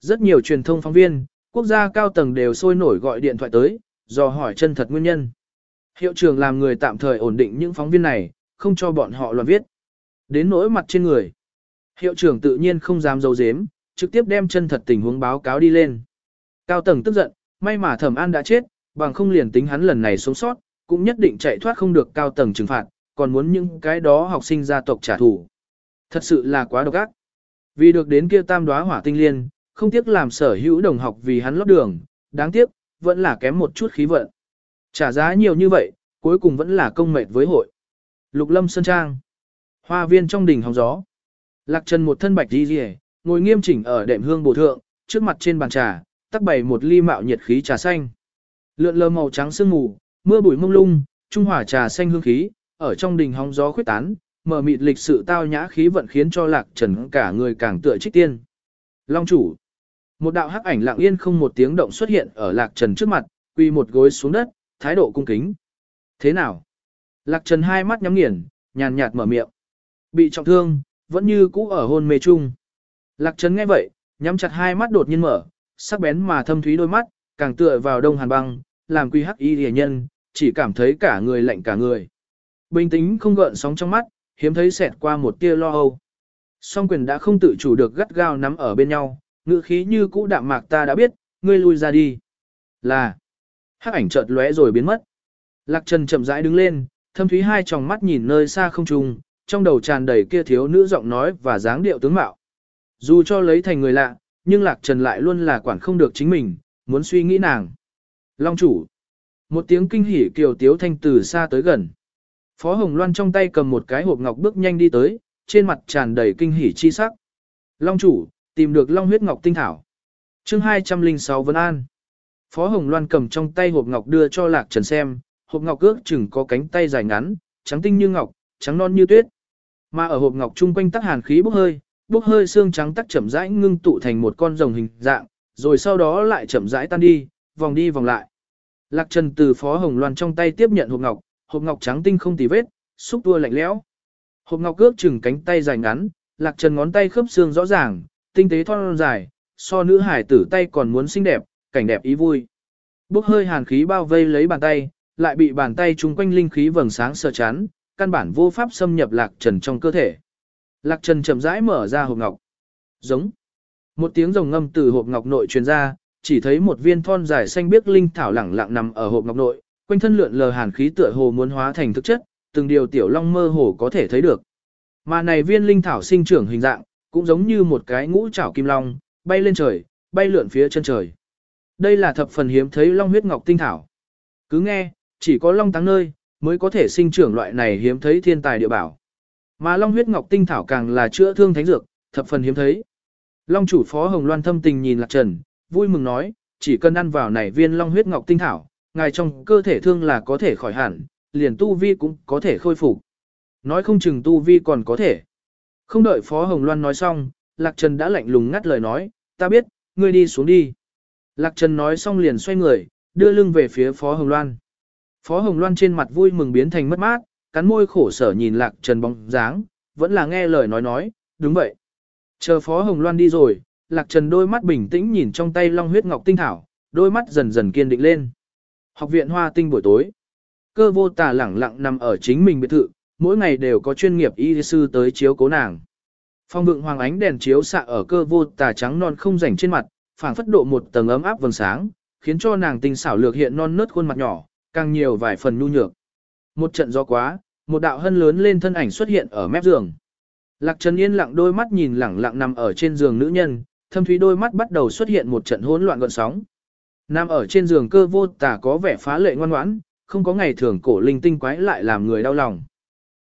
Rất nhiều truyền thông phóng viên, quốc gia cao tầng đều sôi nổi gọi điện thoại tới, dò hỏi chân thật nguyên nhân. Hiệu trưởng làm người tạm thời ổn định những phóng viên này, không cho bọn họ loạn viết. Đến nỗi mặt trên người. Hiệu trưởng tự nhiên không dám dấu dếm, trực tiếp đem chân thật tình huống báo cáo đi lên. Cao tầng tức giận, may mà thẩm an đã chết, bằng không liền tính hắn lần này sống sót, cũng nhất định chạy thoát không được cao tầng trừng phạt, còn muốn những cái đó học sinh gia tộc trả thù. Thật sự là quá độc ác. Vì được đến kia tam đóa hỏa tinh liên, không tiếc làm sở hữu đồng học vì hắn lót đường, đáng tiếc, vẫn là kém một chút khí vận. Trả giá nhiều như vậy, cuối cùng vẫn là công mệt với hội. Lục lâm sơn trang. Hoa viên trong đỉnh hóng gió. Lạc trần một thân bạch đi rìa, ngồi nghiêm chỉnh ở đệm hương bổ thượng, trước mặt trên bàn trà, tắc bày một ly mạo nhiệt khí trà xanh. Lượn lờ màu trắng sương mù, mưa bụi mông lung, trung hòa trà xanh hương khí, ở trong đình hóng gió khuyết tán, mở mịt lịch sự tao nhã khí vận khiến cho lạc trần cả người càng tựa trích tiên. Long chủ. Một đạo hắc ảnh lặng yên không một tiếng động xuất hiện ở lạc trần trước mặt, quy một gối xuống đất, thái độ cung kính. Thế nào? Lạc trần hai mắt nhắm nghiền, nhàn nhạt mở miệng. Bị trọng thương, vẫn như cũ ở hôn mê chung. Lạc trần nghe vậy, nhắm chặt hai mắt đột nhiên mở, sắc bén mà thâm thúy đôi mắt, càng tựa vào đông hàn băng, làm quy hắc y rìa nhân, chỉ cảm thấy cả người lạnh cả người. Bình tĩnh không gợn sóng trong mắt, hiếm thấy xẹt qua một tia lo âu. Song quyền đã không tự chủ được gắt gao nắm ở bên nhau, ngữ khí như cũ đạm mạc ta đã biết, ngươi lui ra đi. Là, hắc ảnh chợt lóe rồi biến mất. Lạc Trần chậm rãi đứng lên, thâm thúy hai tròng mắt nhìn nơi xa không trùng, trong đầu tràn đầy kia thiếu nữ giọng nói và dáng điệu tướng mạo. Dù cho lấy thành người lạ, nhưng Lạc Trần lại luôn là quản không được chính mình, muốn suy nghĩ nàng. Long chủ. Một tiếng kinh hỉ kiều tiếu thanh từ xa tới gần. Phó Hồng Loan trong tay cầm một cái hộp ngọc bước nhanh đi tới, trên mặt tràn đầy kinh hỉ chi sắc. Long chủ, tìm được Long huyết ngọc tinh thảo. chương 206 Vân An. Phó Hồng Loan cầm trong tay hộp ngọc đưa cho Lạc Trần xem, hộp ngọc ước chừng có cánh tay dài ngắn, trắng tinh như ngọc, trắng non như tuyết. Mà ở hộp ngọc trung quanh tắc hàn khí bốc hơi, bốc hơi xương trắng tắc chậm rãi ngưng tụ thành một con rồng hình dạng, rồi sau đó lại chậm rãi tan đi, vòng đi vòng lại. Lạc Trần từ Phó Hồng Loan trong tay tiếp nhận hộp ngọc, hộp ngọc trắng tinh không tì vết, xúc tua lạnh lẽo. Hộp ngọc cước chừng cánh tay dài ngắn, Lạc Trần ngón tay khớp xương rõ ràng, tinh tế thon dài, so nữ hải tử tay còn muốn xinh đẹp, cảnh đẹp ý vui. Bốc hơi hàn khí bao vây lấy bàn tay, lại bị bàn tay chúng quanh linh khí vầng sáng sờ chán, căn bản vô pháp xâm nhập Lạc Trần trong cơ thể. Lạc Trần chậm rãi mở ra hộp ngọc. Giống. Một tiếng rồng ngâm từ hộp ngọc nội truyền ra, chỉ thấy một viên thon dài xanh biếc linh thảo lẳng lặng nằm ở hộp ngọc nội, quanh thân lượn lờ hàn khí tựa hồ muốn hóa thành thực chất, từng điều tiểu long mơ hồ có thể thấy được. Mà này viên linh thảo sinh trưởng hình dạng, cũng giống như một cái ngũ trảo kim long, bay lên trời, bay lượn phía chân trời. Đây là thập phần hiếm thấy long huyết ngọc tinh thảo. Cứ nghe, chỉ có long táng nơi, mới có thể sinh trưởng loại này hiếm thấy thiên tài địa bảo. Mà long huyết ngọc tinh thảo càng là chữa thương thánh dược, thập phần hiếm thấy. Long chủ phó Hồng Loan thâm tình nhìn Lạc Trần, vui mừng nói, chỉ cần ăn vào này viên long huyết ngọc tinh thảo, ngài trong cơ thể thương là có thể khỏi hẳn, liền tu vi cũng có thể khôi phục. Nói không chừng tu vi còn có thể. Không đợi Phó Hồng Loan nói xong, Lạc Trần đã lạnh lùng ngắt lời nói, ta biết, ngươi đi xuống đi. Lạc Trần nói xong liền xoay người, đưa lưng về phía Phó Hồng Loan. Phó Hồng Loan trên mặt vui mừng biến thành mất mát, cắn môi khổ sở nhìn Lạc Trần bóng dáng, vẫn là nghe lời nói nói, đúng vậy. Chờ Phó Hồng Loan đi rồi, Lạc Trần đôi mắt bình tĩnh nhìn trong tay long huyết ngọc tinh thảo, đôi mắt dần dần kiên định lên. Học viện Hoa Tinh buổi tối. Cơ vô tà lẳng lặng nằm ở chính mình biệt thự, mỗi ngày đều có chuyên nghiệp y sư tới chiếu cố nàng. Phong vượng hoàng ánh đèn chiếu xạ ở cơ vô tà trắng non không rảnh trên mặt, phảng phất độ một tầng ấm áp vầng sáng, khiến cho nàng tinh xảo lược hiện non nớt khuôn mặt nhỏ, càng nhiều vài phần nhu nhược. Một trận gió quá, một đạo hân lớn lên thân ảnh xuất hiện ở mép giường. Lạc Trần yên lặng đôi mắt nhìn lẳng lặng nằm ở trên giường nữ nhân, thâm thúy đôi mắt bắt đầu xuất hiện một trận hỗn loạn gợn sóng. Nam ở trên giường cơ vô tả có vẻ phá lệ ngoan ngoãn, không có ngày thường cổ linh tinh quái lại làm người đau lòng.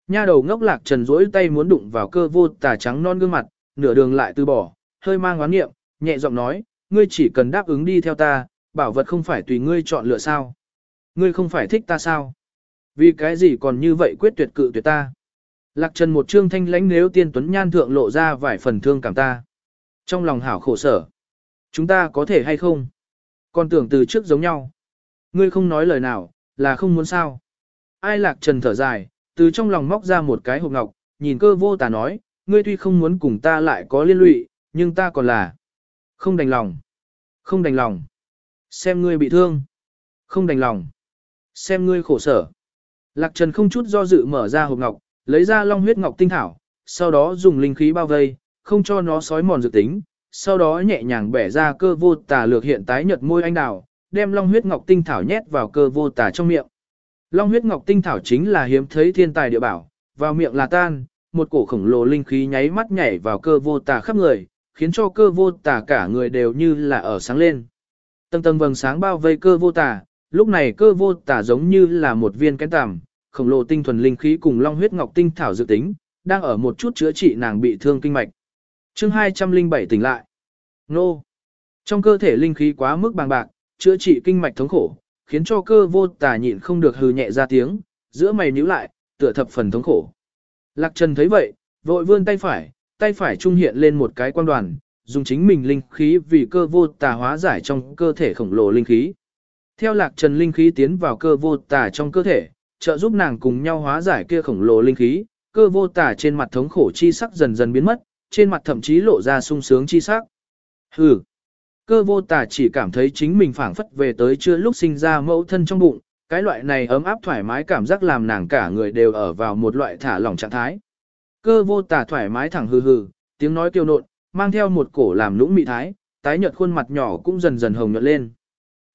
Nha đầu ngốc lạc trần duỗi tay muốn đụng vào cơ vô tà trắng non gương mặt, nửa đường lại từ bỏ, hơi mang oán nghiệm, nhẹ giọng nói, ngươi chỉ cần đáp ứng đi theo ta, bảo vật không phải tùy ngươi chọn lựa sao. Ngươi không phải thích ta sao? Vì cái gì còn như vậy quyết tuyệt cự tuyệt ta? Lạc trần một trương thanh lãnh nếu tiên tuấn nhan thượng lộ ra vài phần thương cảm ta. Trong lòng hảo khổ sở. Chúng ta có thể hay không? Còn tưởng từ trước giống nhau. Ngươi không nói lời nào, là không muốn sao. Ai lạc trần thở dài, từ trong lòng móc ra một cái hộp ngọc, nhìn cơ vô tà nói, ngươi tuy không muốn cùng ta lại có liên lụy, nhưng ta còn là không đành lòng. Không đành lòng. Xem ngươi bị thương. Không đành lòng. Xem ngươi khổ sở. Lạc Trần không chút do dự mở ra hộp ngọc, lấy ra long huyết ngọc tinh thảo, sau đó dùng linh khí bao vây, không cho nó sói mòn dự tính, sau đó nhẹ nhàng bẻ ra cơ vô tà lược hiện tái nhật môi anh đào, đem long huyết ngọc tinh thảo nhét vào cơ vô tà trong miệng. Long huyết ngọc tinh thảo chính là hiếm thấy thiên tài địa bảo, vào miệng là tan, một cổ khổng lồ linh khí nháy mắt nhảy vào cơ vô tà khắp người, khiến cho cơ vô tà cả người đều như là ở sáng lên. Tầng tầng vầng sáng bao vây cơ vô tà, lúc này cơ vô tà giống như là một viên kén tằm, khổng lồ tinh thuần linh khí cùng long huyết ngọc tinh thảo dự tính, đang ở một chút chữa trị nàng bị thương kinh mạch. Chương 207 tỉnh lại. Nô. Trong cơ thể linh khí quá mức bằng bạc, chữa trị kinh mạch thống khổ, khiến cho cơ vô tà nhịn không được hừ nhẹ ra tiếng, giữa mày nhíu lại, tựa thập phần thống khổ. Lạc Trần thấy vậy, vội vươn tay phải, tay phải trung hiện lên một cái quan đoàn, dùng chính mình linh khí vì cơ vô tà hóa giải trong cơ thể khổng lồ linh khí. Theo Lạc Trần linh khí tiến vào cơ vô tà trong cơ thể, trợ giúp nàng cùng nhau hóa giải kia khổng lồ linh khí, cơ vô tà trên mặt thống khổ chi sắc dần dần biến mất, trên mặt thậm chí lộ ra sung sướng chi sắc. Hừ. Cơ vô tà chỉ cảm thấy chính mình phảng phất về tới chưa lúc sinh ra mẫu thân trong bụng, cái loại này ấm áp thoải mái cảm giác làm nàng cả người đều ở vào một loại thả lỏng trạng thái. Cơ vô tà thoải mái thẳng hừ hừ, tiếng nói kiêu nộn, mang theo một cổ làm lũng mị thái, tái nhợt khuôn mặt nhỏ cũng dần dần hồng nhuận lên.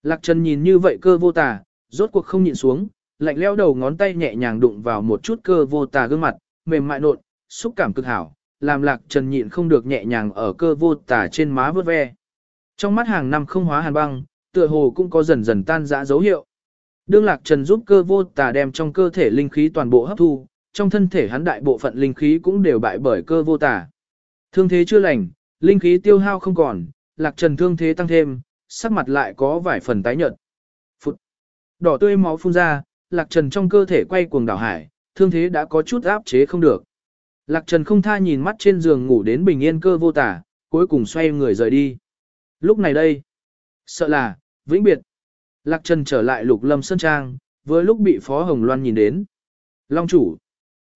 Lạc Trần nhìn như vậy cơ vô tà, rốt cuộc không nhịn xuống, lạnh leo đầu ngón tay nhẹ nhàng đụng vào một chút cơ vô tà gương mặt, mềm mại nộn, xúc cảm cực hảo, làm Lạc Trần nhịn không được nhẹ nhàng ở cơ vô tà trên má vớt ve. Trong mắt hàng năm không hóa hàn băng, tựa hồ cũng có dần dần tan rã dấu hiệu. Đương Lạc Trần giúp cơ vô tà đem trong cơ thể linh khí toàn bộ hấp thu, trong thân thể hắn đại bộ phận linh khí cũng đều bại bởi cơ vô tà. Thương thế chưa lành, linh khí tiêu hao không còn, Lạc Trần thương thế tăng thêm, sắc mặt lại có vài phần tái nhợt. Phụt. Đỏ tươi máu phun ra, Lạc Trần trong cơ thể quay cuồng đảo hải, thương thế đã có chút áp chế không được. Lạc Trần không tha nhìn mắt trên giường ngủ đến bình yên cơ vô tả, cuối cùng xoay người rời đi. Lúc này đây, sợ là, vĩnh biệt. Lạc Trần trở lại lục lâm sơn trang, vừa lúc bị Phó Hồng Loan nhìn đến. Long chủ.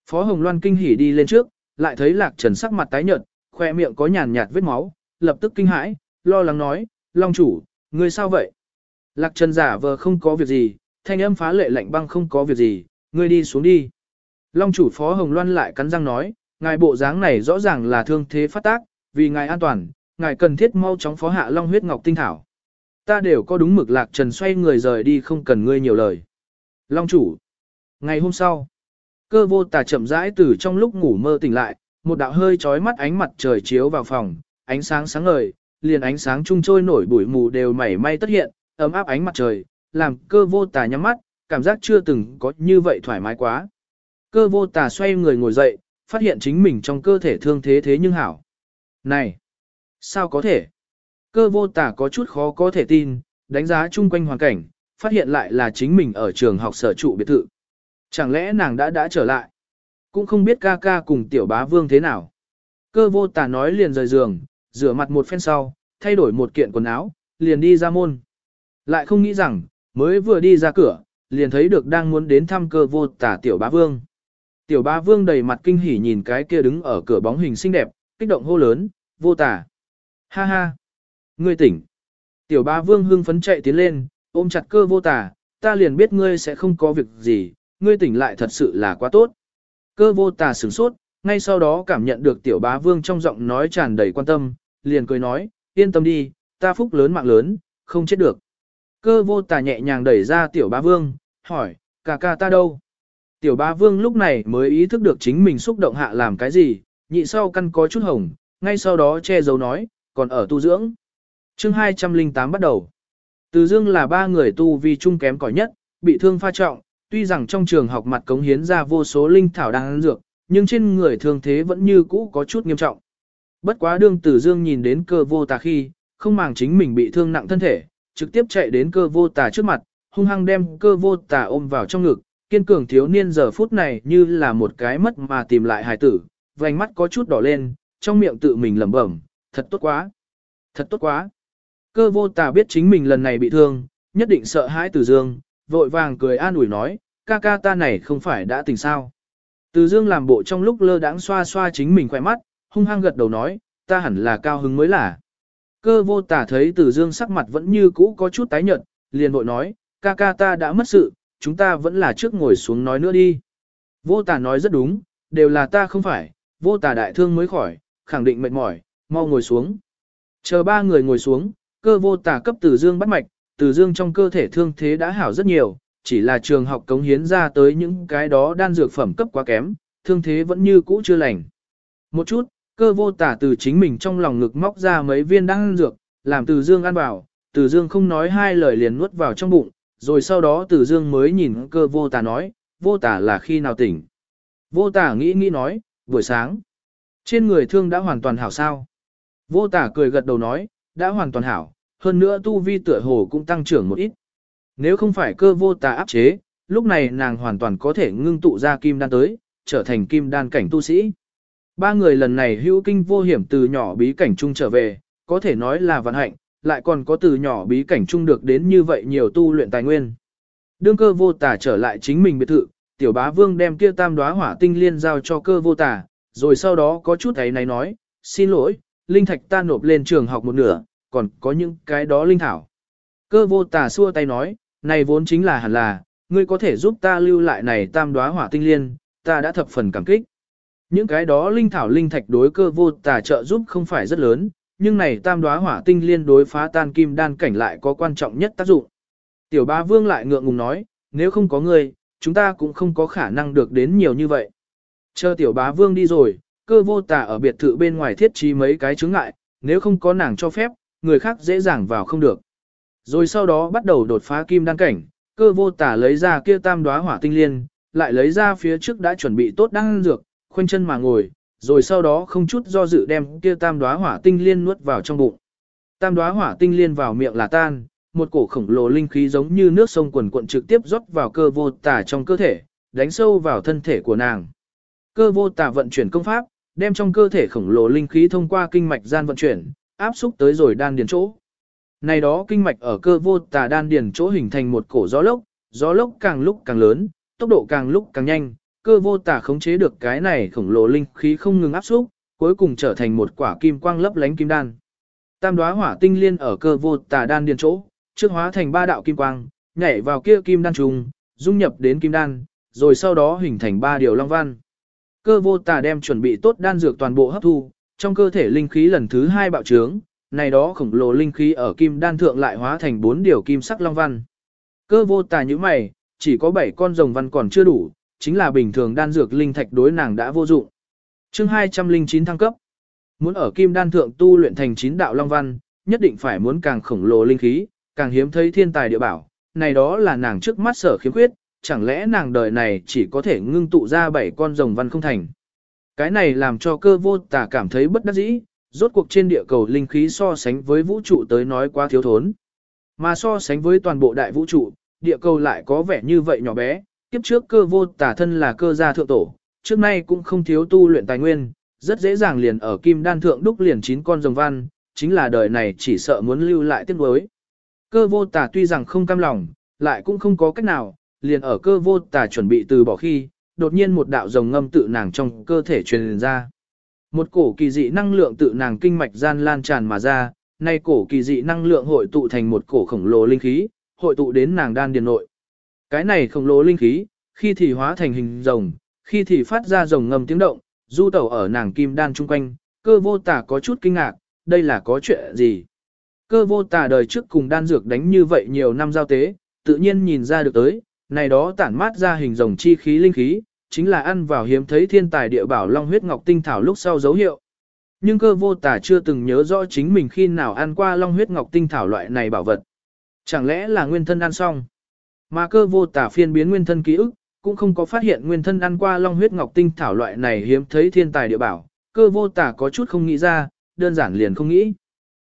Phó Hồng Loan kinh hỉ đi lên trước, lại thấy Lạc Trần sắc mặt tái nhợt, khoe miệng có nhàn nhạt vết máu, lập tức kinh hãi, lo lắng nói, Long chủ, ngươi sao vậy? Lạc Trần giả vờ không có việc gì, thanh âm phá lệ lạnh băng không có việc gì, ngươi đi xuống đi. Long chủ Phó Hồng Loan lại cắn răng nói, ngài bộ dáng này rõ ràng là thương thế phát tác, vì ngài an toàn, ngài cần thiết mau chóng phó hạ Long huyết ngọc tinh thảo. Ta đều có đúng mực Lạc Trần xoay người rời đi không cần ngươi nhiều lời. Long chủ. Ngày hôm sau, cơ vô tà chậm rãi từ trong lúc ngủ mơ tỉnh lại, một đạo hơi chói mắt ánh mặt trời chiếu vào phòng, ánh sáng sáng ngời, liền ánh sáng trung trôi nổi bụi mù đều mảy may tất hiện, ấm áp ánh mặt trời, làm cơ vô tà nhắm mắt, cảm giác chưa từng có như vậy thoải mái quá. Cơ vô tà xoay người ngồi dậy, phát hiện chính mình trong cơ thể thương thế thế nhưng hảo. Này! Sao có thể? Cơ vô tà có chút khó có thể tin, đánh giá chung quanh hoàn cảnh, phát hiện lại là chính mình ở trường học sở trụ biệt thự. Chẳng lẽ nàng đã đã trở lại? Cũng không biết ca ca cùng tiểu bá vương thế nào. Cơ vô tà nói liền rời giường, rửa mặt một phen sau, thay đổi một kiện quần áo, liền đi ra môn. Lại không nghĩ rằng, mới vừa đi ra cửa, liền thấy được đang muốn đến thăm cơ vô tà tiểu bá vương. Tiểu bá vương đầy mặt kinh hỉ nhìn cái kia đứng ở cửa bóng hình xinh đẹp, kích động hô lớn, vô tà. Ha ha. Ngươi tỉnh. Tiểu bá vương hưng phấn chạy tiến lên, ôm chặt cơ vô tà, ta liền biết ngươi sẽ không có việc gì, ngươi tỉnh lại thật sự là quá tốt. Cơ vô tà sửng sốt, ngay sau đó cảm nhận được tiểu bá vương trong giọng nói tràn đầy quan tâm, liền cười nói, yên tâm đi, ta phúc lớn mạng lớn, không chết được. Cơ vô tà nhẹ nhàng đẩy ra tiểu bá vương, hỏi, ca ca ta đâu? Tiểu bá vương lúc này mới ý thức được chính mình xúc động hạ làm cái gì, nhị sau căn có chút hồng, ngay sau đó che giấu nói, còn ở tu dưỡng. chương 208 bắt đầu. Từ dương là ba người tu vì trung kém cỏi nhất, bị thương pha trọng, tuy rằng trong trường học mặt cống hiến ra vô số linh thảo đang dược, nhưng trên người thương thế vẫn như cũ có chút nghiêm trọng. Bất quá đương tử dương nhìn đến cơ vô tà khi, không màng chính mình bị thương nặng thân thể, trực tiếp chạy đến cơ vô tà trước mặt, hung hăng đem cơ vô tà ôm vào trong ngực, kiên cường thiếu niên giờ phút này như là một cái mất mà tìm lại hài tử, vành mắt có chút đỏ lên, trong miệng tự mình lẩm bẩm, thật tốt quá, thật tốt quá. Cơ vô tà biết chính mình lần này bị thương, nhất định sợ hãi Từ Dương, vội vàng cười an ủi nói, ca ca ta này không phải đã tỉnh sao. Từ Dương làm bộ trong lúc lơ đãng xoa xoa chính mình khỏe mắt, hung hăng gật đầu nói, ta hẳn là cao hứng mới là. Cơ vô tả thấy tử Dương sắc mặt vẫn như cũ có chút tái nhợt, liền bội nói, ca ca ta đã mất sự, chúng ta vẫn là trước ngồi xuống nói nữa đi. Vô tả nói rất đúng, đều là ta không phải, vô tả đại thương mới khỏi, khẳng định mệt mỏi, mau ngồi xuống. Chờ ba người ngồi xuống, cơ vô tả cấp tử Dương bắt mạch, tử Dương trong cơ thể thương thế đã hảo rất nhiều, chỉ là trường học cống hiến ra tới những cái đó đan dược phẩm cấp quá kém, thương thế vẫn như cũ chưa lành. Một chút, cơ vô tả từ chính mình trong lòng ngực móc ra mấy viên đan dược, làm từ dương ăn vào, từ dương không nói hai lời liền nuốt vào trong bụng, rồi sau đó từ dương mới nhìn cơ vô tả nói, vô tả là khi nào tỉnh. Vô tả nghĩ nghĩ nói, buổi sáng, trên người thương đã hoàn toàn hảo sao. Vô tả cười gật đầu nói, đã hoàn toàn hảo, hơn nữa tu vi tựa hồ cũng tăng trưởng một ít. Nếu không phải cơ vô tà áp chế, lúc này nàng hoàn toàn có thể ngưng tụ ra kim đan tới, trở thành kim đan cảnh tu sĩ. Ba người lần này hữu kinh vô hiểm từ nhỏ bí cảnh trung trở về, có thể nói là vận hạnh, lại còn có từ nhỏ bí cảnh trung được đến như vậy nhiều tu luyện tài nguyên. Đương cơ vô tả trở lại chính mình biệt thự, tiểu bá vương đem kia tam đóa hỏa tinh liên giao cho cơ vô tả, rồi sau đó có chút ấy này nói, xin lỗi, linh thạch ta nộp lên trường học một nửa, còn có những cái đó linh thảo. Cơ vô tả xua tay nói, này vốn chính là hẳn là, ngươi có thể giúp ta lưu lại này tam đóa hỏa tinh liên, ta đã thập phần cảm kích. Những cái đó linh thảo linh thạch đối cơ vô tà trợ giúp không phải rất lớn, nhưng này tam đóa hỏa tinh liên đối phá tan kim đan cảnh lại có quan trọng nhất tác dụng. Tiểu ba vương lại ngượng ngùng nói, nếu không có ngươi, chúng ta cũng không có khả năng được đến nhiều như vậy. Chờ tiểu bá vương đi rồi, cơ vô tà ở biệt thự bên ngoài thiết trí mấy cái chứng ngại, nếu không có nàng cho phép, người khác dễ dàng vào không được. Rồi sau đó bắt đầu đột phá kim đan cảnh, cơ vô tà lấy ra kia tam đóa hỏa tinh liên, lại lấy ra phía trước đã chuẩn bị tốt đan dược, khoanh chân mà ngồi, rồi sau đó không chút do dự đem kia tam đóa hỏa tinh liên nuốt vào trong bụng. Tam đóa hỏa tinh liên vào miệng là tan, một cổ khổng lồ linh khí giống như nước sông quần cuộn trực tiếp rót vào cơ vô tả trong cơ thể, đánh sâu vào thân thể của nàng. Cơ vô tả vận chuyển công pháp, đem trong cơ thể khổng lồ linh khí thông qua kinh mạch gian vận chuyển, áp xúc tới rồi đan điền chỗ. Này đó kinh mạch ở cơ vô tà đan điền chỗ hình thành một cổ gió lốc, gió lốc càng lúc càng lớn, tốc độ càng lúc càng nhanh, cơ vô tả khống chế được cái này khổng lồ linh khí không ngừng áp xúc, cuối cùng trở thành một quả kim quang lấp lánh kim đan. Tam đóa hỏa tinh liên ở cơ vô tả đan điền chỗ, trước hóa thành ba đạo kim quang, nhảy vào kia kim đan trùng, dung nhập đến kim đan, rồi sau đó hình thành ba điều long văn. Cơ vô tả đem chuẩn bị tốt đan dược toàn bộ hấp thu, trong cơ thể linh khí lần thứ hai bạo trướng, này đó khổng lồ linh khí ở kim đan thượng lại hóa thành bốn điều kim sắc long văn. Cơ vô tà như mày, chỉ có bảy con rồng văn còn chưa đủ, chính là bình thường đan dược linh thạch đối nàng đã vô dụng. Chương 209 thăng cấp. Muốn ở kim đan thượng tu luyện thành chín đạo long văn, nhất định phải muốn càng khổng lồ linh khí, càng hiếm thấy thiên tài địa bảo, này đó là nàng trước mắt sở khiếm khuyết, chẳng lẽ nàng đời này chỉ có thể ngưng tụ ra bảy con rồng văn không thành. Cái này làm cho cơ vô tà cảm thấy bất đắc dĩ, rốt cuộc trên địa cầu linh khí so sánh với vũ trụ tới nói quá thiếu thốn. Mà so sánh với toàn bộ đại vũ trụ, địa cầu lại có vẻ như vậy nhỏ bé, kiếp trước cơ vô Tả thân là cơ gia thượng tổ, trước nay cũng không thiếu tu luyện tài nguyên, rất dễ dàng liền ở kim đan thượng đúc liền chín con rồng văn, chính là đời này chỉ sợ muốn lưu lại tiếc nuối. Cơ vô Tả tuy rằng không cam lòng, lại cũng không có cách nào, liền ở cơ vô Tả chuẩn bị từ bỏ khi, đột nhiên một đạo rồng ngâm tự nàng trong cơ thể truyền ra. Một cổ kỳ dị năng lượng tự nàng kinh mạch gian lan tràn mà ra, nay cổ kỳ dị năng lượng hội tụ thành một cổ khổng lồ linh khí, hội tụ đến nàng đan điền nội. Cái này khổng lồ linh khí, khi thì hóa thành hình rồng, khi thì phát ra rồng ngầm tiếng động, du tẩu ở nàng kim đan chung quanh, cơ vô tà có chút kinh ngạc, đây là có chuyện gì? Cơ vô tà đời trước cùng đan dược đánh như vậy nhiều năm giao tế, tự nhiên nhìn ra được tới, này đó tản mát ra hình rồng chi khí linh khí, chính là ăn vào hiếm thấy thiên tài địa bảo long huyết ngọc tinh thảo lúc sau dấu hiệu. Nhưng cơ vô tà chưa từng nhớ rõ chính mình khi nào ăn qua long huyết ngọc tinh thảo loại này bảo vật. Chẳng lẽ là nguyên thân ăn xong? Mà cơ vô tả phiên biến nguyên thân ký ức, cũng không có phát hiện nguyên thân ăn qua long huyết ngọc tinh thảo loại này hiếm thấy thiên tài địa bảo, cơ vô tả có chút không nghĩ ra, đơn giản liền không nghĩ.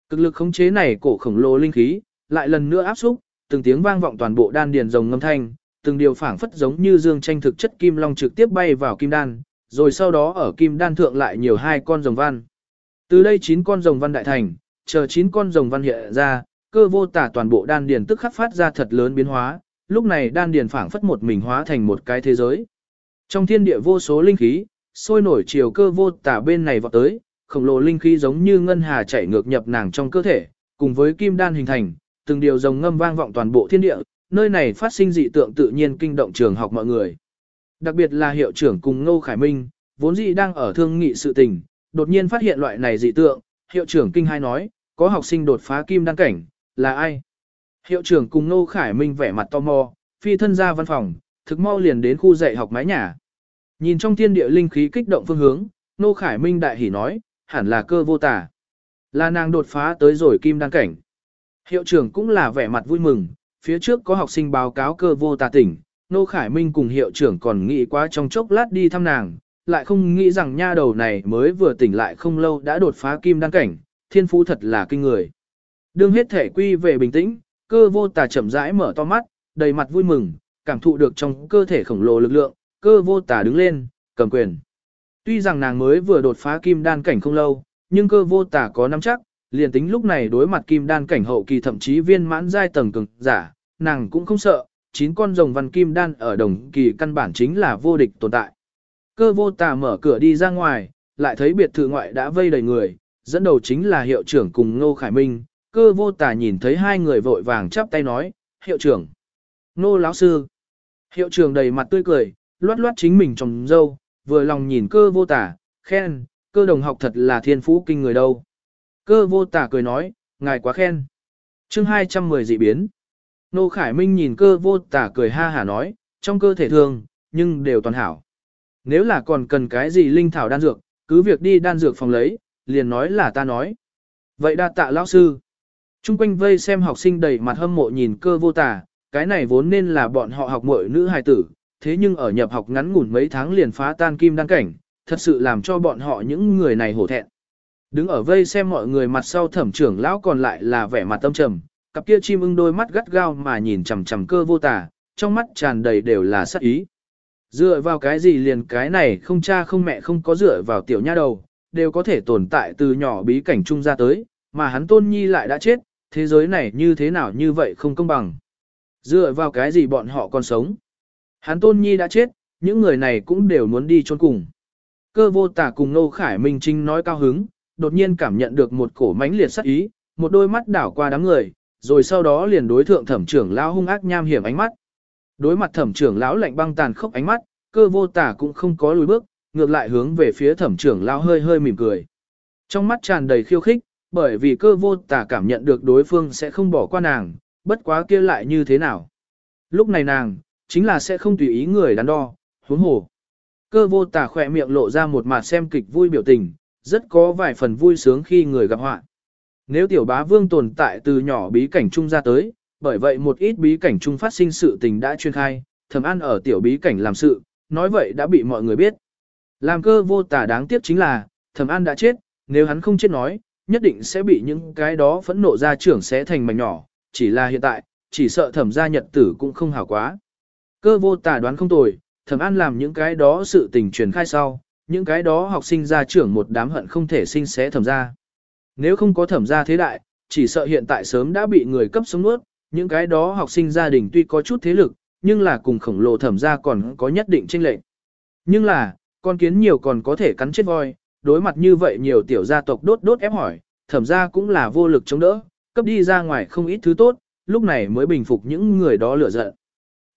Cực lực khống chế này cổ khổng lồ linh khí, lại lần nữa áp xúc, từng tiếng vang vọng toàn bộ đan điền rồng ngâm thanh, từng điều phảng phất giống như dương tranh thực chất kim long trực tiếp bay vào kim đan, rồi sau đó ở kim đan thượng lại nhiều hai con rồng văn. Từ đây chín con rồng văn đại thành, chờ chín con rồng văn hiện ra, cơ vô tả toàn bộ đan điền tức khắc phát ra thật lớn biến hóa, lúc này đan điền phảng phất một mình hóa thành một cái thế giới. Trong thiên địa vô số linh khí, sôi nổi chiều cơ vô tả bên này vọt tới, khổng lồ linh khí giống như ngân hà chảy ngược nhập nàng trong cơ thể, cùng với kim đan hình thành, từng điều rồng ngâm vang vọng toàn bộ thiên địa, nơi này phát sinh dị tượng tự nhiên kinh động trường học mọi người. Đặc biệt là hiệu trưởng cùng Ngô Khải Minh, vốn dĩ đang ở thương nghị sự tình, đột nhiên phát hiện loại này dị tượng, hiệu trưởng kinh hai nói, có học sinh đột phá kim đăng cảnh, là ai? Hiệu trưởng cùng Nô Khải Minh vẻ mặt tò mò, phi thân ra văn phòng, thực mau liền đến khu dạy học mái nhà. Nhìn trong thiên địa linh khí kích động phương hướng, Nô Khải Minh đại hỉ nói, hẳn là cơ vô tả. Là nàng đột phá tới rồi kim đăng cảnh. Hiệu trưởng cũng là vẻ mặt vui mừng, phía trước có học sinh báo cáo cơ vô tà tỉnh, Nô Khải Minh cùng hiệu trưởng còn nghĩ quá trong chốc lát đi thăm nàng, lại không nghĩ rằng nha đầu này mới vừa tỉnh lại không lâu đã đột phá kim đăng cảnh, thiên phú thật là kinh người. Đương hết thể quy về bình tĩnh, cơ vô tà chậm rãi mở to mắt, đầy mặt vui mừng, cảm thụ được trong cơ thể khổng lồ lực lượng, cơ vô tà đứng lên, cầm quyền. Tuy rằng nàng mới vừa đột phá kim đan cảnh không lâu, nhưng cơ vô tà có nắm chắc, liền tính lúc này đối mặt kim đan cảnh hậu kỳ thậm chí viên mãn giai tầng cường giả, nàng cũng không sợ, chín con rồng văn kim đan ở đồng kỳ căn bản chính là vô địch tồn tại. Cơ vô tà mở cửa đi ra ngoài, lại thấy biệt thự ngoại đã vây đầy người, dẫn đầu chính là hiệu trưởng cùng Ngô Khải Minh, cơ vô tà nhìn thấy hai người vội vàng chắp tay nói, hiệu trưởng, nô lão sư. Hiệu trưởng đầy mặt tươi cười, loát loát chính mình trong dâu, vừa lòng nhìn cơ vô tà, khen, cơ đồng học thật là thiên phú kinh người đâu. Cơ vô tả cười nói, ngài quá khen. chương 210 dị biến. Nô Khải Minh nhìn cơ vô tả cười ha hả nói, trong cơ thể thường, nhưng đều toàn hảo. Nếu là còn cần cái gì linh thảo đan dược, cứ việc đi đan dược phòng lấy, liền nói là ta nói. Vậy đa tạ lão sư. Trung quanh vây xem học sinh đầy mặt hâm mộ nhìn cơ vô tả, cái này vốn nên là bọn họ học muội nữ hài tử, thế nhưng ở nhập học ngắn ngủn mấy tháng liền phá tan kim đăng cảnh, thật sự làm cho bọn họ những người này hổ thẹn. Đứng ở vây xem mọi người mặt sau thẩm trưởng lão còn lại là vẻ mặt tâm trầm, cặp kia chim ưng đôi mắt gắt gao mà nhìn chằm chằm cơ vô tả, trong mắt tràn đầy đều là sát ý. Dựa vào cái gì liền cái này không cha không mẹ không có dựa vào tiểu nha đầu, đều có thể tồn tại từ nhỏ bí cảnh trung ra tới, mà hắn tôn nhi lại đã chết, thế giới này như thế nào như vậy không công bằng. Dựa vào cái gì bọn họ còn sống. Hắn tôn nhi đã chết, những người này cũng đều muốn đi chôn cùng. Cơ vô tả cùng Nô Khải Minh Trinh nói cao hứng, đột nhiên cảm nhận được một cổ mãnh liệt sắc ý, một đôi mắt đảo qua đám người, rồi sau đó liền đối thượng thẩm trưởng lão hung ác nham hiểm ánh mắt. Đối mặt thẩm trưởng lão lạnh băng tàn khốc ánh mắt, cơ vô tả cũng không có lùi bước, ngược lại hướng về phía thẩm trưởng lão hơi hơi mỉm cười. Trong mắt tràn đầy khiêu khích, bởi vì cơ vô tả cảm nhận được đối phương sẽ không bỏ qua nàng, bất quá kia lại như thế nào. Lúc này nàng, chính là sẽ không tùy ý người đắn đo, huống hồ. Cơ vô tả khỏe miệng lộ ra một mặt xem kịch vui biểu tình, rất có vài phần vui sướng khi người gặp họa. Nếu tiểu bá vương tồn tại từ nhỏ bí cảnh trung ra tới, bởi vậy một ít bí cảnh trung phát sinh sự tình đã chuyên khai, thầm ăn ở tiểu bí cảnh làm sự, nói vậy đã bị mọi người biết. Làm cơ vô tả đáng tiếc chính là, thầm an đã chết, nếu hắn không chết nói, nhất định sẽ bị những cái đó phẫn nộ ra trưởng sẽ thành mảnh nhỏ, chỉ là hiện tại, chỉ sợ thẩm gia nhật tử cũng không hảo quá. Cơ vô tả đoán không tồi, thẩm an làm những cái đó sự tình truyền khai sau, những cái đó học sinh ra trưởng một đám hận không thể sinh sẽ thẩm gia. Nếu không có thẩm gia thế đại, chỉ sợ hiện tại sớm đã bị người cấp sống nuốt, những cái đó học sinh gia đình tuy có chút thế lực, nhưng là cùng khổng lồ thẩm gia còn có nhất định chênh lệch. Nhưng là, con kiến nhiều còn có thể cắn chết voi, đối mặt như vậy nhiều tiểu gia tộc đốt đốt ép hỏi, thẩm gia cũng là vô lực chống đỡ, cấp đi ra ngoài không ít thứ tốt, lúc này mới bình phục những người đó lửa giận.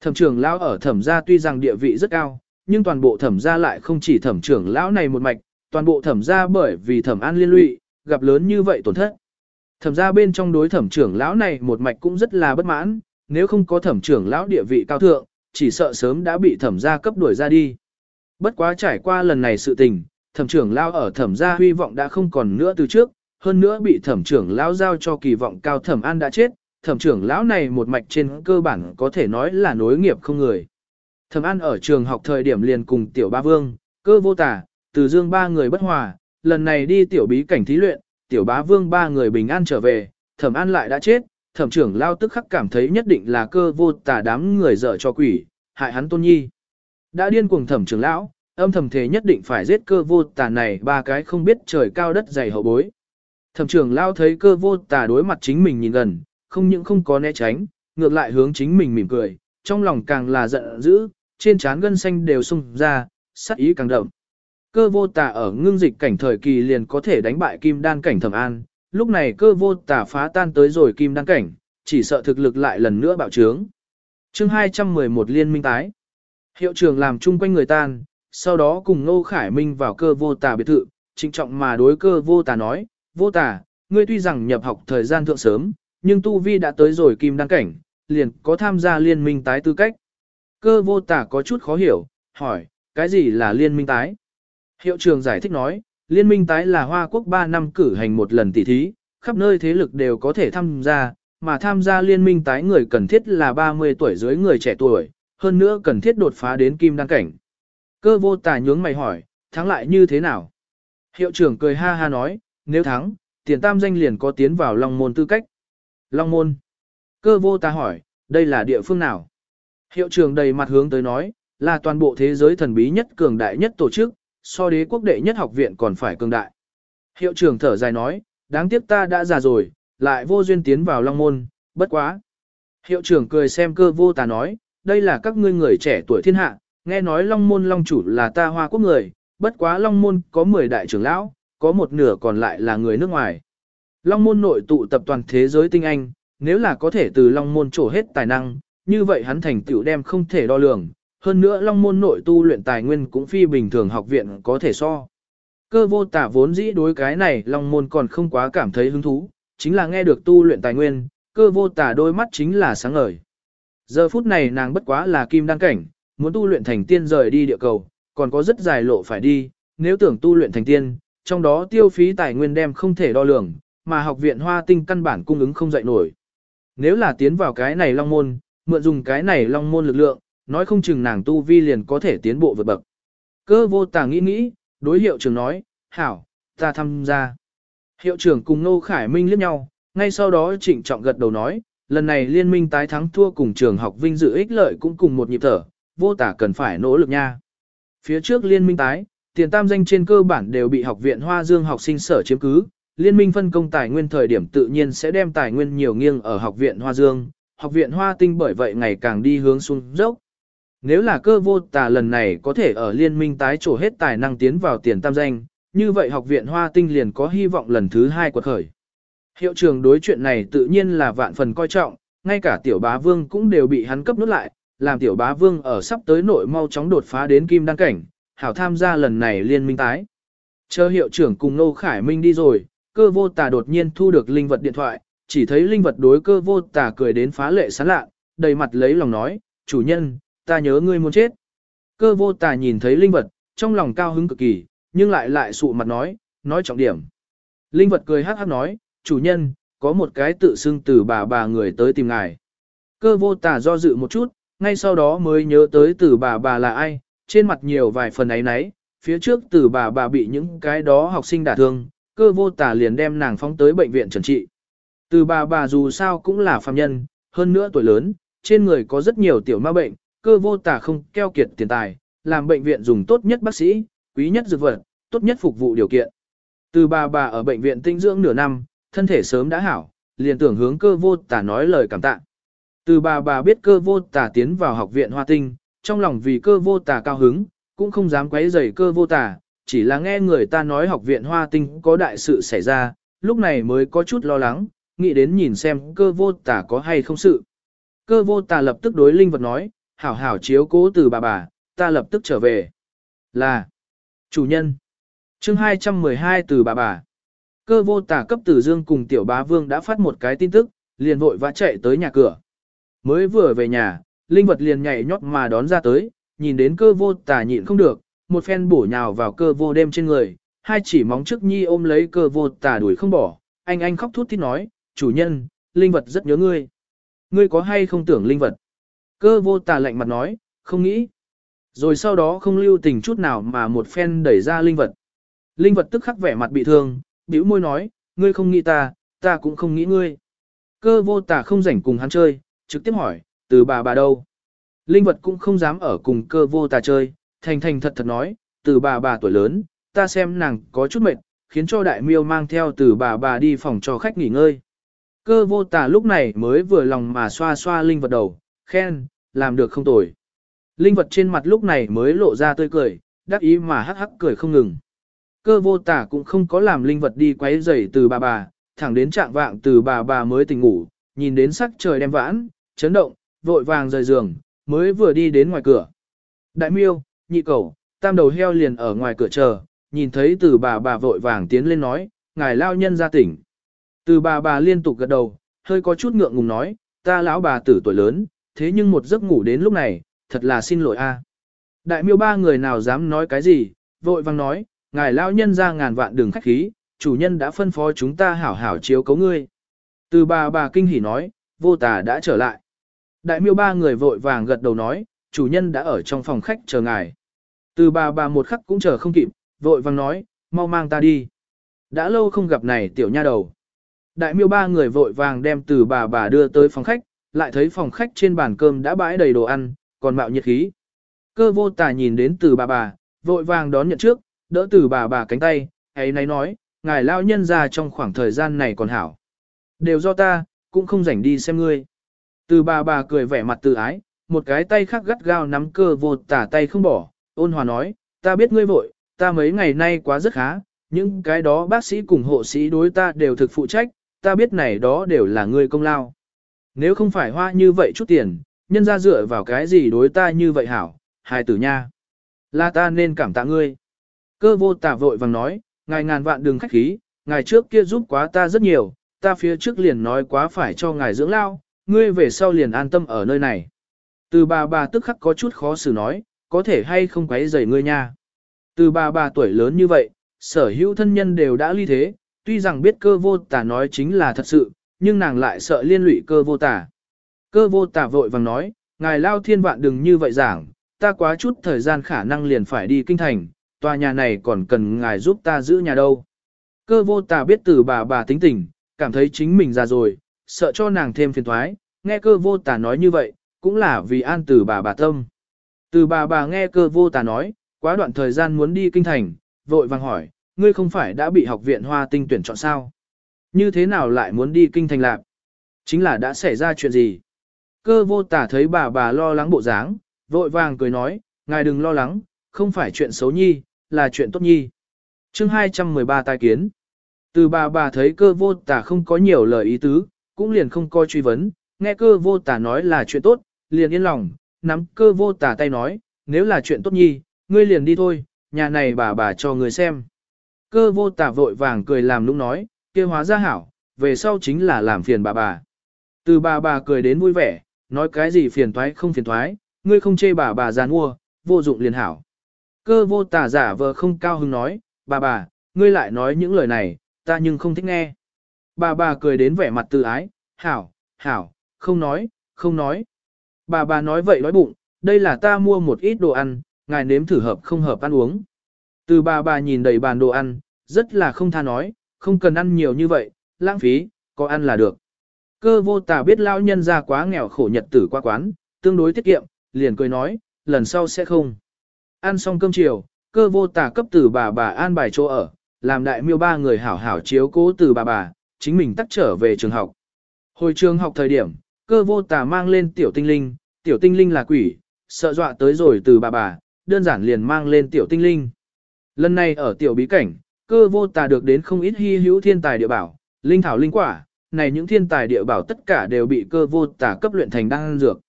Thẩm trưởng lão ở thẩm gia tuy rằng địa vị rất cao, nhưng toàn bộ thẩm gia lại không chỉ thẩm trưởng lão này một mạch, toàn bộ thẩm gia bởi vì thẩm an liên lụy, gặp lớn như vậy tổn thất. Thẩm gia bên trong đối thẩm trưởng lão này một mạch cũng rất là bất mãn, nếu không có thẩm trưởng lão địa vị cao thượng, chỉ sợ sớm đã bị thẩm gia cấp đuổi ra đi. Bất quá trải qua lần này sự tình, thẩm trưởng lao ở thẩm gia huy vọng đã không còn nữa từ trước, hơn nữa bị thẩm trưởng lão giao cho kỳ vọng cao thẩm an đã chết, thẩm trưởng lão này một mạch trên cơ bản có thể nói là nối nghiệp không người. Thẩm an ở trường học thời điểm liền cùng tiểu ba vương, cơ vô tả, từ dương ba người bất hòa, lần này đi tiểu bí cảnh thí luyện, tiểu bá vương ba người bình an trở về, thẩm an lại đã chết, thẩm trưởng lao tức khắc cảm thấy nhất định là cơ vô tả đám người dở cho quỷ, hại hắn tôn nhi. Đã điên cuồng thẩm trưởng lão, âm thầm thế nhất định phải giết cơ vô tà này ba cái không biết trời cao đất dày hậu bối. Thẩm trưởng lao thấy cơ vô tà đối mặt chính mình nhìn gần, không những không có né tránh, ngược lại hướng chính mình mỉm cười, trong lòng càng là giận dữ, trên trán gân xanh đều sung ra, sắc ý càng đậm. Cơ vô tà ở ngưng dịch cảnh thời kỳ liền có thể đánh bại kim đan cảnh thẩm an, lúc này cơ vô tà phá tan tới rồi kim đan cảnh, chỉ sợ thực lực lại lần nữa bạo trướng. chương 211 liên minh tái. Hiệu trưởng làm chung quanh người tan, sau đó cùng Ngô Khải Minh vào cơ vô tà biệt thự, trịnh trọng mà đối cơ vô tà nói, vô tà, ngươi tuy rằng nhập học thời gian thượng sớm, nhưng tu vi đã tới rồi kim đăng cảnh, liền có tham gia liên minh tái tư cách. Cơ vô tà có chút khó hiểu, hỏi, cái gì là liên minh tái? Hiệu trường giải thích nói, liên minh tái là Hoa Quốc 3 năm cử hành một lần tỷ thí, khắp nơi thế lực đều có thể tham gia, mà tham gia liên minh tái người cần thiết là 30 tuổi dưới người trẻ tuổi, hơn nữa cần thiết đột phá đến kim đăng cảnh. Cơ vô tà nhướng mày hỏi, thắng lại như thế nào? Hiệu trưởng cười ha ha nói, nếu thắng, tiền tam danh liền có tiến vào Long Môn tư cách. Long Môn. Cơ vô tà hỏi, đây là địa phương nào? Hiệu trưởng đầy mặt hướng tới nói, là toàn bộ thế giới thần bí nhất cường đại nhất tổ chức, so đế quốc đệ nhất học viện còn phải cường đại. Hiệu trưởng thở dài nói, đáng tiếc ta đã già rồi, lại vô duyên tiến vào Long Môn, bất quá. Hiệu trưởng cười xem cơ vô tà nói, đây là các ngươi người trẻ tuổi thiên hạ, nghe nói Long Môn Long chủ là ta hoa quốc người, bất quá Long Môn có 10 đại trưởng lão, có một nửa còn lại là người nước ngoài. Long Môn nội tụ tập toàn thế giới tinh anh, nếu là có thể từ Long Môn trổ hết tài năng, như vậy hắn thành tựu đem không thể đo lường, hơn nữa Long Môn nội tu luyện tài nguyên cũng phi bình thường học viện có thể so. Cơ vô tả vốn dĩ đối cái này Long Môn còn không quá cảm thấy hứng thú, chính là nghe được tu luyện tài nguyên, cơ vô tả đôi mắt chính là sáng ngời. Giờ phút này nàng bất quá là kim đăng cảnh, muốn tu luyện thành tiên rời đi địa cầu, còn có rất dài lộ phải đi, nếu tưởng tu luyện thành tiên, trong đó tiêu phí tài nguyên đem không thể đo lường, mà học viện hoa tinh căn bản cung ứng không dậy nổi. Nếu là tiến vào cái này long môn, mượn dùng cái này long môn lực lượng, nói không chừng nàng tu vi liền có thể tiến bộ vượt bậc. Cơ vô tà nghĩ nghĩ, đối hiệu trưởng nói, hảo, ta tham gia. Hiệu trưởng cùng Nô Khải Minh liếc nhau, ngay sau đó trịnh trọng gật đầu nói, lần này liên minh tái thắng thua cùng trường học vinh dự ích lợi cũng cùng một nhịp thở, vô tả cần phải nỗ lực nha. Phía trước liên minh tái, tiền tam danh trên cơ bản đều bị học viện Hoa Dương học sinh sở chiếm cứ, liên minh phân công tài nguyên thời điểm tự nhiên sẽ đem tài nguyên nhiều nghiêng ở học viện Hoa Dương, học viện Hoa Tinh bởi vậy ngày càng đi hướng xuống dốc. Nếu là cơ vô tà lần này có thể ở liên minh tái trổ hết tài năng tiến vào tiền tam danh, như vậy học viện Hoa Tinh liền có hy vọng lần thứ hai quật khởi. Hiệu trường đối chuyện này tự nhiên là vạn phần coi trọng, ngay cả tiểu bá vương cũng đều bị hắn cấp nút lại, làm tiểu bá vương ở sắp tới nội mau chóng đột phá đến kim đăng cảnh, hảo tham gia lần này liên minh tái. Chờ hiệu trưởng cùng Nô Khải Minh đi rồi, cơ vô tà đột nhiên thu được linh vật điện thoại, chỉ thấy linh vật đối cơ vô tà cười đến phá lệ sán lạ, đầy mặt lấy lòng nói, chủ nhân, ta nhớ ngươi muốn chết. Cơ vô tà nhìn thấy linh vật, trong lòng cao hứng cực kỳ, nhưng lại lại sụ mặt nói, nói trọng điểm. Linh vật cười hát hát nói, chủ nhân, có một cái tự xưng từ bà bà người tới tìm ngài. Cơ vô tà do dự một chút, ngay sau đó mới nhớ tới từ bà bà là ai, trên mặt nhiều vài phần ấy nấy, phía trước từ bà bà bị những cái đó học sinh đả thương, cơ vô tà liền đem nàng phóng tới bệnh viện trần trị. Từ bà bà dù sao cũng là phàm nhân, hơn nữa tuổi lớn, trên người có rất nhiều tiểu ma bệnh, cơ vô tà không keo kiệt tiền tài, làm bệnh viện dùng tốt nhất bác sĩ, quý nhất dược vật, tốt nhất phục vụ điều kiện. Từ bà bà ở bệnh viện tinh dưỡng nửa năm, thân thể sớm đã hảo, liền tưởng hướng cơ vô tà nói lời cảm tạ. Từ bà bà biết cơ vô tà tiến vào học viện hoa tinh, trong lòng vì cơ vô tà cao hứng, cũng không dám quấy rầy cơ vô tà, chỉ là nghe người ta nói học viện hoa tinh có đại sự xảy ra, lúc này mới có chút lo lắng, nghĩ đến nhìn xem cơ vô tà có hay không sự. Cơ vô tà lập tức đối linh vật nói, hảo hảo chiếu cố từ bà bà, ta lập tức trở về. Là, chủ nhân. chương 212 từ bà bà. Cơ vô tà cấp tử dương cùng tiểu bá vương đã phát một cái tin tức, liền vội vã chạy tới nhà cửa. Mới vừa về nhà, linh vật liền nhảy nhót mà đón ra tới, nhìn đến cơ vô tà nhịn không được, một phen bổ nhào vào cơ vô đêm trên người, hai chỉ móng trước nhi ôm lấy cơ vô tà đuổi không bỏ, anh anh khóc thút thít nói, chủ nhân, linh vật rất nhớ ngươi. Ngươi có hay không tưởng linh vật? Cơ vô tà lạnh mặt nói, không nghĩ. Rồi sau đó không lưu tình chút nào mà một phen đẩy ra linh vật. Linh vật tức khắc vẻ mặt bị thương, bĩu môi nói, ngươi không nghĩ ta, ta cũng không nghĩ ngươi. Cơ vô tà không rảnh cùng hắn chơi, trực tiếp hỏi, từ bà bà đâu? Linh vật cũng không dám ở cùng cơ vô tà chơi, thành thành thật thật nói, từ bà bà tuổi lớn, ta xem nàng có chút mệt, khiến cho đại miêu mang theo từ bà bà đi phòng cho khách nghỉ ngơi. Cơ vô tà lúc này mới vừa lòng mà xoa xoa linh vật đầu, khen, làm được không tồi. Linh vật trên mặt lúc này mới lộ ra tươi cười, đắc ý mà hắc hắc cười không ngừng. Cơ vô tả cũng không có làm linh vật đi quấy rầy từ bà bà, thẳng đến trạng vạng từ bà bà mới tỉnh ngủ, nhìn đến sắc trời đem vãn, chấn động, vội vàng rời giường, mới vừa đi đến ngoài cửa. Đại miêu, nhị cầu, tam đầu heo liền ở ngoài cửa chờ, nhìn thấy từ bà bà vội vàng tiến lên nói, ngài lao nhân ra tỉnh. Từ bà bà liên tục gật đầu, hơi có chút ngượng ngùng nói, ta lão bà tử tuổi lớn, thế nhưng một giấc ngủ đến lúc này, thật là xin lỗi a. Đại miêu ba người nào dám nói cái gì, vội vàng nói, ngài lão nhân ra ngàn vạn đường khách khí, chủ nhân đã phân phó chúng ta hảo hảo chiếu cấu ngươi. Từ bà bà kinh hỉ nói, vô tà đã trở lại. Đại miêu ba người vội vàng gật đầu nói, chủ nhân đã ở trong phòng khách chờ ngài. Từ bà bà một khắc cũng chờ không kịp, vội vàng nói, mau mang ta đi. Đã lâu không gặp này tiểu nha đầu. Đại miêu ba người vội vàng đem từ bà bà đưa tới phòng khách, lại thấy phòng khách trên bàn cơm đã bãi đầy đồ ăn, còn mạo nhiệt khí. Cơ vô tà nhìn đến từ bà bà, vội vàng đón nhận trước, đỡ từ bà bà cánh tay, ấy nấy nói, ngài lao nhân ra trong khoảng thời gian này còn hảo. Đều do ta, cũng không rảnh đi xem ngươi. Từ bà bà cười vẻ mặt tự ái, một cái tay khác gắt gao nắm cơ vô tả tay không bỏ, ôn hòa nói, ta biết ngươi vội, ta mấy ngày nay quá rất khá, những cái đó bác sĩ cùng hộ sĩ đối ta đều thực phụ trách, ta biết này đó đều là ngươi công lao. Nếu không phải hoa như vậy chút tiền, nhân ra dựa vào cái gì đối ta như vậy hảo, hài tử nha. Là ta nên cảm tạ ngươi. Cơ vô tả vội vàng nói, ngài ngàn vạn đừng khách khí, ngài trước kia giúp quá ta rất nhiều, ta phía trước liền nói quá phải cho ngài dưỡng lao, ngươi về sau liền an tâm ở nơi này. Từ bà bà tức khắc có chút khó xử nói, có thể hay không quấy rầy ngươi nha. Từ bà bà tuổi lớn như vậy, sở hữu thân nhân đều đã ly thế, tuy rằng biết cơ vô tả nói chính là thật sự, nhưng nàng lại sợ liên lụy cơ vô tả. Cơ vô tả vội vàng nói, ngài lao thiên vạn đừng như vậy giảng, ta quá chút thời gian khả năng liền phải đi kinh thành, tòa nhà này còn cần ngài giúp ta giữ nhà đâu. Cơ vô tả biết từ bà bà tính tình, cảm thấy chính mình già rồi, sợ cho nàng thêm phiền thoái, nghe cơ vô tà nói như vậy, cũng là vì an từ bà bà tâm. Từ bà bà nghe cơ vô tà nói, quá đoạn thời gian muốn đi kinh thành, vội vàng hỏi, ngươi không phải đã bị học viện hoa tinh tuyển chọn sao? Như thế nào lại muốn đi kinh thành lạc? Chính là đã xảy ra chuyện gì? Cơ vô tả thấy bà bà lo lắng bộ dáng, vội vàng cười nói, ngài đừng lo lắng, không phải chuyện xấu nhi, là chuyện tốt nhi. chương 213 tai kiến. Từ bà bà thấy cơ vô tả không có nhiều lời ý tứ, cũng liền không coi truy vấn, nghe cơ vô tả nói là chuyện tốt, liền yên lòng, nắm cơ vô tả tay nói, nếu là chuyện tốt nhi, ngươi liền đi thôi, nhà này bà bà cho người xem. Cơ vô tả vội vàng cười làm lúc nói, kia hóa ra hảo, về sau chính là làm phiền bà bà. Từ bà bà cười đến vui vẻ, nói cái gì phiền toái không phiền toái, ngươi không chê bà bà giàn mua, vô dụng liền hảo. Cơ vô tả giả vờ không cao hứng nói, bà bà, ngươi lại nói những lời này, ta nhưng không thích nghe. Bà bà cười đến vẻ mặt tự ái, hảo, hảo, không nói, không nói. Bà bà nói vậy nói bụng, đây là ta mua một ít đồ ăn, ngài nếm thử hợp không hợp ăn uống. Từ bà bà nhìn đầy bàn đồ ăn, rất là không tha nói, không cần ăn nhiều như vậy, lãng phí, có ăn là được. Cơ vô tà biết lão nhân ra quá nghèo khổ nhật tử qua quán, tương đối tiết kiệm, liền cười nói, lần sau sẽ không. Ăn xong cơm chiều, cơ vô tà cấp từ bà bà an bài chỗ ở, làm đại miêu ba người hảo hảo chiếu cố từ bà bà, chính mình tắt trở về trường học. Hồi trường học thời điểm, cơ vô tà mang lên tiểu tinh linh, tiểu tinh linh là quỷ, sợ dọa tới rồi từ bà bà, đơn giản liền mang lên tiểu tinh linh. Lần này ở tiểu bí cảnh, cơ vô tà được đến không ít hy hữu thiên tài địa bảo, linh thảo linh quả, này những thiên tài địa bảo tất cả đều bị cơ vô tà cấp luyện thành đan dược.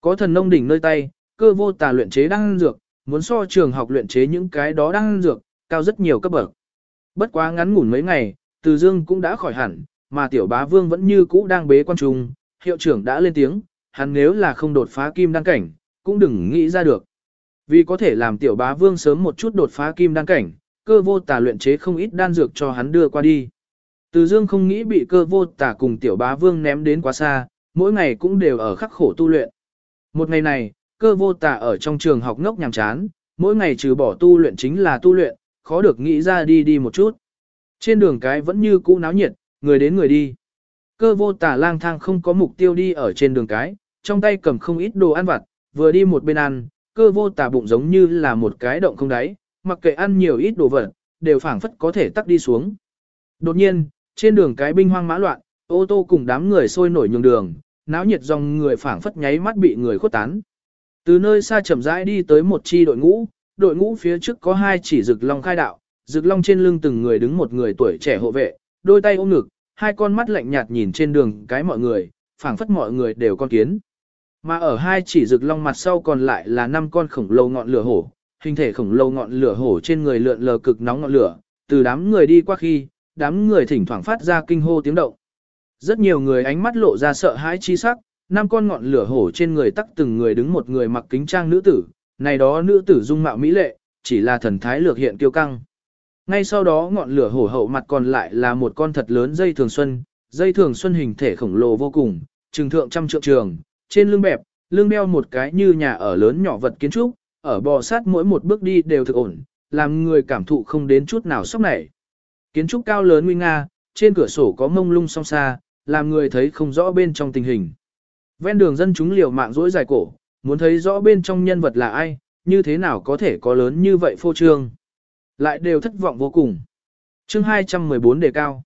Có thần nông đỉnh nơi tay, cơ vô tà luyện chế đan dược, muốn so trường học luyện chế những cái đó đan dược, cao rất nhiều cấp bậc. Bất quá ngắn ngủn mấy ngày, từ Dương cũng đã khỏi hẳn, mà tiểu bá vương vẫn như cũ đang bế quan trung, hiệu trưởng đã lên tiếng, hắn nếu là không đột phá kim đăng cảnh, cũng đừng nghĩ ra được. Vì có thể làm tiểu bá vương sớm một chút đột phá kim đăng cảnh, cơ vô tà luyện chế không ít đan dược cho hắn đưa qua đi. Từ dương không nghĩ bị cơ vô tà cùng tiểu bá vương ném đến quá xa, mỗi ngày cũng đều ở khắc khổ tu luyện. Một ngày này, cơ vô tà ở trong trường học ngốc nhàm chán, mỗi ngày trừ bỏ tu luyện chính là tu luyện, khó được nghĩ ra đi đi một chút. Trên đường cái vẫn như cũ náo nhiệt, người đến người đi. Cơ vô tà lang thang không có mục tiêu đi ở trên đường cái, trong tay cầm không ít đồ ăn vặt, vừa đi một bên ăn, cơ vô tà bụng giống như là một cái động không đáy, mặc kệ ăn nhiều ít đồ vật, đều phảng phất có thể tắt đi xuống. Đột nhiên, trên đường cái binh hoang mã loạn, ô tô cùng đám người sôi nổi nhường đường, náo nhiệt dòng người phảng phất nháy mắt bị người khuất tán. Từ nơi xa chậm rãi đi tới một chi đội ngũ, đội ngũ phía trước có hai chỉ rực long khai đạo, rực long trên lưng từng người đứng một người tuổi trẻ hộ vệ, đôi tay ôm ngực, hai con mắt lạnh nhạt nhìn trên đường cái mọi người, phảng phất mọi người đều con kiến. Mà ở hai chỉ rực long mặt sau còn lại là năm con khổng lồ ngọn lửa hổ, hình thể khổng lồ ngọn lửa hổ trên người lượn lờ cực nóng ngọn lửa, từ đám người đi qua khi, đám người thỉnh thoảng phát ra kinh hô tiếng động. Rất nhiều người ánh mắt lộ ra sợ hãi chi sắc, năm con ngọn lửa hổ trên người tắc từng người đứng một người mặc kính trang nữ tử, này đó nữ tử dung mạo mỹ lệ, chỉ là thần thái lược hiện kiêu căng. Ngay sau đó ngọn lửa hổ hậu mặt còn lại là một con thật lớn dây thường xuân, dây thường xuân hình thể khổng lồ vô cùng, trừng thượng trăm trượng trường, trên lưng bẹp, lưng đeo một cái như nhà ở lớn nhỏ vật kiến trúc, ở bò sát mỗi một bước đi đều thực ổn, làm người cảm thụ không đến chút nào sốc nảy. Kiến trúc cao lớn nguy nga, trên cửa sổ có mông lung song xa, làm người thấy không rõ bên trong tình hình. Ven đường dân chúng liều mạng dỗi dài cổ, muốn thấy rõ bên trong nhân vật là ai, như thế nào có thể có lớn như vậy phô trương. Lại đều thất vọng vô cùng. chương 214 đề cao.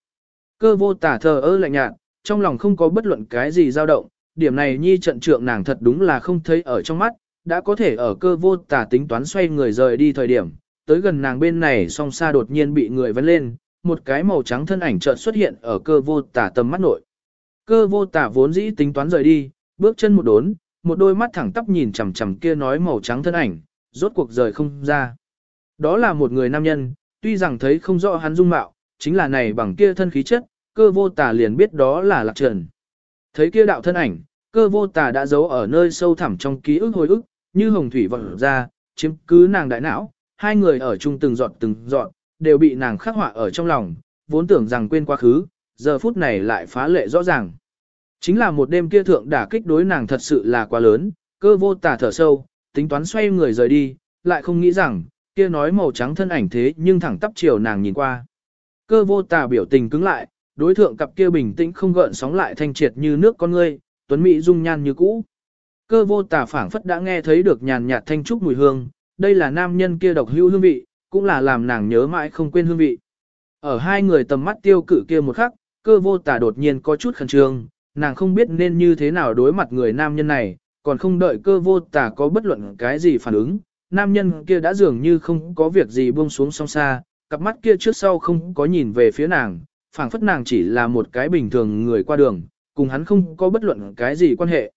Cơ vô tả thờ ơ lạnh nhạt, trong lòng không có bất luận cái gì dao động, điểm này nhi trận trượng nàng thật đúng là không thấy ở trong mắt, đã có thể ở cơ vô tả tính toán xoay người rời đi thời điểm, tới gần nàng bên này song xa đột nhiên bị người vấn lên, một cái màu trắng thân ảnh chợt xuất hiện ở cơ vô tả tầm mắt nội. Cơ vô tả vốn dĩ tính toán rời đi, bước chân một đốn, một đôi mắt thẳng tắp nhìn chằm chằm kia nói màu trắng thân ảnh, rốt cuộc rời không ra. Đó là một người nam nhân, tuy rằng thấy không rõ hắn dung mạo, chính là này bằng kia thân khí chất, cơ vô tà liền biết đó là lạc trần. Thấy kia đạo thân ảnh, cơ vô tà đã giấu ở nơi sâu thẳm trong ký ức hồi ức, như hồng thủy vọt ra, chiếm cứ nàng đại não, hai người ở chung từng giọt từng giọt, đều bị nàng khắc họa ở trong lòng, vốn tưởng rằng quên quá khứ, giờ phút này lại phá lệ rõ ràng. Chính là một đêm kia thượng đả kích đối nàng thật sự là quá lớn, cơ vô tà thở sâu, tính toán xoay người rời đi, lại không nghĩ rằng, kia nói màu trắng thân ảnh thế nhưng thẳng tắp chiều nàng nhìn qua. Cơ vô tà biểu tình cứng lại, đối thượng cặp kia bình tĩnh không gợn sóng lại thanh triệt như nước con ngươi, tuấn mỹ dung nhan như cũ. Cơ vô tà phảng phất đã nghe thấy được nhàn nhạt thanh trúc mùi hương, đây là nam nhân kia độc hữu hương vị, cũng là làm nàng nhớ mãi không quên hương vị. Ở hai người tầm mắt tiêu cử kia một khắc, cơ vô tà đột nhiên có chút khẩn trương, nàng không biết nên như thế nào đối mặt người nam nhân này, còn không đợi cơ vô tà có bất luận cái gì phản ứng. Nam nhân kia đã dường như không có việc gì buông xuống song xa, cặp mắt kia trước sau không có nhìn về phía nàng, phảng phất nàng chỉ là một cái bình thường người qua đường, cùng hắn không có bất luận cái gì quan hệ.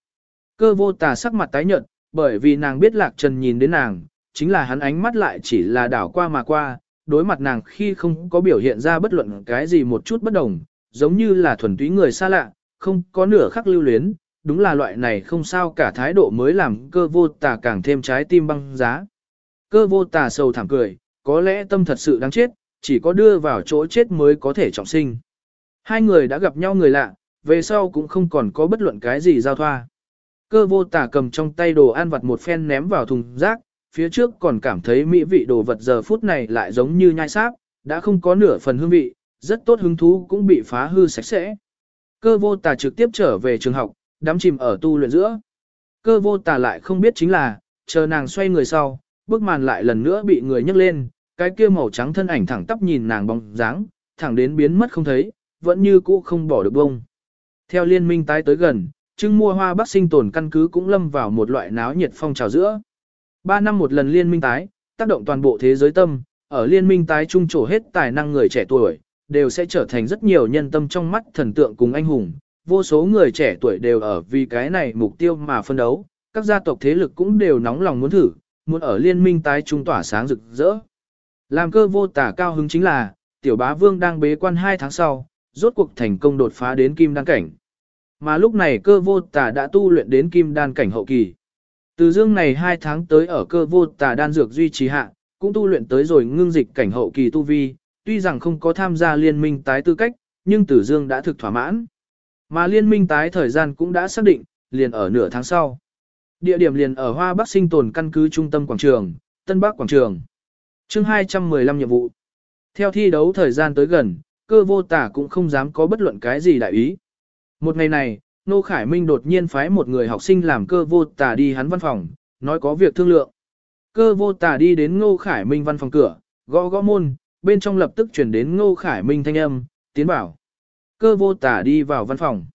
Cơ vô tà sắc mặt tái nhợt, bởi vì nàng biết lạc trần nhìn đến nàng, chính là hắn ánh mắt lại chỉ là đảo qua mà qua, đối mặt nàng khi không có biểu hiện ra bất luận cái gì một chút bất đồng, giống như là thuần túy người xa lạ, không có nửa khắc lưu luyến, đúng là loại này không sao cả thái độ mới làm cơ vô tà càng thêm trái tim băng giá. Cơ vô tà sầu thảm cười, có lẽ tâm thật sự đáng chết, chỉ có đưa vào chỗ chết mới có thể trọng sinh. Hai người đã gặp nhau người lạ, về sau cũng không còn có bất luận cái gì giao thoa. Cơ vô tà cầm trong tay đồ ăn vặt một phen ném vào thùng rác, phía trước còn cảm thấy mỹ vị đồ vật giờ phút này lại giống như nhai sáp, đã không có nửa phần hương vị, rất tốt hứng thú cũng bị phá hư sạch sẽ. Cơ vô tà trực tiếp trở về trường học, đắm chìm ở tu luyện giữa. Cơ vô tà lại không biết chính là, chờ nàng xoay người sau, bức màn lại lần nữa bị người nhấc lên, cái kia màu trắng thân ảnh thẳng tắp nhìn nàng bóng dáng, thẳng đến biến mất không thấy, vẫn như cũ không bỏ được bông. Theo liên minh tái tới gần, trưng mua hoa bắc sinh tồn căn cứ cũng lâm vào một loại náo nhiệt phong trào giữa. Ba năm một lần liên minh tái, tác động toàn bộ thế giới tâm, ở liên minh tái trung trổ hết tài năng người trẻ tuổi, đều sẽ trở thành rất nhiều nhân tâm trong mắt thần tượng cùng anh hùng. Vô số người trẻ tuổi đều ở vì cái này mục tiêu mà phân đấu, các gia tộc thế lực cũng đều nóng lòng muốn thử, muốn ở liên minh tái trung tỏa sáng rực rỡ. Làm cơ vô tả cao hứng chính là, tiểu bá vương đang bế quan 2 tháng sau, rốt cuộc thành công đột phá đến kim đan cảnh. Mà lúc này cơ vô tả đã tu luyện đến kim đan cảnh hậu kỳ. Từ dương này 2 tháng tới ở cơ vô tả đan dược duy trì hạ, cũng tu luyện tới rồi ngưng dịch cảnh hậu kỳ tu vi, tuy rằng không có tham gia liên minh tái tư cách, nhưng tử dương đã thực thỏa mãn. Mà liên minh tái thời gian cũng đã xác định, liền ở nửa tháng sau. Địa điểm liền ở Hoa Bắc sinh tồn căn cứ trung tâm quảng trường, Tân Bắc quảng trường. Chương 215 nhiệm vụ. Theo thi đấu thời gian tới gần, cơ vô tả cũng không dám có bất luận cái gì đại ý. Một ngày này, Nô Khải Minh đột nhiên phái một người học sinh làm cơ vô tả đi hắn văn phòng, nói có việc thương lượng. Cơ vô tả đi đến Ngô Khải Minh văn phòng cửa, gõ gõ môn, bên trong lập tức chuyển đến Ngô Khải Minh thanh âm, tiến bảo. Cơ vô tả đi vào văn phòng.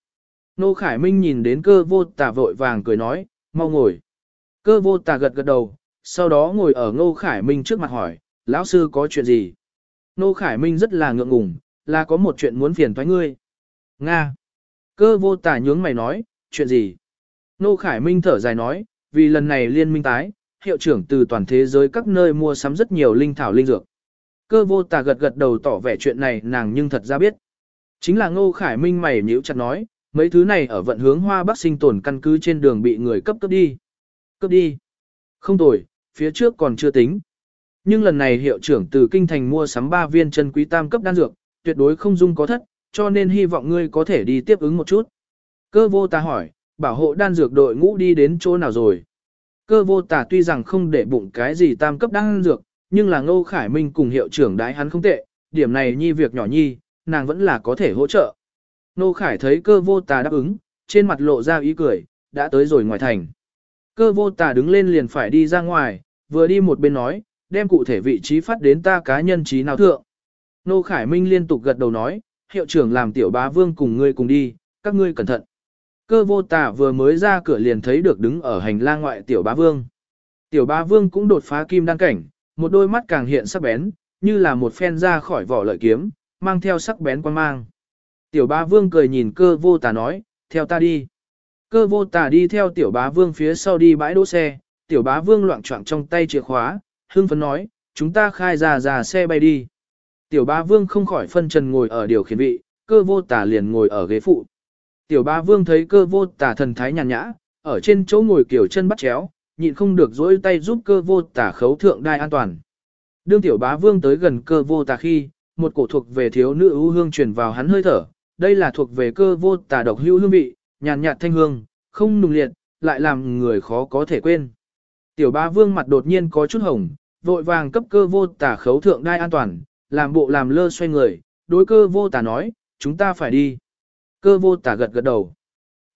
Nô Khải Minh nhìn đến cơ vô tả vội vàng cười nói, mau ngồi. Cơ vô tả gật gật đầu, sau đó ngồi ở Ngô Khải Minh trước mặt hỏi, lão sư có chuyện gì? Nô Khải Minh rất là ngượng ngùng, là có một chuyện muốn phiền thoái ngươi. Nga. Cơ vô tả nhướng mày nói, chuyện gì? Nô Khải Minh thở dài nói, vì lần này liên minh tái, hiệu trưởng từ toàn thế giới các nơi mua sắm rất nhiều linh thảo linh dược. Cơ vô tả gật gật đầu tỏ vẻ chuyện này nàng nhưng thật ra biết. Chính là Ngô Khải Minh mày nhíu chặt nói, mấy thứ này ở vận hướng hoa bắc sinh tồn căn cứ trên đường bị người cấp cấp đi. Cấp đi. Không tồi, phía trước còn chưa tính. Nhưng lần này hiệu trưởng từ kinh thành mua sắm 3 viên chân quý tam cấp đan dược, tuyệt đối không dung có thất, cho nên hy vọng ngươi có thể đi tiếp ứng một chút. Cơ vô ta hỏi, bảo hộ đan dược đội ngũ đi đến chỗ nào rồi? Cơ vô tả tuy rằng không để bụng cái gì tam cấp đan dược, nhưng là Ngô Khải Minh cùng hiệu trưởng đái hắn không tệ, điểm này nhi việc nhỏ nhi, nàng vẫn là có thể hỗ trợ. Nô Khải thấy cơ vô tà đáp ứng, trên mặt lộ ra ý cười, đã tới rồi ngoài thành. Cơ vô tà đứng lên liền phải đi ra ngoài, vừa đi một bên nói, đem cụ thể vị trí phát đến ta cá nhân trí nào thượng. Nô Khải Minh liên tục gật đầu nói, hiệu trưởng làm tiểu bá vương cùng ngươi cùng đi, các ngươi cẩn thận. Cơ vô tà vừa mới ra cửa liền thấy được đứng ở hành lang ngoại tiểu bá vương. Tiểu bá vương cũng đột phá kim đăng cảnh, một đôi mắt càng hiện sắc bén, như là một phen ra khỏi vỏ lợi kiếm, mang theo sắc bén quan mang. Tiểu bá vương cười nhìn cơ vô tà nói, theo ta đi. Cơ vô tà đi theo tiểu bá vương phía sau đi bãi đỗ xe, tiểu bá vương loạn trọng trong tay chìa khóa, hưng phấn nói, chúng ta khai ra ra xe bay đi. Tiểu bá vương không khỏi phân trần ngồi ở điều khiển vị, cơ vô tà liền ngồi ở ghế phụ. Tiểu bá vương thấy cơ vô tà thần thái nhàn nhã, ở trên chỗ ngồi kiểu chân bắt chéo, nhịn không được dỗi tay giúp cơ vô tà khấu thượng đai an toàn. Đương tiểu bá vương tới gần cơ vô tà khi, một cổ thuộc về thiếu nữ ưu hương truyền vào hắn hơi thở, đây là thuộc về cơ vô tà độc hữu hương vị, nhàn nhạt thanh hương, không nùng liệt, lại làm người khó có thể quên. Tiểu ba vương mặt đột nhiên có chút hồng, vội vàng cấp cơ vô tà khấu thượng đai an toàn, làm bộ làm lơ xoay người, đối cơ vô tà nói, chúng ta phải đi. Cơ vô tà gật gật đầu.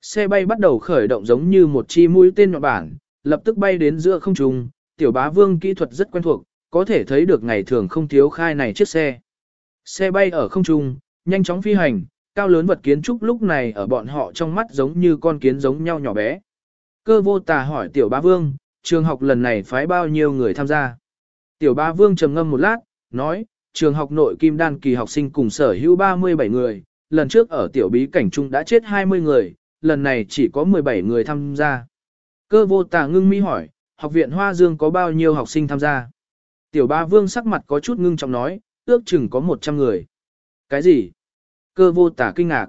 Xe bay bắt đầu khởi động giống như một chi mũi tên nhọn bản, lập tức bay đến giữa không trung, tiểu bá vương kỹ thuật rất quen thuộc, có thể thấy được ngày thường không thiếu khai này chiếc xe. Xe bay ở không trung, nhanh chóng phi hành, cao lớn vật kiến trúc lúc này ở bọn họ trong mắt giống như con kiến giống nhau nhỏ bé. Cơ vô tà hỏi tiểu bá vương, trường học lần này phái bao nhiêu người tham gia. Tiểu bá vương trầm ngâm một lát, nói, trường học nội kim đan kỳ học sinh cùng sở hữu 37 người, lần trước ở tiểu bí cảnh trung đã chết 20 người, lần này chỉ có 17 người tham gia. Cơ vô tà ngưng mi hỏi, học viện Hoa Dương có bao nhiêu học sinh tham gia? Tiểu ba vương sắc mặt có chút ngưng trọng nói, ước chừng có 100 người. Cái gì? Cơ vô tả kinh ngạc.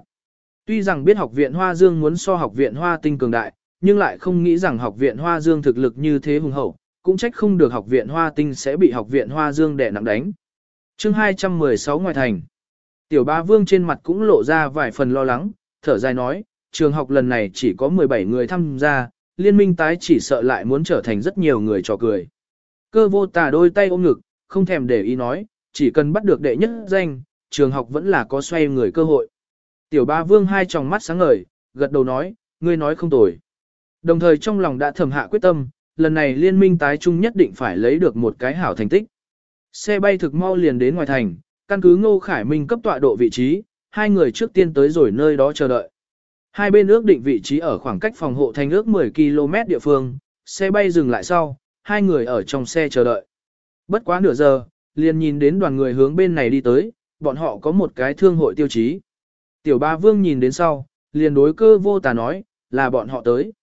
Tuy rằng biết học viện Hoa Dương muốn so học viện Hoa Tinh cường đại, nhưng lại không nghĩ rằng học viện Hoa Dương thực lực như thế hùng hậu, cũng trách không được học viện Hoa Tinh sẽ bị học viện Hoa Dương đè nặng đánh. chương 216 ngoài thành. Tiểu ba vương trên mặt cũng lộ ra vài phần lo lắng, thở dài nói, trường học lần này chỉ có 17 người tham gia, liên minh tái chỉ sợ lại muốn trở thành rất nhiều người trò cười. Cơ vô tà đôi tay ôm ngực, không thèm để ý nói, chỉ cần bắt được đệ nhất danh, trường học vẫn là có xoay người cơ hội. Tiểu ba vương hai tròng mắt sáng ngời, gật đầu nói, ngươi nói không tồi. Đồng thời trong lòng đã thầm hạ quyết tâm, lần này liên minh tái trung nhất định phải lấy được một cái hảo thành tích. Xe bay thực mau liền đến ngoài thành, căn cứ Ngô Khải Minh cấp tọa độ vị trí, hai người trước tiên tới rồi nơi đó chờ đợi. Hai bên ước định vị trí ở khoảng cách phòng hộ thành ước 10 km địa phương, xe bay dừng lại sau, hai người ở trong xe chờ đợi. Bất quá nửa giờ, liền nhìn đến đoàn người hướng bên này đi tới, bọn họ có một cái thương hội tiêu chí. Tiểu ba vương nhìn đến sau, liền đối cơ vô tà nói, là bọn họ tới.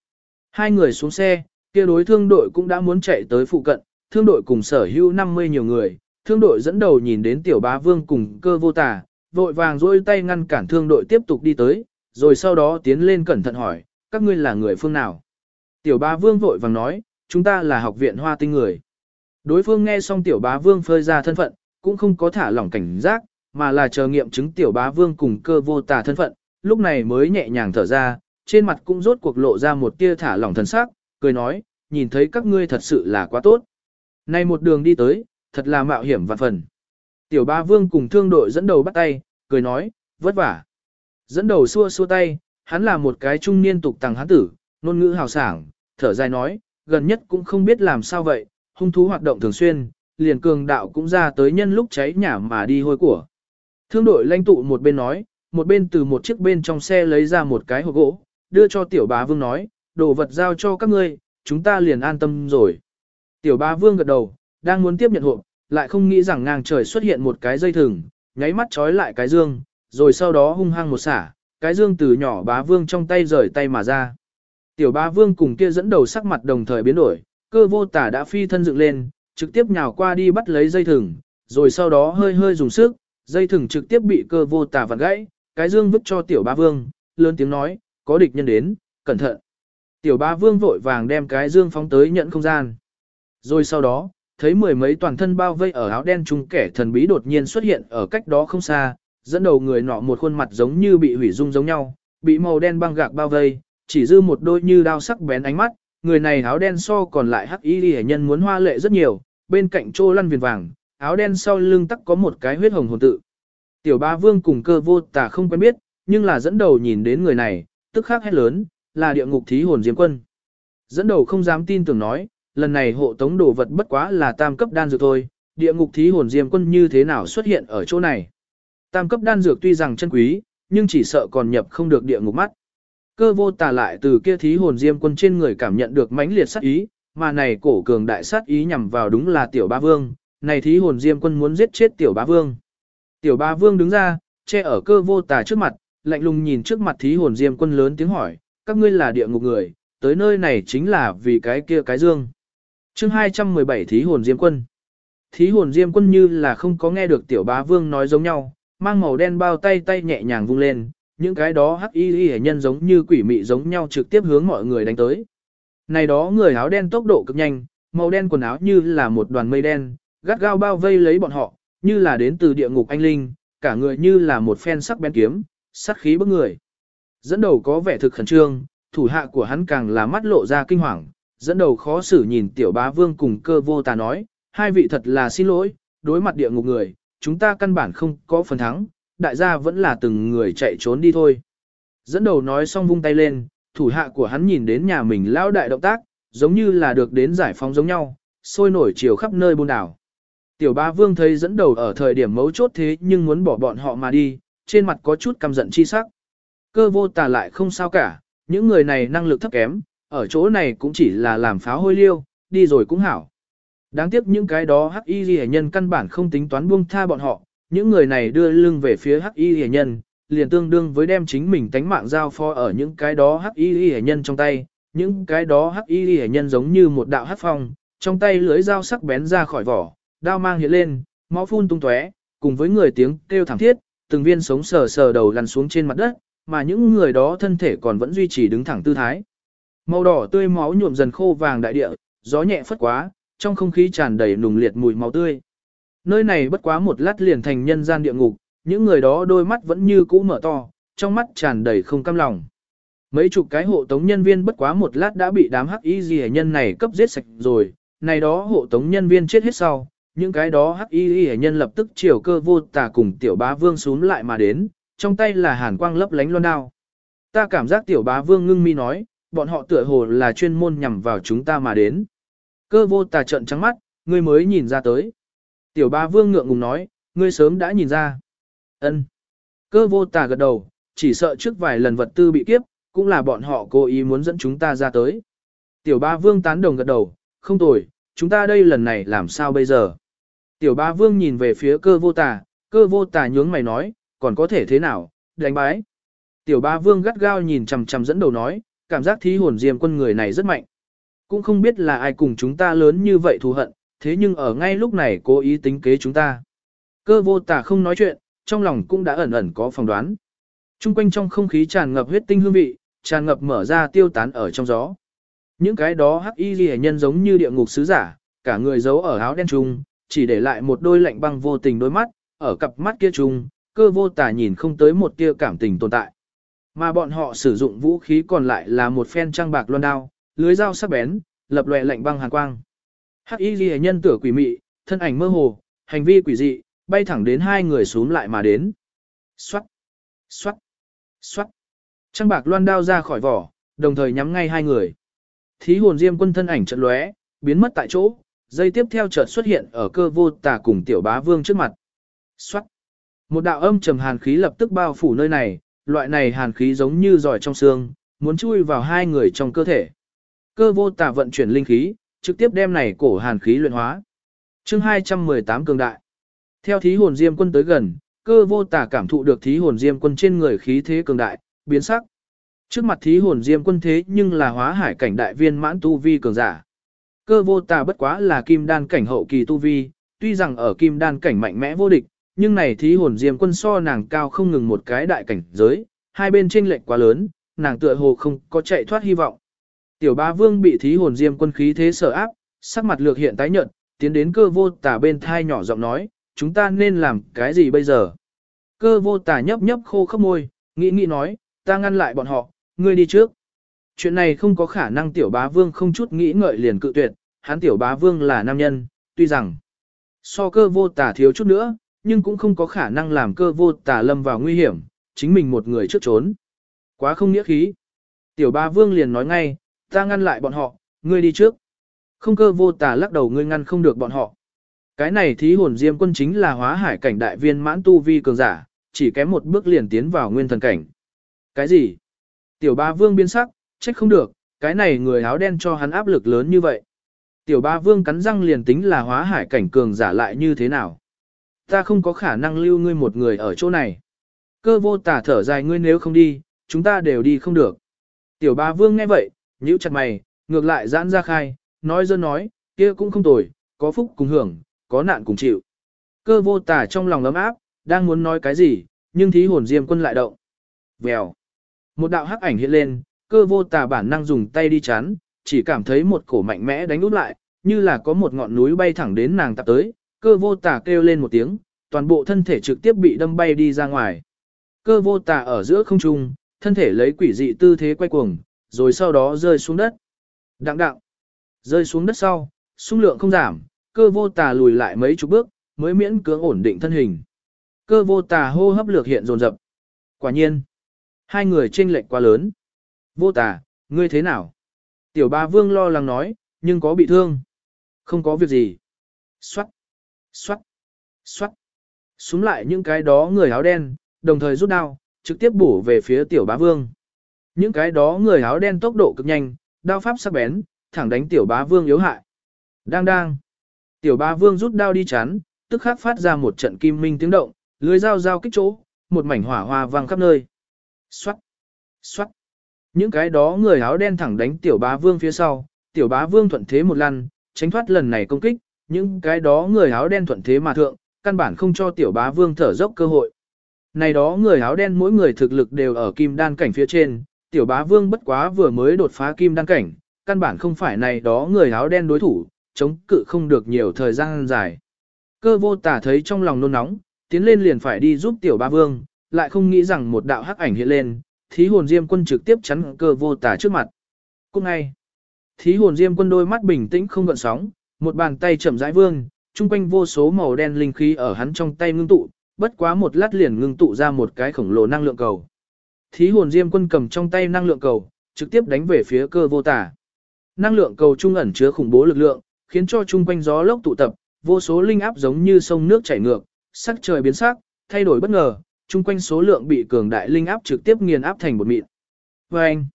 Hai người xuống xe, kia đối thương đội cũng đã muốn chạy tới phụ cận, thương đội cùng sở hữu 50 nhiều người, thương đội dẫn đầu nhìn đến tiểu bá vương cùng cơ vô tà, vội vàng dôi tay ngăn cản thương đội tiếp tục đi tới, rồi sau đó tiến lên cẩn thận hỏi, các ngươi là người phương nào? Tiểu bá vương vội vàng nói, chúng ta là học viện hoa tinh người. Đối phương nghe xong tiểu bá vương phơi ra thân phận, cũng không có thả lỏng cảnh giác, mà là chờ nghiệm chứng tiểu bá vương cùng cơ vô tà thân phận, lúc này mới nhẹ nhàng thở ra, trên mặt cũng rốt cuộc lộ ra một tia thả lỏng thần sắc, cười nói, nhìn thấy các ngươi thật sự là quá tốt. Nay một đường đi tới, thật là mạo hiểm vạn phần. Tiểu bá vương cùng thương đội dẫn đầu bắt tay, cười nói, vất vả. Dẫn đầu xua xua tay, hắn là một cái trung niên tục tàng hán tử, ngôn ngữ hào sảng, thở dài nói, gần nhất cũng không biết làm sao vậy, hung thú hoạt động thường xuyên, liền cường đạo cũng ra tới nhân lúc cháy nhà mà đi hôi của. Thương đội lãnh tụ một bên nói, một bên từ một chiếc bên trong xe lấy ra một cái hộp gỗ, đưa cho tiểu bá vương nói, đồ vật giao cho các ngươi, chúng ta liền an tâm rồi. Tiểu bá vương gật đầu, đang muốn tiếp nhận hộp, lại không nghĩ rằng ngang trời xuất hiện một cái dây thừng, nháy mắt trói lại cái dương, rồi sau đó hung hăng một xả, cái dương từ nhỏ bá vương trong tay rời tay mà ra. Tiểu bá vương cùng kia dẫn đầu sắc mặt đồng thời biến đổi, cơ vô tả đã phi thân dựng lên, trực tiếp nhào qua đi bắt lấy dây thừng, rồi sau đó hơi hơi dùng sức, dây thừng trực tiếp bị cơ vô tả vặn gãy, cái dương vứt cho tiểu ba vương, lớn tiếng nói, có địch nhân đến, cẩn thận. Tiểu ba vương vội vàng đem cái dương phóng tới nhận không gian. Rồi sau đó, thấy mười mấy toàn thân bao vây ở áo đen chung kẻ thần bí đột nhiên xuất hiện ở cách đó không xa, dẫn đầu người nọ một khuôn mặt giống như bị hủy dung giống nhau, bị màu đen băng gạc bao vây, chỉ dư một đôi như đao sắc bén ánh mắt, người này áo đen so còn lại hắc y hệ nhân muốn hoa lệ rất nhiều, bên cạnh trô lăn viền vàng, áo đen sau lưng tắc có một cái huyết hồng hồn tự. Tiểu ba vương cùng cơ vô tà không quen biết, nhưng là dẫn đầu nhìn đến người này, tức khắc hét lớn, là địa ngục thí hồn diêm quân. Dẫn đầu không dám tin tưởng nói, lần này hộ tống đồ vật bất quá là tam cấp đan dược thôi, địa ngục thí hồn diêm quân như thế nào xuất hiện ở chỗ này. Tam cấp đan dược tuy rằng chân quý, nhưng chỉ sợ còn nhập không được địa ngục mắt. Cơ vô tà lại từ kia thí hồn diêm quân trên người cảm nhận được mãnh liệt sát ý, mà này cổ cường đại sát ý nhằm vào đúng là tiểu ba vương, này thí hồn diêm quân muốn giết chết tiểu ba vương. Tiểu ba vương đứng ra, che ở cơ vô tà trước mặt, lạnh lùng nhìn trước mặt thí hồn diêm quân lớn tiếng hỏi, các ngươi là địa ngục người, tới nơi này chính là vì cái kia cái dương. chương 217 thí hồn diêm quân. Thí hồn diêm quân như là không có nghe được tiểu bá vương nói giống nhau, mang màu đen bao tay tay nhẹ nhàng vung lên, những cái đó hắc y y nhân giống như quỷ mị giống nhau trực tiếp hướng mọi người đánh tới. Này đó người áo đen tốc độ cực nhanh, màu đen quần áo như là một đoàn mây đen, gắt gao bao vây lấy bọn họ, như là đến từ địa ngục anh linh, cả người như là một phen sắc bén kiếm, sát khí bức người. Dẫn đầu có vẻ thực khẩn trương, thủ hạ của hắn càng là mắt lộ ra kinh hoàng, dẫn đầu khó xử nhìn tiểu bá vương cùng cơ vô tà nói, hai vị thật là xin lỗi, đối mặt địa ngục người, chúng ta căn bản không có phần thắng, đại gia vẫn là từng người chạy trốn đi thôi. Dẫn đầu nói xong vung tay lên, thủ hạ của hắn nhìn đến nhà mình lao đại động tác, giống như là được đến giải phóng giống nhau, sôi nổi chiều khắp nơi buôn đảo. Tiểu ba vương thấy dẫn đầu ở thời điểm mấu chốt thế nhưng muốn bỏ bọn họ mà đi, trên mặt có chút căm giận chi sắc. Cơ vô tà lại không sao cả, những người này năng lực thấp kém, ở chỗ này cũng chỉ là làm pháo hôi liêu, đi rồi cũng hảo. Đáng tiếc những cái đó hắc y ghi nhân căn bản không tính toán buông tha bọn họ, những người này đưa lưng về phía hắc y ghi nhân, liền tương đương với đem chính mình tánh mạng giao phó ở những cái đó hắc y ghi nhân trong tay, những cái đó hắc y ghi nhân giống như một đạo hắc phong, trong tay lưới dao sắc bén ra khỏi vỏ, đao mang hiện lên, máu phun tung tóe, cùng với người tiếng kêu thảm thiết, từng viên sống sờ sờ đầu lăn xuống trên mặt đất, mà những người đó thân thể còn vẫn duy trì đứng thẳng tư thái. Màu đỏ tươi máu nhuộm dần khô vàng đại địa, gió nhẹ phất quá, trong không khí tràn đầy nùng liệt mùi máu tươi. Nơi này bất quá một lát liền thành nhân gian địa ngục, những người đó đôi mắt vẫn như cũ mở to, trong mắt tràn đầy không cam lòng. Mấy chục cái hộ tống nhân viên bất quá một lát đã bị đám hắc y gì nhân này cấp giết sạch rồi, này đó hộ tống nhân viên chết hết sau, những cái đó hắc y y nhân lập tức chiều cơ vô tà cùng tiểu bá vương xuống lại mà đến, trong tay là hàn quang lấp lánh loan đao. Ta cảm giác tiểu bá vương ngưng mi nói, bọn họ tựa hồ là chuyên môn nhằm vào chúng ta mà đến. Cơ vô tà trợn trắng mắt, ngươi mới nhìn ra tới. Tiểu Ba vương ngượng ngùng nói, ngươi sớm đã nhìn ra. Ân. Cơ vô tà gật đầu, chỉ sợ trước vài lần vật tư bị kiếp, cũng là bọn họ cố ý muốn dẫn chúng ta ra tới. Tiểu ba vương tán đồng gật đầu, không tồi, chúng ta đây lần này làm sao bây giờ? Tiểu ba vương nhìn về phía cơ vô tà, cơ vô tà nhướng mày nói, còn có thể thế nào, đánh bái. Tiểu ba vương gắt gao nhìn chằm chằm dẫn đầu nói, cảm giác thí hồn diêm quân người này rất mạnh. Cũng không biết là ai cùng chúng ta lớn như vậy thù hận, thế nhưng ở ngay lúc này cố ý tính kế chúng ta. Cơ vô tà không nói chuyện, trong lòng cũng đã ẩn ẩn có phỏng đoán. Trung quanh trong không khí tràn ngập huyết tinh hương vị, tràn ngập mở ra tiêu tán ở trong gió. Những cái đó hắc y ghi nhân giống như địa ngục sứ giả, cả người giấu ở áo đen trung, chỉ để lại một đôi lạnh băng vô tình đôi mắt, ở cặp mắt kia trung, cơ vô tả nhìn không tới một tia cảm tình tồn tại. Mà bọn họ sử dụng vũ khí còn lại là một phen trang bạc loan đao, lưới dao sắc bén, lập lòe lạnh băng hàn quang. Hắc y ghi nhân tửa quỷ mị, thân ảnh mơ hồ, hành vi quỷ dị, bay thẳng đến hai người xuống lại mà đến. Xoát, xoát, xoát. Trang bạc loan đao ra khỏi vỏ, đồng thời nhắm ngay hai người. Thí hồn diêm quân thân ảnh chợt lóe, biến mất tại chỗ, dây tiếp theo chợt xuất hiện ở cơ vô tà cùng tiểu bá vương trước mặt. Xoát. Một đạo âm trầm hàn khí lập tức bao phủ nơi này, loại này hàn khí giống như giỏi trong xương, muốn chui vào hai người trong cơ thể. Cơ vô tà vận chuyển linh khí, trực tiếp đem này cổ hàn khí luyện hóa. Chương 218 cường đại. Theo thí hồn diêm quân tới gần, cơ vô tà cảm thụ được thí hồn diêm quân trên người khí thế cường đại, biến sắc. Trước mặt thí hồn diêm quân thế nhưng là hóa hải cảnh đại viên mãn tu vi cường giả. Cơ vô tà bất quá là kim đan cảnh hậu kỳ tu vi, tuy rằng ở kim đan cảnh mạnh mẽ vô địch, nhưng này thí hồn diêm quân so nàng cao không ngừng một cái đại cảnh giới, hai bên chênh lệch quá lớn, nàng tựa hồ không có chạy thoát hy vọng. Tiểu ba vương bị thí hồn diêm quân khí thế sở áp, sắc mặt lược hiện tái nhợt, tiến đến cơ vô tà bên thai nhỏ giọng nói, chúng ta nên làm cái gì bây giờ? Cơ vô tà nhấp nhấp khô khốc môi, nghĩ nghĩ nói, ta ngăn lại bọn họ, ngươi đi trước. Chuyện này không có khả năng tiểu bá vương không chút nghĩ ngợi liền cự tuyệt, hắn tiểu bá vương là nam nhân, tuy rằng so cơ vô tà thiếu chút nữa, nhưng cũng không có khả năng làm cơ vô tà lâm vào nguy hiểm, chính mình một người trước trốn. Quá không nghĩa khí. Tiểu bá vương liền nói ngay, ta ngăn lại bọn họ, ngươi đi trước. Không cơ vô tà lắc đầu ngươi ngăn không được bọn họ. Cái này thí hồn diêm quân chính là hóa hải cảnh đại viên mãn tu vi cường giả, chỉ kém một bước liền tiến vào nguyên thần cảnh. Cái gì? Tiểu ba vương biến sắc, trách không được, cái này người áo đen cho hắn áp lực lớn như vậy. Tiểu ba vương cắn răng liền tính là hóa hải cảnh cường giả lại như thế nào. Ta không có khả năng lưu ngươi một người ở chỗ này. Cơ vô tả thở dài ngươi nếu không đi, chúng ta đều đi không được. Tiểu ba vương nghe vậy, nhíu chặt mày, ngược lại giãn ra khai, nói dơ nói, kia cũng không tồi, có phúc cùng hưởng, có nạn cùng chịu. Cơ vô tả trong lòng ấm áp, đang muốn nói cái gì, nhưng thí hồn diêm quân lại động. Vèo. Một đạo hắc ảnh hiện lên, cơ vô tà bản năng dùng tay đi chắn, chỉ cảm thấy một cổ mạnh mẽ đánh úp lại, như là có một ngọn núi bay thẳng đến nàng tập tới, cơ vô tà kêu lên một tiếng, toàn bộ thân thể trực tiếp bị đâm bay đi ra ngoài. Cơ vô tà ở giữa không trung, thân thể lấy quỷ dị tư thế quay cuồng, rồi sau đó rơi xuống đất. Đặng đặng, rơi xuống đất sau, xung lượng không giảm, cơ vô tà lùi lại mấy chục bước, mới miễn cưỡng ổn định thân hình. Cơ vô tà hô hấp lược hiện dồn dập. Quả nhiên, Hai người chênh lệch quá lớn. Vô tà, ngươi thế nào? Tiểu ba vương lo lắng nói, nhưng có bị thương. Không có việc gì. Xoát. Xoát, xoát, xuống lại những cái đó người áo đen, đồng thời rút đao, trực tiếp bổ về phía tiểu bá vương. Những cái đó người áo đen tốc độ cực nhanh, đao pháp sắc bén, thẳng đánh tiểu bá vương yếu hại. Đang đang. Tiểu bá vương rút đao đi chắn, tức khắc phát ra một trận kim minh tiếng động, lưới dao dao kích chỗ, một mảnh hỏa hoa vang khắp nơi. Xoát, xoát. Những cái đó người áo đen thẳng đánh tiểu bá vương phía sau, tiểu bá vương thuận thế một lần, tránh thoát lần này công kích, những cái đó người áo đen thuận thế mà thượng, căn bản không cho tiểu bá vương thở dốc cơ hội. Này đó người áo đen mỗi người thực lực đều ở kim đan cảnh phía trên, tiểu bá vương bất quá vừa mới đột phá kim Đăng cảnh, căn bản không phải này đó người áo đen đối thủ, chống cự không được nhiều thời gian dài. Cơ vô tả thấy trong lòng nôn nóng, tiến lên liền phải đi giúp tiểu bá vương, lại không nghĩ rằng một đạo hắc ảnh hiện lên, thí hồn diêm quân trực tiếp chắn cơ vô tả trước mặt. Cũng ngay, thí hồn diêm quân đôi mắt bình tĩnh không gợn sóng, một bàn tay chậm rãi vương, trung quanh vô số màu đen linh khí ở hắn trong tay ngưng tụ, bất quá một lát liền ngưng tụ ra một cái khổng lồ năng lượng cầu. Thí hồn diêm quân cầm trong tay năng lượng cầu, trực tiếp đánh về phía cơ vô tả. Năng lượng cầu trung ẩn chứa khủng bố lực lượng, khiến cho trung quanh gió lốc tụ tập, vô số linh áp giống như sông nước chảy ngược, sắc trời biến sắc, thay đổi bất ngờ, trung quanh số lượng bị cường đại linh áp trực tiếp nghiền áp thành một mịn. Vâng! anh,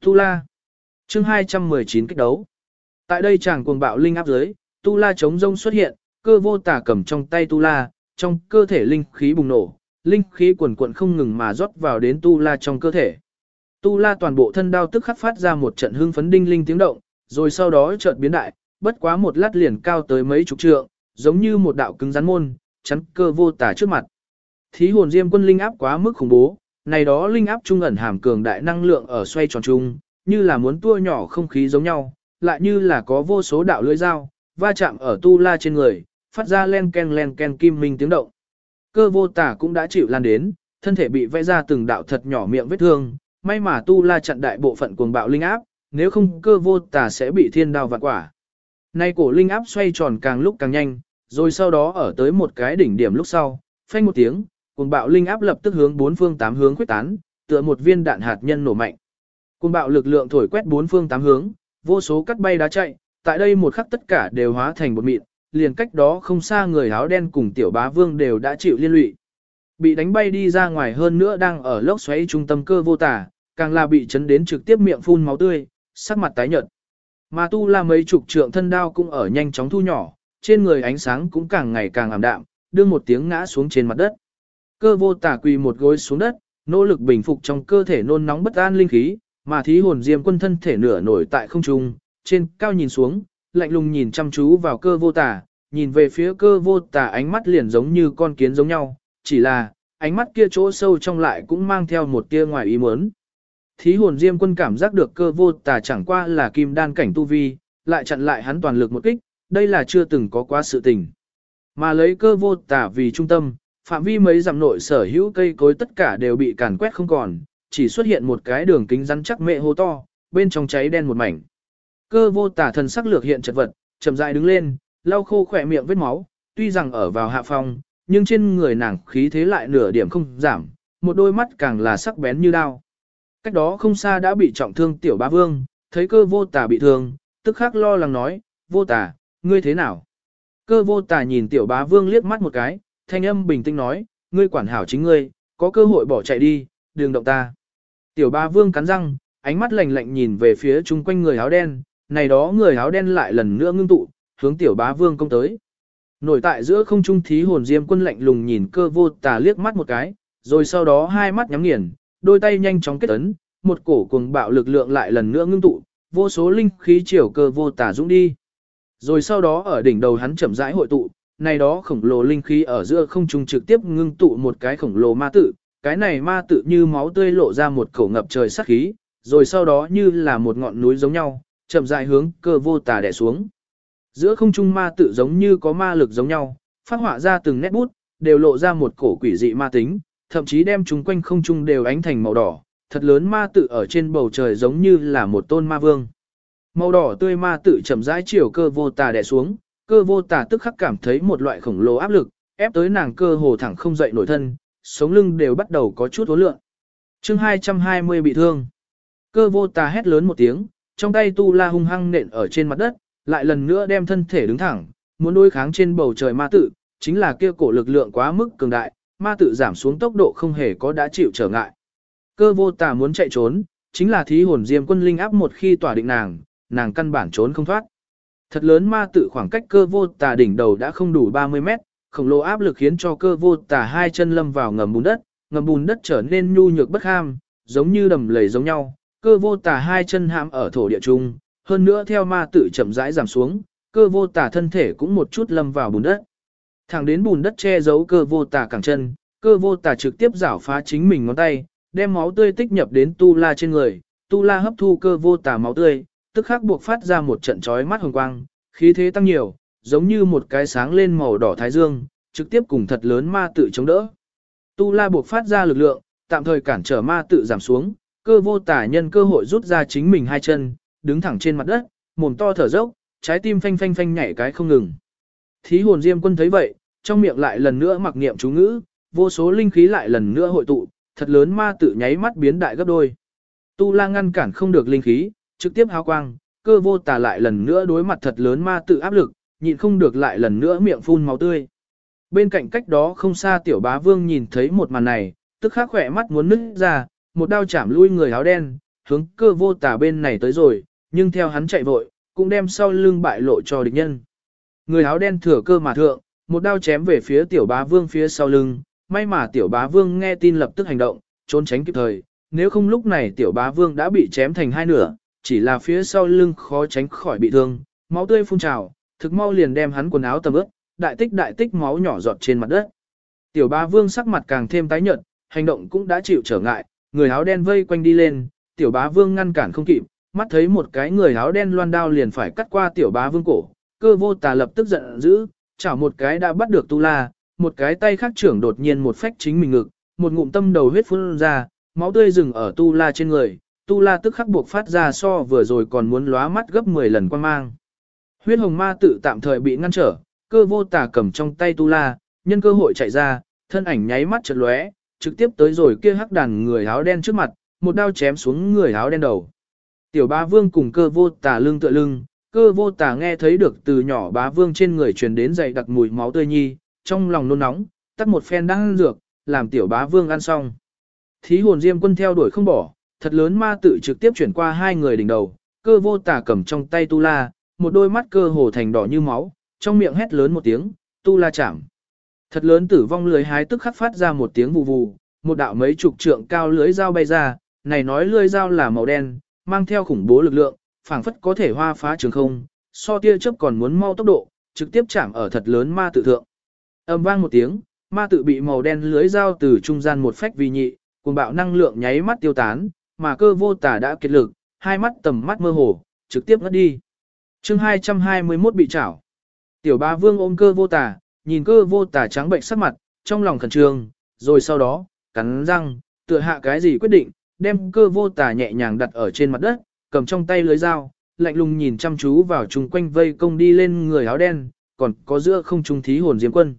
Tu La, chương 219 kích đấu. Tại đây chàng cuồng bạo linh áp dưới, Tu La chống rông xuất hiện, cơ vô tả cầm trong tay Tu La, trong cơ thể linh khí bùng nổ, linh khí quần quận không ngừng mà rót vào đến Tu La trong cơ thể. Tu La toàn bộ thân đao tức khắc phát ra một trận hưng phấn đinh linh tiếng động, rồi sau đó chợt biến đại, bất quá một lát liền cao tới mấy chục trượng, giống như một đạo cứng rắn môn, chắn cơ vô tả trước mặt. Thí hồn diêm quân linh áp quá mức khủng bố, này đó linh áp trung ẩn hàm cường đại năng lượng ở xoay tròn trung, như là muốn tua nhỏ không khí giống nhau, lại như là có vô số đạo lưỡi dao, va chạm ở tu la trên người, phát ra len ken len ken kim minh tiếng động. Cơ vô tả cũng đã chịu lan đến, thân thể bị vẽ ra từng đạo thật nhỏ miệng vết thương, may mà tu la chặn đại bộ phận cuồng bạo linh áp, nếu không cơ vô tả sẽ bị thiên đao vạn quả. Nay cổ linh áp xoay tròn càng lúc càng nhanh, rồi sau đó ở tới một cái đỉnh điểm lúc sau, phanh một tiếng, cuồng bạo linh áp lập tức hướng bốn phương tám hướng quyết tán, tựa một viên đạn hạt nhân nổ mạnh. Cuồng bạo lực lượng thổi quét bốn phương tám hướng, vô số cắt bay đá chạy, tại đây một khắc tất cả đều hóa thành một mịn, liền cách đó không xa người áo đen cùng tiểu bá vương đều đã chịu liên lụy. Bị đánh bay đi ra ngoài hơn nữa đang ở lốc xoáy trung tâm cơ vô tả, càng là bị chấn đến trực tiếp miệng phun máu tươi, sắc mặt tái nhợt. Mà tu la mấy chục trượng thân đao cũng ở nhanh chóng thu nhỏ, trên người ánh sáng cũng càng ngày càng ảm đạm, đưa một tiếng ngã xuống trên mặt đất. Cơ vô tả quỳ một gối xuống đất, nỗ lực bình phục trong cơ thể nôn nóng bất an linh khí, mà thí hồn diêm quân thân thể nửa nổi tại không trung, trên cao nhìn xuống, lạnh lùng nhìn chăm chú vào cơ vô tả, nhìn về phía cơ vô tả ánh mắt liền giống như con kiến giống nhau, chỉ là, ánh mắt kia chỗ sâu trong lại cũng mang theo một tia ngoài ý muốn. Thí hồn diêm quân cảm giác được cơ vô tả chẳng qua là kim đan cảnh tu vi, lại chặn lại hắn toàn lực một kích, đây là chưa từng có quá sự tình. Mà lấy cơ vô tả vì trung tâm, phạm vi mấy dặm nội sở hữu cây cối tất cả đều bị càn quét không còn, chỉ xuất hiện một cái đường kính rắn chắc mệ hố to, bên trong cháy đen một mảnh. Cơ vô tả thần sắc lược hiện chật vật, chậm rãi đứng lên, lau khô khỏe miệng vết máu, tuy rằng ở vào hạ phòng, nhưng trên người nàng khí thế lại nửa điểm không giảm, một đôi mắt càng là sắc bén như đao. Cách đó không xa đã bị trọng thương tiểu bá vương, thấy cơ vô tả bị thương, tức khắc lo lắng nói, vô tả, ngươi thế nào? Cơ vô tả nhìn tiểu bá vương liếc mắt một cái, thanh âm bình tĩnh nói, ngươi quản hảo chính ngươi, có cơ hội bỏ chạy đi, đừng động ta. Tiểu bá vương cắn răng, ánh mắt lạnh lạnh nhìn về phía chung quanh người áo đen, này đó người áo đen lại lần nữa ngưng tụ, hướng tiểu bá vương công tới. Nổi tại giữa không trung thí hồn diêm quân lạnh lùng nhìn cơ vô tà liếc mắt một cái, rồi sau đó hai mắt nhắm nghiền, đôi tay nhanh chóng kết ấn, một cổ cuồng bạo lực lượng lại lần nữa ngưng tụ, vô số linh khí chiều cơ vô tà dũng đi. Rồi sau đó ở đỉnh đầu hắn chậm rãi hội tụ, này đó khổng lồ linh khí ở giữa không trung trực tiếp ngưng tụ một cái khổng lồ ma tự, cái này ma tự như máu tươi lộ ra một khẩu ngập trời sát khí, rồi sau đó như là một ngọn núi giống nhau, chậm rãi hướng cơ vô tà đè xuống. Giữa không trung ma tự giống như có ma lực giống nhau, phát họa ra từng nét bút, đều lộ ra một cổ quỷ dị ma tính, thậm chí đem chúng quanh không trung đều ánh thành màu đỏ, thật lớn ma tự ở trên bầu trời giống như là một tôn ma vương. Màu đỏ tươi ma tự chậm rãi chiều cơ vô tà đè xuống, cơ vô tà tức khắc cảm thấy một loại khổng lồ áp lực, ép tới nàng cơ hồ thẳng không dậy nổi thân, sống lưng đều bắt đầu có chút hối lượng. chương 220 bị thương. Cơ vô tà hét lớn một tiếng, trong tay tu la hung hăng nện ở trên mặt đất, lại lần nữa đem thân thể đứng thẳng, muốn đối kháng trên bầu trời ma tự, chính là kia cổ lực lượng quá mức cường đại, ma tự giảm xuống tốc độ không hề có đã chịu trở ngại. Cơ vô tà muốn chạy trốn, chính là thí hồn diêm quân linh áp một khi tỏa định nàng, nàng căn bản trốn không thoát. Thật lớn ma tự khoảng cách cơ vô tà đỉnh đầu đã không đủ 30 mét, khổng lồ áp lực khiến cho cơ vô tà hai chân lâm vào ngầm bùn đất, ngầm bùn đất trở nên nhu nhược bất ham, giống như đầm lầy giống nhau, cơ vô tà hai chân hãm ở thổ địa trung, hơn nữa theo ma tự chậm rãi giảm xuống, cơ vô tà thân thể cũng một chút lâm vào bùn đất. Thẳng đến bùn đất che giấu cơ vô tà cẳng chân, cơ vô tà trực tiếp rảo phá chính mình ngón tay, đem máu tươi tích nhập đến tu la trên người, tu la hấp thu cơ vô tà máu tươi, tức khắc buộc phát ra một trận chói mắt hồng quang, khí thế tăng nhiều, giống như một cái sáng lên màu đỏ thái dương, trực tiếp cùng thật lớn ma tự chống đỡ. Tu la buộc phát ra lực lượng, tạm thời cản trở ma tự giảm xuống, cơ vô tả nhân cơ hội rút ra chính mình hai chân, đứng thẳng trên mặt đất, mồm to thở dốc, trái tim phanh phanh phanh nhảy cái không ngừng. Thí hồn diêm quân thấy vậy, trong miệng lại lần nữa mặc niệm chú ngữ, vô số linh khí lại lần nữa hội tụ, thật lớn ma tự nháy mắt biến đại gấp đôi. Tu la ngăn cản không được linh khí, trực tiếp hao quang, cơ vô tà lại lần nữa đối mặt thật lớn ma tự áp lực, nhịn không được lại lần nữa miệng phun máu tươi. Bên cạnh cách đó không xa tiểu bá vương nhìn thấy một màn này, tức khắc khỏe mắt muốn nứt ra, một đao chạm lui người áo đen, hướng cơ vô tà bên này tới rồi, nhưng theo hắn chạy vội, cũng đem sau lưng bại lộ cho địch nhân. Người áo đen thừa cơ mà thượng, một đao chém về phía tiểu bá vương phía sau lưng, may mà tiểu bá vương nghe tin lập tức hành động, trốn tránh kịp thời, nếu không lúc này tiểu bá vương đã bị chém thành hai nửa, chỉ là phía sau lưng khó tránh khỏi bị thương, máu tươi phun trào, thực mau liền đem hắn quần áo tầm ướt, đại tích đại tích máu nhỏ giọt trên mặt đất. Tiểu bá vương sắc mặt càng thêm tái nhợt, hành động cũng đã chịu trở ngại, người áo đen vây quanh đi lên, tiểu bá vương ngăn cản không kịp, mắt thấy một cái người áo đen loan đao liền phải cắt qua tiểu bá vương cổ, cơ vô tà lập tức giận dữ, chảo một cái đã bắt được tu la, một cái tay khác trưởng đột nhiên một phách chính mình ngực, một ngụm tâm đầu huyết phun ra, máu tươi rừng ở tu la trên người, tu la tức khắc buộc phát ra so vừa rồi còn muốn lóa mắt gấp 10 lần quan mang. Huyết hồng ma tự tạm thời bị ngăn trở, cơ vô tà cầm trong tay tu la, nhân cơ hội chạy ra, thân ảnh nháy mắt chợt lóe, trực tiếp tới rồi kia hắc đàn người áo đen trước mặt, một đao chém xuống người áo đen đầu. Tiểu bá vương cùng cơ vô tà lưng tựa lưng, cơ vô tà nghe thấy được từ nhỏ bá vương trên người truyền đến dày đặc mùi máu tươi nhi, trong lòng nôn nóng, tắt một phen đang ăn dược, làm tiểu bá vương ăn xong. Thí hồn diêm quân theo đuổi không bỏ, thật lớn ma tự trực tiếp chuyển qua hai người đỉnh đầu, cơ vô tà cầm trong tay tu la, một đôi mắt cơ hồ thành đỏ như máu, trong miệng hét lớn một tiếng, tu la chạm. Thật lớn tử vong lưới hái tức khắc phát ra một tiếng vù vù, một đạo mấy chục trượng cao lưới dao bay ra, này nói lưới dao là màu đen, mang theo khủng bố lực lượng, phảng phất có thể hoa phá trường không, so tia chớp còn muốn mau tốc độ, trực tiếp chạm ở thật lớn ma tự thượng. Âm vang một tiếng, ma tự bị màu đen lưới dao từ trung gian một phách vi nhị, cùng bạo năng lượng nháy mắt tiêu tán, mà cơ vô tả đã kiệt lực, hai mắt tầm mắt mơ hồ, trực tiếp ngất đi. chương 221 bị chảo. Tiểu ba vương ôm cơ vô tả, nhìn cơ vô tả trắng bệnh sắc mặt, trong lòng khẩn trương, rồi sau đó, cắn răng, tựa hạ cái gì quyết định, đem cơ vô tả nhẹ nhàng đặt ở trên mặt đất, cầm trong tay lưới dao, lạnh lùng nhìn chăm chú vào chung quanh vây công đi lên người áo đen, còn có giữa không trung thí hồn diêm quân.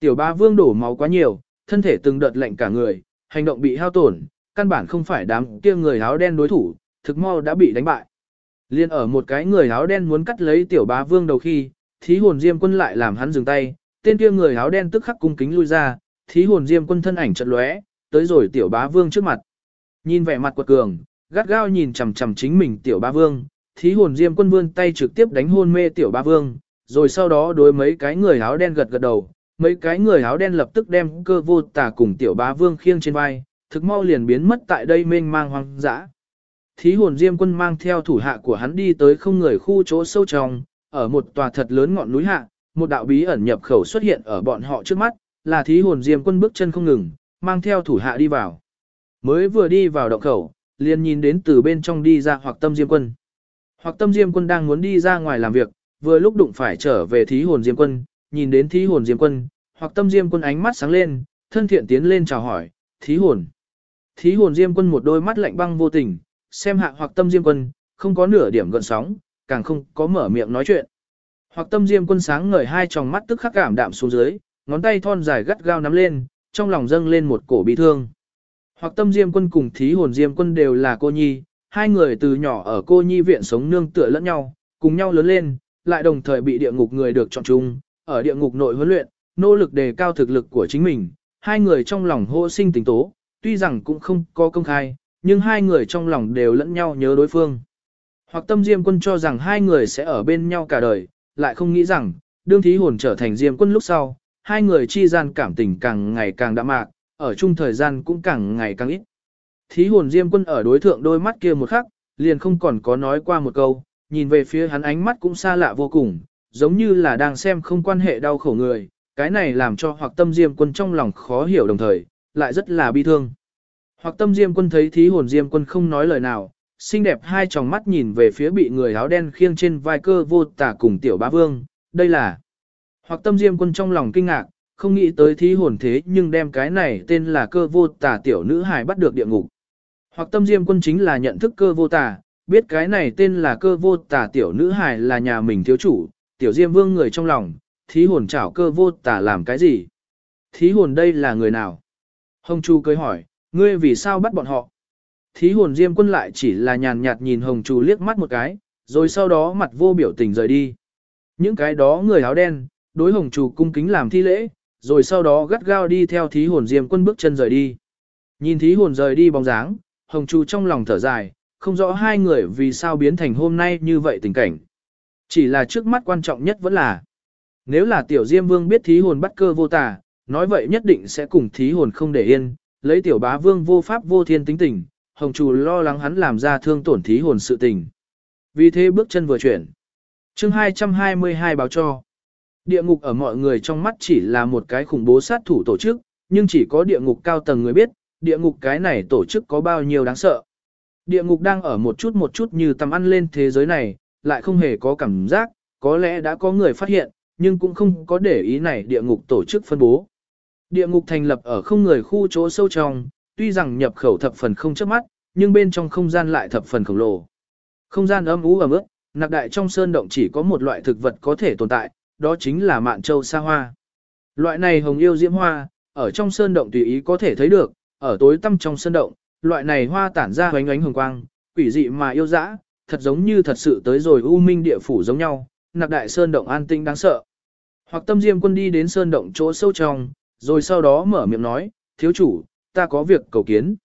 Tiểu ba vương đổ máu quá nhiều, thân thể từng đợt lạnh cả người, hành động bị hao tổn, căn bản không phải đám kia người áo đen đối thủ, thực mau đã bị đánh bại. Liên ở một cái người áo đen muốn cắt lấy tiểu bá vương đầu khi, thí hồn diêm quân lại làm hắn dừng tay, tên kia người áo đen tức khắc cung kính lui ra, thí hồn diêm quân thân ảnh chật lóe, tới rồi tiểu bá vương trước mặt. Nhìn vẻ mặt quật cường, gắt gao nhìn chằm chằm chính mình tiểu bá vương, thí hồn diêm quân vươn tay trực tiếp đánh hôn mê tiểu bá vương, rồi sau đó đối mấy cái người áo đen gật gật đầu, mấy cái người áo đen lập tức đem cơ vô tà cùng tiểu bá vương khiêng trên vai, thực mau liền biến mất tại đây mênh mang hoang dã. Thí hồn diêm quân mang theo thủ hạ của hắn đi tới không người khu chỗ sâu trong, ở một tòa thật lớn ngọn núi hạ, một đạo bí ẩn nhập khẩu xuất hiện ở bọn họ trước mắt, là thí hồn diêm quân bước chân không ngừng, mang theo thủ hạ đi vào. Mới vừa đi vào động khẩu, liền nhìn đến từ bên trong đi ra hoặc tâm diêm quân. Hoặc tâm diêm quân đang muốn đi ra ngoài làm việc, vừa lúc đụng phải trở về thí hồn diêm quân, nhìn đến thí hồn diêm quân, hoặc tâm diêm quân ánh mắt sáng lên, thân thiện tiến lên chào hỏi, thí hồn. Thí hồn diêm quân một đôi mắt lạnh băng vô tình, xem hạ hoặc tâm diêm quân, không có nửa điểm gợn sóng, càng không có mở miệng nói chuyện. Hoặc tâm diêm quân sáng ngời hai tròng mắt tức khắc cảm đạm xuống dưới, ngón tay thon dài gắt gao nắm lên, trong lòng dâng lên một cổ bi thương. Hoặc tâm diêm quân cùng thí hồn diêm quân đều là cô nhi, hai người từ nhỏ ở cô nhi viện sống nương tựa lẫn nhau, cùng nhau lớn lên, lại đồng thời bị địa ngục người được chọn chung, ở địa ngục nội huấn luyện, nỗ lực đề cao thực lực của chính mình, hai người trong lòng hô sinh tình tố, tuy rằng cũng không có công khai, nhưng hai người trong lòng đều lẫn nhau nhớ đối phương. Hoặc tâm Diêm quân cho rằng hai người sẽ ở bên nhau cả đời, lại không nghĩ rằng, đương thí hồn trở thành Diêm quân lúc sau, hai người chi gian cảm tình càng ngày càng đã mạc, ở chung thời gian cũng càng ngày càng ít. Thí hồn Diêm quân ở đối thượng đôi mắt kia một khắc, liền không còn có nói qua một câu, nhìn về phía hắn ánh mắt cũng xa lạ vô cùng, giống như là đang xem không quan hệ đau khổ người, cái này làm cho hoặc tâm Diêm quân trong lòng khó hiểu đồng thời, lại rất là bi thương. Hoặc tâm Diêm quân thấy thí hồn Diêm quân không nói lời nào, xinh đẹp hai tròng mắt nhìn về phía bị người áo đen khiêng trên vai cơ vô tả cùng tiểu bá vương, đây là. Hoặc tâm Diêm quân trong lòng kinh ngạc, không nghĩ tới thí hồn thế nhưng đem cái này tên là cơ vô tả tiểu nữ hài bắt được địa ngục. Hoặc tâm Diêm quân chính là nhận thức cơ vô tả, biết cái này tên là cơ vô tả tiểu nữ hài là nhà mình thiếu chủ, tiểu Diêm vương người trong lòng, thí hồn chảo cơ vô tả làm cái gì? Thí hồn đây là người nào? Hồng Chu cười hỏi, ngươi vì sao bắt bọn họ? Thí hồn Diêm quân lại chỉ là nhàn nhạt nhìn Hồng trù liếc mắt một cái, rồi sau đó mặt vô biểu tình rời đi. Những cái đó người áo đen, đối Hồng trù cung kính làm thi lễ, rồi sau đó gắt gao đi theo thí hồn Diêm quân bước chân rời đi. Nhìn thí hồn rời đi bóng dáng, Hồng trù trong lòng thở dài, không rõ hai người vì sao biến thành hôm nay như vậy tình cảnh. Chỉ là trước mắt quan trọng nhất vẫn là, nếu là tiểu Diêm Vương biết thí hồn bắt cơ vô tà, nói vậy nhất định sẽ cùng thí hồn không để yên, lấy tiểu bá vương vô pháp vô thiên tính tình, hồng chủ lo lắng hắn làm ra thương tổn thí hồn sự tình. Vì thế bước chân vừa chuyển. chương 222 báo cho. Địa ngục ở mọi người trong mắt chỉ là một cái khủng bố sát thủ tổ chức, nhưng chỉ có địa ngục cao tầng người biết, địa ngục cái này tổ chức có bao nhiêu đáng sợ. Địa ngục đang ở một chút một chút như tầm ăn lên thế giới này, lại không hề có cảm giác, có lẽ đã có người phát hiện, nhưng cũng không có để ý này địa ngục tổ chức phân bố. Địa ngục thành lập ở không người khu chỗ sâu trong, tuy rằng nhập khẩu thập phần không trước mắt, nhưng bên trong không gian lại thập phần khổng lồ. Không gian âm ú ẩm ướt, nạc đại trong sơn động chỉ có một loại thực vật có thể tồn tại, đó chính là mạn châu sa hoa. Loại này hồng yêu diễm hoa, ở trong sơn động tùy ý có thể thấy được, ở tối tăm trong sơn động, loại này hoa tản ra hoánh ánh hồng quang, quỷ dị mà yêu dã, thật giống như thật sự tới rồi u minh địa phủ giống nhau, nạc đại sơn động an tinh đáng sợ. Hoặc tâm diêm quân đi đến sơn động chỗ sâu trong, rồi sau đó mở miệng nói, thiếu chủ, ta có việc cầu kiến.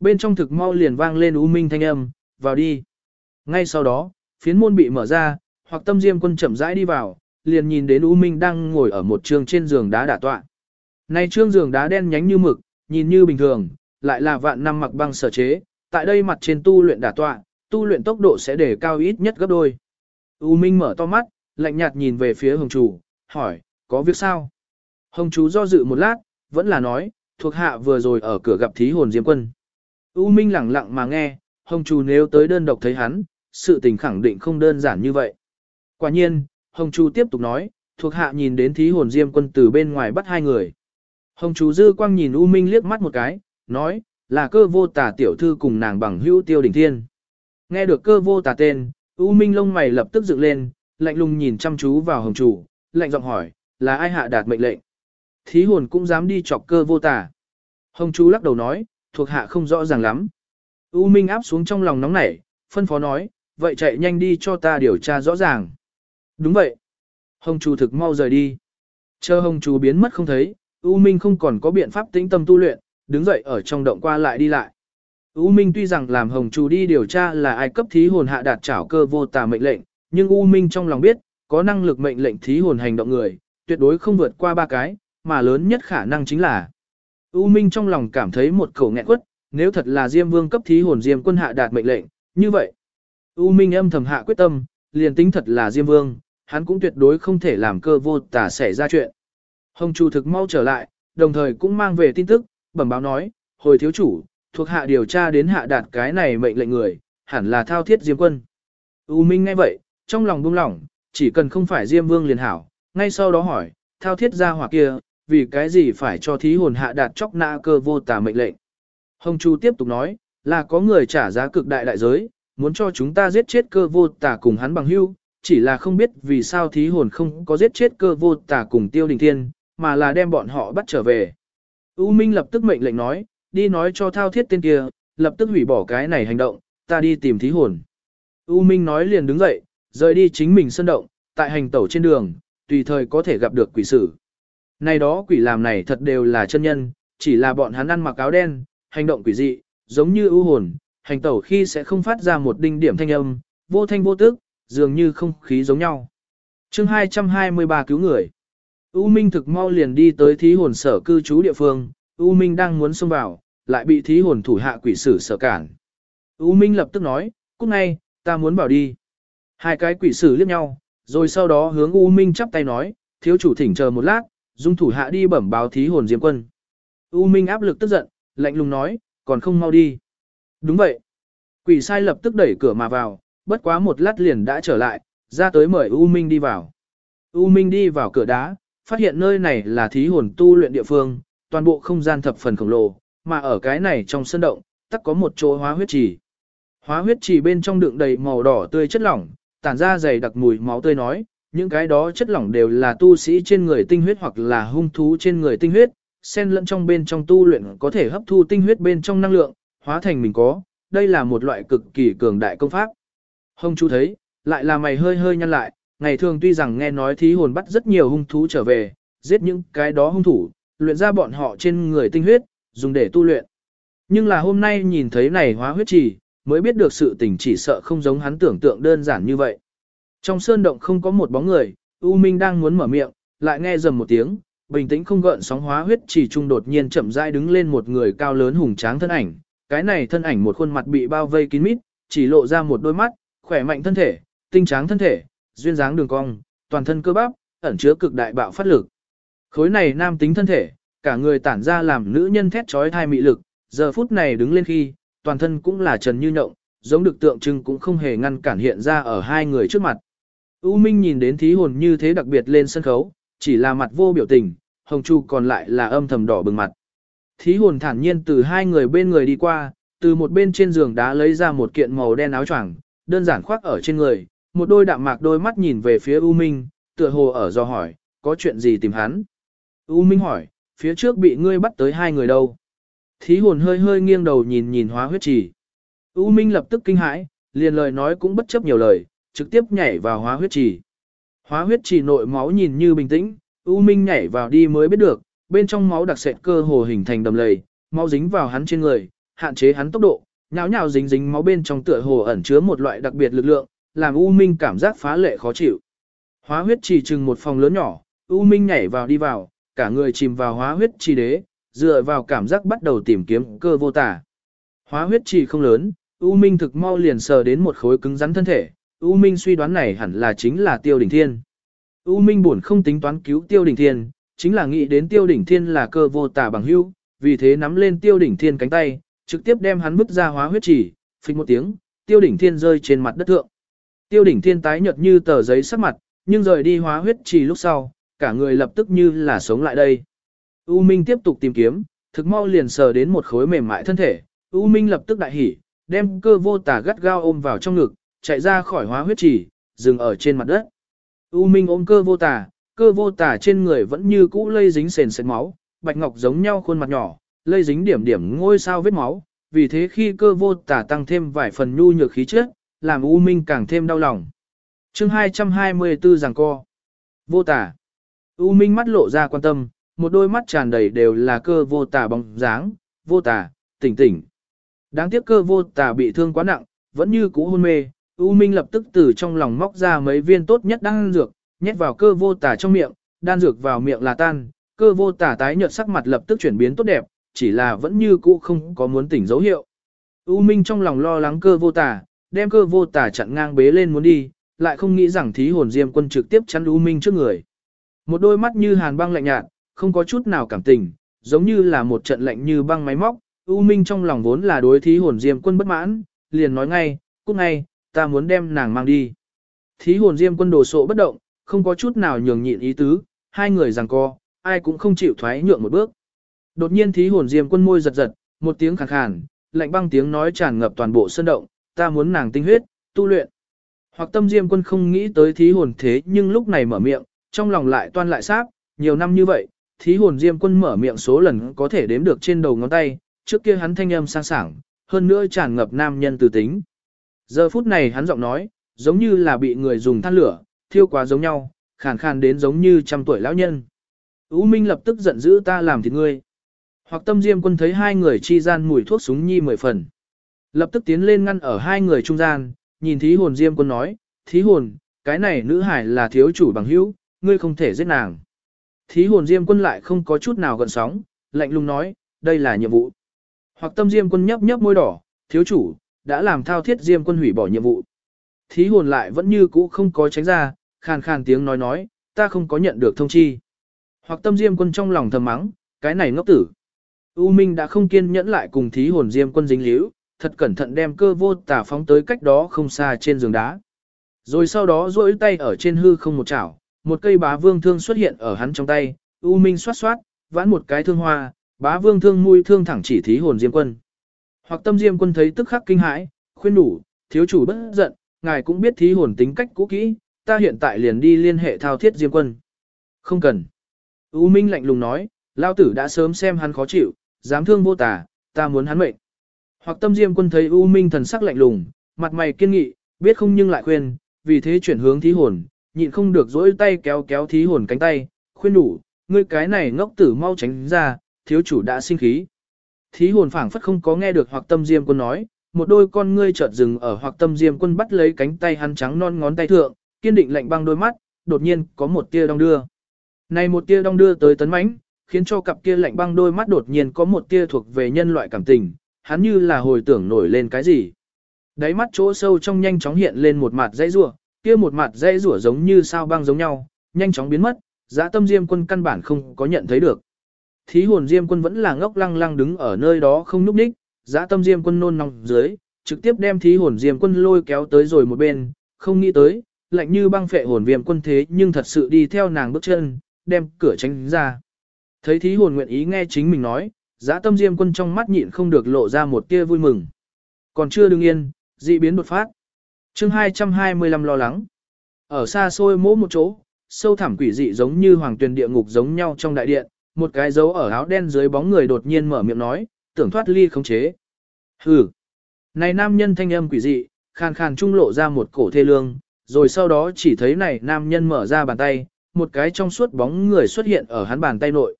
Bên trong thực mau liền vang lên u minh thanh âm, vào đi. Ngay sau đó, phiến môn bị mở ra, hoặc tâm diêm quân chậm rãi đi vào, liền nhìn đến u minh đang ngồi ở một trường trên giường đá đả tọa. Này trương giường đá đen nhánh như mực, nhìn như bình thường, lại là vạn năm mặc băng sở chế, tại đây mặt trên tu luyện đả tọa, tu luyện tốc độ sẽ để cao ít nhất gấp đôi. U Minh mở to mắt, lạnh nhạt nhìn về phía hồng chủ, hỏi, có việc sao? Hồng chú do dự một lát, vẫn là nói, thuộc hạ vừa rồi ở cửa gặp thí hồn diêm quân. U Minh lẳng lặng mà nghe, Hồng Chu nếu tới đơn độc thấy hắn, sự tình khẳng định không đơn giản như vậy. Quả nhiên, Hồng Chu tiếp tục nói, thuộc hạ nhìn đến thí hồn diêm quân từ bên ngoài bắt hai người. Hồng Chu dư quang nhìn U Minh liếc mắt một cái, nói, là cơ vô tà tiểu thư cùng nàng bằng hữu tiêu đỉnh thiên. Nghe được cơ vô tà tên, U Minh lông mày lập tức dựng lên, lạnh lùng nhìn chăm chú vào hồng chủ, lạnh giọng hỏi, là ai hạ đạt mệnh lệnh? Thí hồn cũng dám đi chọc cơ vô tà. Hồng chú lắc đầu nói, thuộc hạ không rõ ràng lắm. U Minh áp xuống trong lòng nóng nảy, phân phó nói, vậy chạy nhanh đi cho ta điều tra rõ ràng. Đúng vậy. Hồng chú thực mau rời đi. Chờ hồng chú biến mất không thấy, U Minh không còn có biện pháp tĩnh tâm tu luyện, đứng dậy ở trong động qua lại đi lại. U Minh tuy rằng làm hồng chú đi điều tra là ai cấp thí hồn hạ đạt trảo cơ vô tà mệnh lệnh, nhưng U Minh trong lòng biết, có năng lực mệnh lệnh thí hồn hành động người, tuyệt đối không vượt qua ba cái, mà lớn nhất khả năng chính là. U Minh trong lòng cảm thấy một khẩu nghẹn quất, nếu thật là Diêm Vương cấp thí hồn Diêm quân hạ đạt mệnh lệnh, như vậy. U Minh âm thầm hạ quyết tâm, liền tính thật là Diêm Vương, hắn cũng tuyệt đối không thể làm cơ vô tả xảy ra chuyện. Hồng Chu thực mau trở lại, đồng thời cũng mang về tin tức, bẩm báo nói, hồi thiếu chủ, thuộc hạ điều tra đến hạ đạt cái này mệnh lệnh người, hẳn là thao thiết Diêm quân. U Minh nghe vậy, trong lòng buông lỏng, chỉ cần không phải Diêm Vương liền hảo, ngay sau đó hỏi, thao thiết ra hỏa kia, vì cái gì phải cho thí hồn hạ đạt chóc nã cơ vô tà mệnh lệnh. Hồng Chu tiếp tục nói, là có người trả giá cực đại đại giới, muốn cho chúng ta giết chết cơ vô tà cùng hắn bằng hưu, chỉ là không biết vì sao thí hồn không có giết chết cơ vô tà cùng tiêu đình thiên, mà là đem bọn họ bắt trở về. U Minh lập tức mệnh lệnh nói, đi nói cho thao thiết tên kia, lập tức hủy bỏ cái này hành động, ta đi tìm thí hồn. U Minh nói liền đứng dậy, rời đi chính mình sân động, tại hành tẩu trên đường, tùy thời có thể gặp được quỷ sử. Này đó quỷ làm này thật đều là chân nhân, chỉ là bọn hắn ăn mặc áo đen, hành động quỷ dị, giống như ưu hồn, hành tẩu khi sẽ không phát ra một đinh điểm thanh âm, vô thanh vô tức, dường như không khí giống nhau. chương 223 cứu người. U Minh thực mau liền đi tới thí hồn sở cư trú địa phương, U Minh đang muốn xông vào, lại bị thí hồn thủ hạ quỷ sử sở cản. U Minh lập tức nói, cút ngay, ta muốn bảo đi. Hai cái quỷ sử liếc nhau, rồi sau đó hướng U Minh chắp tay nói, thiếu chủ thỉnh chờ một lát, dung thủ hạ đi bẩm báo thí hồn diêm quân. U Minh áp lực tức giận, lạnh lùng nói, còn không mau đi. Đúng vậy. Quỷ sai lập tức đẩy cửa mà vào, bất quá một lát liền đã trở lại, ra tới mời U Minh đi vào. U Minh đi vào cửa đá, phát hiện nơi này là thí hồn tu luyện địa phương, toàn bộ không gian thập phần khổng lồ, mà ở cái này trong sân động, tắc có một chỗ hóa huyết trì. Hóa huyết trì bên trong đựng đầy màu đỏ tươi chất lỏng, tản ra dày đặc mùi máu tươi nói, những cái đó chất lỏng đều là tu sĩ trên người tinh huyết hoặc là hung thú trên người tinh huyết, xen lẫn trong bên trong tu luyện có thể hấp thu tinh huyết bên trong năng lượng, hóa thành mình có, đây là một loại cực kỳ cường đại công pháp. Hồng chú thấy, lại là mày hơi hơi nhăn lại, ngày thường tuy rằng nghe nói thí hồn bắt rất nhiều hung thú trở về, giết những cái đó hung thủ, luyện ra bọn họ trên người tinh huyết, dùng để tu luyện. Nhưng là hôm nay nhìn thấy này hóa huyết trì, mới biết được sự tình chỉ sợ không giống hắn tưởng tượng đơn giản như vậy. Trong sơn động không có một bóng người, U Minh đang muốn mở miệng, lại nghe rầm một tiếng, bình tĩnh không gợn sóng hóa huyết chỉ trung đột nhiên chậm rãi đứng lên một người cao lớn hùng tráng thân ảnh. Cái này thân ảnh một khuôn mặt bị bao vây kín mít, chỉ lộ ra một đôi mắt, khỏe mạnh thân thể, tinh tráng thân thể, duyên dáng đường cong, toàn thân cơ bắp, ẩn chứa cực đại bạo phát lực. Khối này nam tính thân thể, cả người tản ra làm nữ nhân thét trói thai mị lực, giờ phút này đứng lên khi, toàn thân cũng là trần như nhộng, giống được tượng trưng cũng không hề ngăn cản hiện ra ở hai người trước mặt. U Minh nhìn đến thí hồn như thế đặc biệt lên sân khấu, chỉ là mặt vô biểu tình, Hồng Chu còn lại là âm thầm đỏ bừng mặt. Thí hồn thản nhiên từ hai người bên người đi qua, từ một bên trên giường đá lấy ra một kiện màu đen áo choàng, đơn giản khoác ở trên người, một đôi đạm mạc đôi mắt nhìn về phía U Minh, tựa hồ ở do hỏi, có chuyện gì tìm hắn. U Minh hỏi, phía trước bị ngươi bắt tới hai người đâu. Thí hồn hơi hơi nghiêng đầu nhìn nhìn hóa huyết trì. U Minh lập tức kinh hãi, liền lời nói cũng bất chấp nhiều lời, trực tiếp nhảy vào hóa huyết trì. Hóa huyết trì nội máu nhìn như bình tĩnh, U Minh nhảy vào đi mới biết được, bên trong máu đặc sệt cơ hồ hình thành đầm lầy, máu dính vào hắn trên người, hạn chế hắn tốc độ, nhão nhào dính dính máu bên trong tựa hồ ẩn chứa một loại đặc biệt lực lượng, làm U Minh cảm giác phá lệ khó chịu. Hóa huyết trì chừng một phòng lớn nhỏ, U Minh nhảy vào đi vào, cả người chìm vào hóa huyết trì đế, dựa vào cảm giác bắt đầu tìm kiếm cơ vô tả. Hóa huyết trì không lớn, U Minh thực mau liền sờ đến một khối cứng rắn thân thể, U Minh suy đoán này hẳn là chính là Tiêu Đỉnh Thiên. U Minh buồn không tính toán cứu Tiêu Đỉnh Thiên, chính là nghĩ đến Tiêu Đỉnh Thiên là cơ vô tả bằng hữu, vì thế nắm lên Tiêu Đỉnh Thiên cánh tay, trực tiếp đem hắn vứt ra hóa huyết chỉ, phịch một tiếng, Tiêu Đỉnh Thiên rơi trên mặt đất thượng. Tiêu Đỉnh Thiên tái nhợt như tờ giấy sắc mặt, nhưng rời đi hóa huyết chỉ lúc sau, cả người lập tức như là sống lại đây. U Minh tiếp tục tìm kiếm, thực mau liền sờ đến một khối mềm mại thân thể, U Minh lập tức đại hỉ, đem cơ vô tả gắt gao ôm vào trong ngực, chạy ra khỏi hóa huyết trì, dừng ở trên mặt đất. U Minh ôm cơ vô tả, cơ vô tả trên người vẫn như cũ lây dính sền sệt máu, bạch ngọc giống nhau khuôn mặt nhỏ, lây dính điểm điểm ngôi sao vết máu, vì thế khi cơ vô tả tăng thêm vài phần nhu nhược khí chất, làm U Minh càng thêm đau lòng. chương 224 giằng co. Vô tả. U Minh mắt lộ ra quan tâm, một đôi mắt tràn đầy đều là cơ vô tả bóng dáng, vô tả, tỉnh tỉnh. Đáng tiếc cơ vô tả bị thương quá nặng, vẫn như cũ hôn mê, U Minh lập tức từ trong lòng móc ra mấy viên tốt nhất đan dược, nhét vào cơ vô tả trong miệng, đan dược vào miệng là tan, cơ vô tả tái nhợt sắc mặt lập tức chuyển biến tốt đẹp, chỉ là vẫn như cũ không có muốn tỉnh dấu hiệu. U Minh trong lòng lo lắng cơ vô tả, đem cơ vô tả chặn ngang bế lên muốn đi, lại không nghĩ rằng thí hồn diêm quân trực tiếp chắn U Minh trước người. Một đôi mắt như hàn băng lạnh nhạt, không có chút nào cảm tình, giống như là một trận lạnh như băng máy móc. U Minh trong lòng vốn là đối thí hồn diêm quân bất mãn, liền nói ngay, cút ngay, ta muốn đem nàng mang đi. Thí hồn diêm quân đồ sộ bất động, không có chút nào nhường nhịn ý tứ, hai người rằng co, ai cũng không chịu thoái nhượng một bước. Đột nhiên thí hồn diêm quân môi giật giật, một tiếng khàn khàn, lạnh băng tiếng nói tràn ngập toàn bộ sân động, ta muốn nàng tinh huyết, tu luyện. Hoặc tâm diêm quân không nghĩ tới thí hồn thế nhưng lúc này mở miệng, trong lòng lại toan lại sáp, nhiều năm như vậy, thí hồn diêm quân mở miệng số lần có thể đếm được trên đầu ngón tay, trước kia hắn thanh âm sang sảng, hơn nữa tràn ngập nam nhân từ tính. Giờ phút này hắn giọng nói, giống như là bị người dùng than lửa, thiêu quá giống nhau, khàn khàn đến giống như trăm tuổi lão nhân. U Minh lập tức giận dữ ta làm thịt ngươi. Hoặc tâm diêm quân thấy hai người chi gian mùi thuốc súng nhi mười phần. Lập tức tiến lên ngăn ở hai người trung gian, nhìn thí hồn diêm quân nói, thí hồn, cái này nữ hải là thiếu chủ bằng hữu, ngươi không thể giết nàng. Thí hồn diêm quân lại không có chút nào gần sóng, lạnh lùng nói, đây là nhiệm vụ. Hoặc tâm diêm quân nhấp nhấp môi đỏ, thiếu chủ, đã làm thao thiết diêm quân hủy bỏ nhiệm vụ. Thí hồn lại vẫn như cũ không có tránh ra, khàn khàn tiếng nói nói, ta không có nhận được thông chi. Hoặc tâm diêm quân trong lòng thầm mắng, cái này ngốc tử. U Minh đã không kiên nhẫn lại cùng thí hồn diêm quân dính líu, thật cẩn thận đem cơ vô tà phóng tới cách đó không xa trên giường đá. Rồi sau đó duỗi tay ở trên hư không một chảo, một cây bá vương thương xuất hiện ở hắn trong tay, U Minh xoát xoát, vãn một cái thương hoa, bá vương thương mũi thương thẳng chỉ thí hồn diêm quân. Hoặc tâm diêm quân thấy tức khắc kinh hãi, khuyên đủ, thiếu chủ bất giận, ngài cũng biết thí hồn tính cách cũ kỹ, ta hiện tại liền đi liên hệ thao thiết diêm quân. Không cần. U Minh lạnh lùng nói, lao tử đã sớm xem hắn khó chịu, dám thương vô tả, ta muốn hắn mệnh. Hoặc tâm diêm quân thấy U Minh thần sắc lạnh lùng, mặt mày kiên nghị, biết không nhưng lại khuyên, vì thế chuyển hướng thí hồn, nhịn không được dỗi tay kéo kéo thí hồn cánh tay, khuyên đủ, ngươi cái này ngốc tử mau tránh ra, thiếu chủ đã sinh khí. Thí hồn phảng phất không có nghe được hoặc tâm diêm quân nói, một đôi con ngươi chợt dừng ở hoặc tâm diêm quân bắt lấy cánh tay hắn trắng non ngón tay thượng, kiên định lạnh băng đôi mắt, đột nhiên có một tia đong đưa. Này một tia đong đưa tới tấn mãnh, khiến cho cặp kia lạnh băng đôi mắt đột nhiên có một tia thuộc về nhân loại cảm tình, hắn như là hồi tưởng nổi lên cái gì. Đáy mắt chỗ sâu trong nhanh chóng hiện lên một mặt dây rủa, kia một mặt dây rủa giống như sao băng giống nhau, nhanh chóng biến mất, Giá tâm Diêm Quân căn bản không có nhận thấy được. Thí hồn Diêm Quân vẫn là ngốc lăng lăng đứng ở nơi đó không núp đích, Giá tâm Diêm Quân nôn nóng dưới, trực tiếp đem thí hồn Diêm Quân lôi kéo tới rồi một bên, không nghĩ tới, lạnh như băng phệ hồn viêm quân thế nhưng thật sự đi theo nàng bước chân, đem cửa tránh ra. Thấy thí hồn nguyện ý nghe chính mình nói, Giá tâm Diêm Quân trong mắt nhịn không được lộ ra một tia vui mừng. Còn chưa đừng yên, dị biến đột phát. chương 225 lo lắng. Ở xa xôi mỗ một chỗ, sâu thẳm quỷ dị giống như hoàng tuyền địa ngục giống nhau trong đại điện, một cái dấu ở áo đen dưới bóng người đột nhiên mở miệng nói, tưởng thoát ly không chế. Hừ. Này nam nhân thanh âm quỷ dị, khàn khàn trung lộ ra một cổ thê lương, rồi sau đó chỉ thấy này nam nhân mở ra bàn tay, một cái trong suốt bóng người xuất hiện ở hắn bàn tay nội.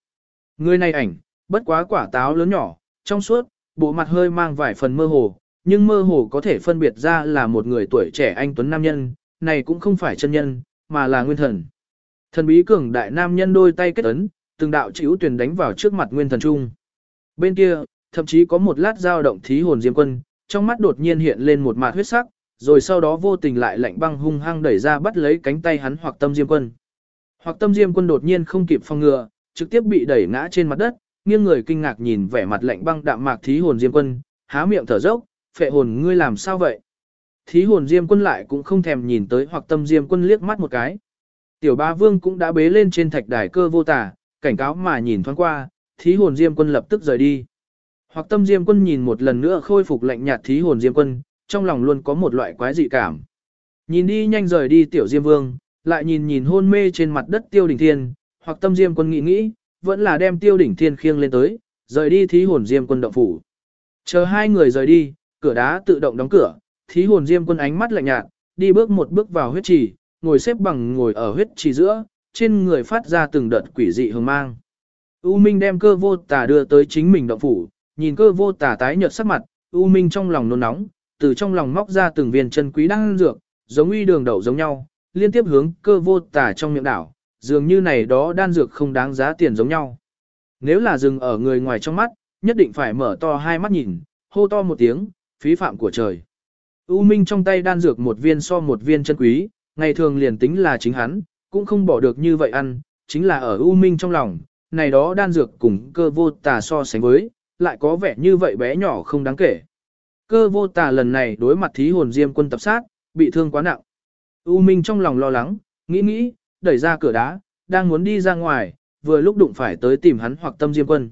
Người này ảnh, bất quá quả táo lớn nhỏ, trong suốt, bộ mặt hơi mang vài phần mơ hồ, nhưng mơ hồ có thể phân biệt ra là một người tuổi trẻ anh tuấn nam nhân, này cũng không phải chân nhân, mà là nguyên thần. Thần bí cường đại nam nhân đôi tay kết ấn, từng đạo chữ tuyển đánh vào trước mặt nguyên thần trung. Bên kia, thậm chí có một lát dao động thí hồn diêm quân, trong mắt đột nhiên hiện lên một mạt huyết sắc, rồi sau đó vô tình lại lạnh băng hung hăng đẩy ra bắt lấy cánh tay hắn hoặc tâm diêm quân. Hoặc tâm diêm quân đột nhiên không kịp phòng ngừa, trực tiếp bị đẩy ngã trên mặt đất, nghiêng người kinh ngạc nhìn vẻ mặt lạnh băng đạm mạc thí hồn diêm quân, há miệng thở dốc, phệ hồn ngươi làm sao vậy? Thí hồn diêm quân lại cũng không thèm nhìn tới hoặc tâm diêm quân liếc mắt một cái. Tiểu ba vương cũng đã bế lên trên thạch đài cơ vô tả, cảnh cáo mà nhìn thoáng qua, thí hồn diêm quân lập tức rời đi. Hoặc tâm diêm quân nhìn một lần nữa khôi phục lạnh nhạt thí hồn diêm quân, trong lòng luôn có một loại quái dị cảm. Nhìn đi nhanh rời đi tiểu diêm vương, lại nhìn nhìn hôn mê trên mặt đất tiêu đỉnh thiên, hoặc tâm diêm quân nghĩ nghĩ, vẫn là đem tiêu đỉnh thiên khiêng lên tới, rời đi thí hồn diêm quân động phủ. Chờ hai người rời đi, cửa đá tự động đóng cửa, thí hồn diêm quân ánh mắt lạnh nhạt, đi bước một bước vào huyết trì, ngồi xếp bằng ngồi ở huyết trì giữa, trên người phát ra từng đợt quỷ dị hương mang. U Minh đem cơ vô tà đưa tới chính mình động phủ, nhìn cơ vô tà tái nhợt sắc mặt, U Minh trong lòng nôn nóng, từ trong lòng móc ra từng viên chân quý đang dược, giống uy đường đậu giống nhau, liên tiếp hướng cơ vô tà trong miệng đảo, dường như này đó đan dược không đáng giá tiền giống nhau. Nếu là dừng ở người ngoài trong mắt, nhất định phải mở to hai mắt nhìn, hô to một tiếng, phí phạm của trời. U Minh trong tay đan dược một viên so một viên chân quý, ngày thường liền tính là chính hắn, cũng không bỏ được như vậy ăn, chính là ở U Minh trong lòng, này đó đan dược cùng cơ vô tà so sánh với, lại có vẻ như vậy bé nhỏ không đáng kể. Cơ vô tà lần này đối mặt thí hồn diêm quân tập sát, bị thương quá nặng. U Minh trong lòng lo lắng, nghĩ nghĩ, đẩy ra cửa đá, đang muốn đi ra ngoài, vừa lúc đụng phải tới tìm hắn hoặc tâm diêm quân.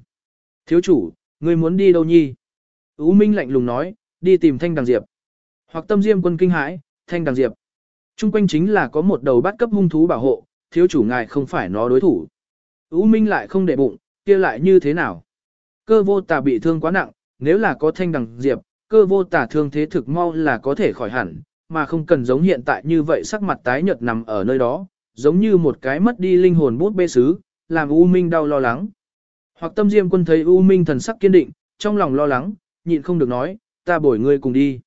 Thiếu chủ, người muốn đi đâu nhi? U Minh lạnh lùng nói, đi tìm thanh đằng diệp. Hoặc tâm diêm quân kinh hãi, thanh đằng diệp. Trung quanh chính là có một đầu bắt cấp hung thú bảo hộ, thiếu chủ ngài không phải nó đối thủ. U Minh lại không để bụng, kia lại như thế nào? Cơ vô tà bị thương quá nặng, nếu là có thanh đằng diệp, cơ vô tà thương thế thực mau là có thể khỏi hẳn, mà không cần giống hiện tại như vậy sắc mặt tái nhợt nằm ở nơi đó, giống như một cái mất đi linh hồn bút bê sứ, làm U Minh đau lo lắng. Hoặc tâm diêm quân thấy U Minh thần sắc kiên định, trong lòng lo lắng, nhịn không được nói, ta bổi ngươi cùng đi.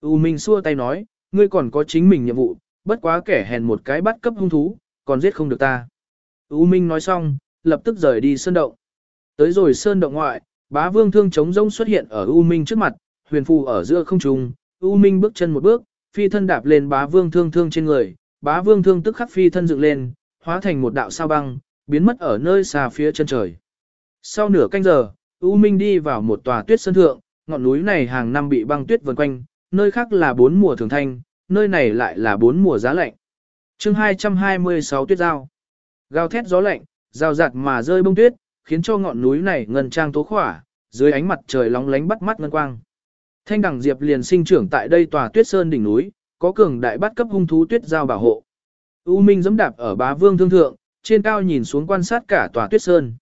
U Minh xua tay nói, ngươi còn có chính mình nhiệm vụ, bất quá kẻ hèn một cái bắt cấp hung thú, còn giết không được ta. U Minh nói xong, lập tức rời đi sơn động. Tới rồi sơn động ngoại, bá vương thương chống rông xuất hiện ở U Minh trước mặt, huyền phù ở giữa không trung, U Minh bước chân một bước, phi thân đạp lên bá vương thương thương trên người, bá vương thương tức khắc phi thân dựng lên, hóa thành một đạo sao băng, biến mất ở nơi xa phía chân trời. Sau nửa canh giờ, U Minh đi vào một tòa tuyết sơn thượng, ngọn núi này hàng năm bị băng tuyết vần quanh, nơi khác là bốn mùa thường thanh, nơi này lại là bốn mùa giá lạnh. chương 226 tuyết giao. Gào thét gió lạnh, rào rạt mà rơi bông tuyết, khiến cho ngọn núi này ngân trang tố khỏa, dưới ánh mặt trời lóng lánh bắt mắt ngân quang. Thanh đẳng diệp liền sinh trưởng tại đây tòa tuyết sơn đỉnh núi, có cường đại bắt cấp hung thú tuyết giao bảo hộ. U Minh dẫm đạp ở bá vương thương thượng, trên cao nhìn xuống quan sát cả tòa tuyết sơn.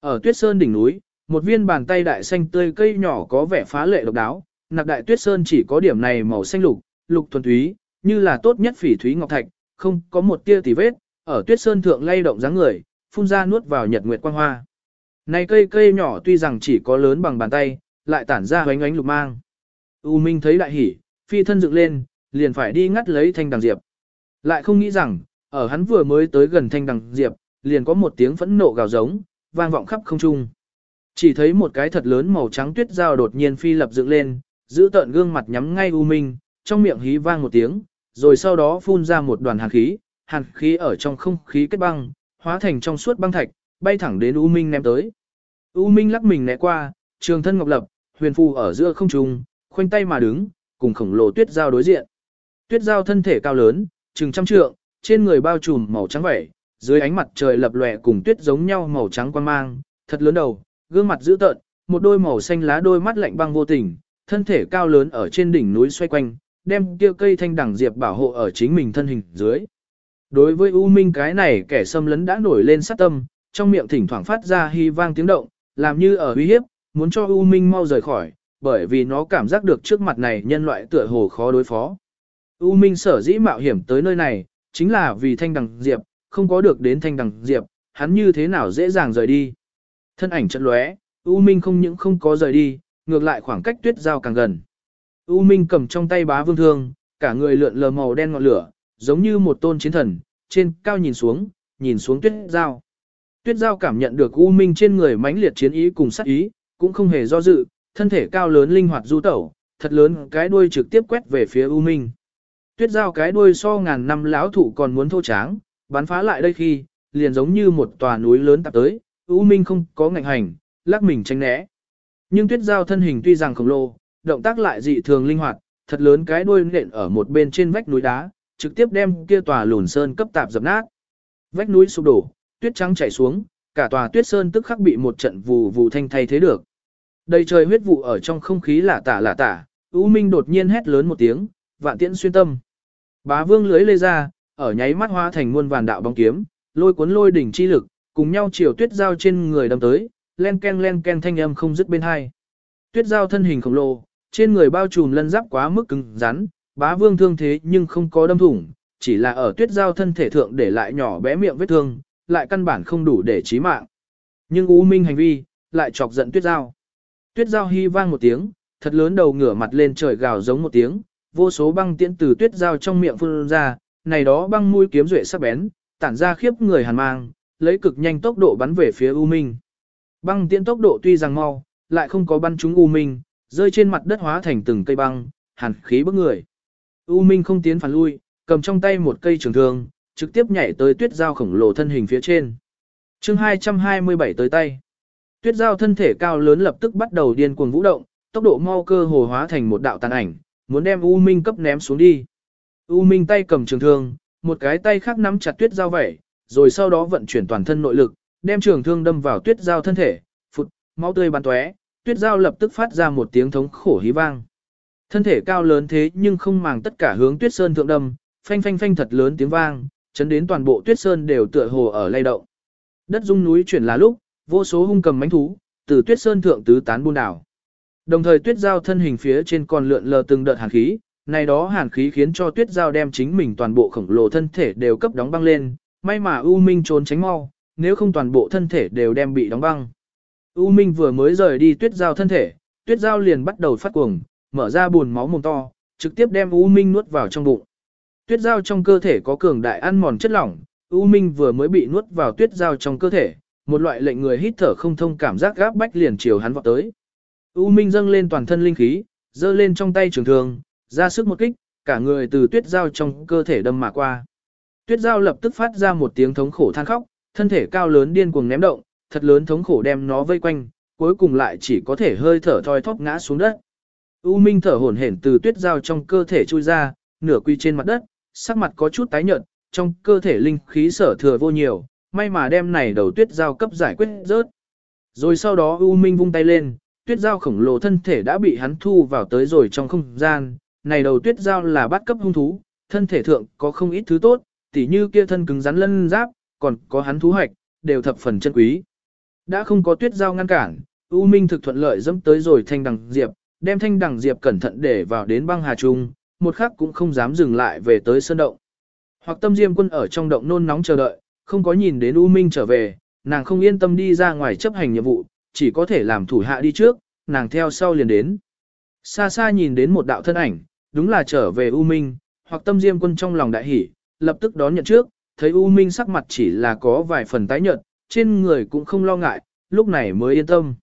Ở tuyết sơn đỉnh núi, một viên bàn tay đại xanh tươi cây nhỏ có vẻ phá lệ độc đáo, nạc đại tuyết sơn chỉ có điểm này màu xanh lục, lục thuần túy, như là tốt nhất phỉ thúy ngọc thạch, không có một tia tì vết, ở tuyết sơn thượng lay động dáng người, phun ra nuốt vào nhật nguyệt quang hoa. Này cây cây nhỏ tuy rằng chỉ có lớn bằng bàn tay, lại tản ra ánh ánh lục mang. U Minh thấy đại hỉ, phi thân dựng lên, liền phải đi ngắt lấy thanh đằng diệp. Lại không nghĩ rằng, ở hắn vừa mới tới gần thanh đằng diệp, liền có một tiếng phẫn nộ gào giống, vang vọng khắp không trung. Chỉ thấy một cái thật lớn màu trắng tuyết dao đột nhiên phi lập dựng lên, giữ tợn gương mặt nhắm ngay U Minh, trong miệng hí vang một tiếng, rồi sau đó phun ra một đoàn hàn khí, hàn khí ở trong không khí kết băng, hóa thành trong suốt băng thạch, bay thẳng đến U Minh ném tới. U Minh lắc mình né qua, trường thân ngọc lập, huyền phù ở giữa không trung, khoanh tay mà đứng, cùng khổng lồ tuyết giao đối diện. Tuyết giao thân thể cao lớn, chừng trăm trượng, trên người bao trùm màu trắng vẩy, dưới ánh mặt trời lập lòe cùng tuyết giống nhau màu trắng quan mang, thật lớn đầu, gương mặt dữ tợn, một đôi màu xanh lá đôi mắt lạnh băng vô tình, thân thể cao lớn ở trên đỉnh núi xoay quanh, đem kia cây thanh đẳng diệp bảo hộ ở chính mình thân hình dưới. Đối với U Minh cái này kẻ xâm lấn đã nổi lên sát tâm, trong miệng thỉnh thoảng phát ra hy vang tiếng động, làm như ở uy hiếp, muốn cho U Minh mau rời khỏi, bởi vì nó cảm giác được trước mặt này nhân loại tựa hồ khó đối phó. U Minh sở dĩ mạo hiểm tới nơi này, chính là vì thanh đằng diệp, không có được đến thanh đằng diệp, hắn như thế nào dễ dàng rời đi. Thân ảnh trận lóe, U Minh không những không có rời đi, ngược lại khoảng cách tuyết giao càng gần. U Minh cầm trong tay bá vương thương, cả người lượn lờ màu đen ngọn lửa, giống như một tôn chiến thần, trên cao nhìn xuống, nhìn xuống tuyết giao. Tuyết giao cảm nhận được U Minh trên người mãnh liệt chiến ý cùng sát ý, cũng không hề do dự, thân thể cao lớn linh hoạt du tẩu, thật lớn cái đuôi trực tiếp quét về phía U Minh. Tuyết giao cái đuôi so ngàn năm lão thụ còn muốn thô tráng, bắn phá lại đây khi, liền giống như một tòa núi lớn tạp tới, U Minh không có ngạnh hành, lắc mình tránh né. Nhưng tuyết giao thân hình tuy rằng khổng lồ, động tác lại dị thường linh hoạt, thật lớn cái đuôi nện ở một bên trên vách núi đá, trực tiếp đem kia tòa lùn sơn cấp tạp dập nát. Vách núi sụp đổ, tuyết trắng chảy xuống, cả tòa tuyết sơn tức khắc bị một trận vù vù thanh thay thế được. Đầy trời huyết vụ ở trong không khí lả tả lả tả, U Minh đột nhiên hét lớn một tiếng, vạn tiễn xuyên tâm. Bá vương lưới lê ra, ở nháy mắt hóa thành muôn vàn đạo bóng kiếm, lôi cuốn lôi đỉnh chi lực, cùng nhau chiều tuyết giao trên người đâm tới, len ken len ken thanh âm không dứt bên hai. Tuyết giao thân hình khổng lồ, trên người bao trùm lân giáp quá mức cứng rắn, bá vương thương thế nhưng không có đâm thủng, chỉ là ở tuyết giao thân thể thượng để lại nhỏ bé miệng vết thương, lại căn bản không đủ để chí mạng. Nhưng U Minh hành vi, lại chọc giận tuyết giao. Tuyết giao hy vang một tiếng, thật lớn đầu ngửa mặt lên trời gào giống một tiếng, vô số băng tiễn từ tuyết giao trong miệng phun ra, này đó băng mũi kiếm duệ sắc bén, tản ra khiếp người hàn mang, lấy cực nhanh tốc độ bắn về phía U Minh. Băng tiễn tốc độ tuy rằng mau, lại không có bắn trúng U Minh, rơi trên mặt đất hóa thành từng cây băng, hàn khí bức người. U Minh không tiến phản lui, cầm trong tay một cây trường thương, trực tiếp nhảy tới tuyết giao khổng lồ thân hình phía trên. chương 227 tới tay. Tuyết giao thân thể cao lớn lập tức bắt đầu điên cuồng vũ động, tốc độ mau cơ hồ hóa thành một đạo tàn ảnh, muốn đem U Minh cấp ném xuống đi. U Minh tay cầm trường thương, một cái tay khác nắm chặt tuyết giao vẩy, rồi sau đó vận chuyển toàn thân nội lực, đem trường thương đâm vào tuyết giao thân thể, phụt, máu tươi bắn tóe, tuyết giao lập tức phát ra một tiếng thống khổ hí vang. Thân thể cao lớn thế nhưng không màng tất cả hướng tuyết sơn thượng đâm, phanh phanh phanh thật lớn tiếng vang, chấn đến toàn bộ tuyết sơn đều tựa hồ ở lay động. Đất rung núi chuyển là lúc, vô số hung cầm mánh thú, từ tuyết sơn thượng tứ tán buôn đảo. Đồng thời tuyết giao thân hình phía trên còn lượn lờ từng đợt hàn khí, Này đó hàn khí khiến cho tuyết giao đem chính mình toàn bộ khổng lồ thân thể đều cấp đóng băng lên, may mà U Minh trốn tránh mau, nếu không toàn bộ thân thể đều đem bị đóng băng. U Minh vừa mới rời đi tuyết giao thân thể, tuyết giao liền bắt đầu phát cuồng, mở ra buồn máu mồm to, trực tiếp đem U Minh nuốt vào trong bụng. Tuyết giao trong cơ thể có cường đại ăn mòn chất lỏng, U Minh vừa mới bị nuốt vào tuyết giao trong cơ thể, một loại lệnh người hít thở không thông cảm giác gáp bách liền chiều hắn vọt tới. U Minh dâng lên toàn thân linh khí, dơ lên trong tay trường thương, ra sức một kích, cả người từ tuyết giao trong cơ thể đâm mà qua. Tuyết giao lập tức phát ra một tiếng thống khổ than khóc, thân thể cao lớn điên cuồng ném động, thật lớn thống khổ đem nó vây quanh, cuối cùng lại chỉ có thể hơi thở thoi thóp ngã xuống đất. U Minh thở hổn hển từ tuyết giao trong cơ thể chui ra, nửa quy trên mặt đất, sắc mặt có chút tái nhợt, trong cơ thể linh khí sở thừa vô nhiều, may mà đem này đầu tuyết giao cấp giải quyết rớt. Rồi sau đó U Minh vung tay lên, tuyết giao khổng lồ thân thể đã bị hắn thu vào tới rồi trong không gian, này đầu tuyết giao là bắt cấp hung thú, thân thể thượng có không ít thứ tốt, tỉ như kia thân cứng rắn lân giáp, còn có hắn thú hoạch, đều thập phần chân quý. Đã không có tuyết giao ngăn cản, U Minh thực thuận lợi dẫm tới rồi thanh đằng diệp, đem thanh đằng diệp cẩn thận để vào đến băng hà trung, một khắc cũng không dám dừng lại về tới sơn động. Hoặc tâm diêm quân ở trong động nôn nóng chờ đợi, không có nhìn đến U Minh trở về, nàng không yên tâm đi ra ngoài chấp hành nhiệm vụ, chỉ có thể làm thủ hạ đi trước, nàng theo sau liền đến. Xa xa nhìn đến một đạo thân ảnh, đúng là trở về U Minh, hoặc tâm diêm quân trong lòng đại hỉ, lập tức đón nhận trước, thấy U Minh sắc mặt chỉ là có vài phần tái nhợt, trên người cũng không lo ngại, lúc này mới yên tâm.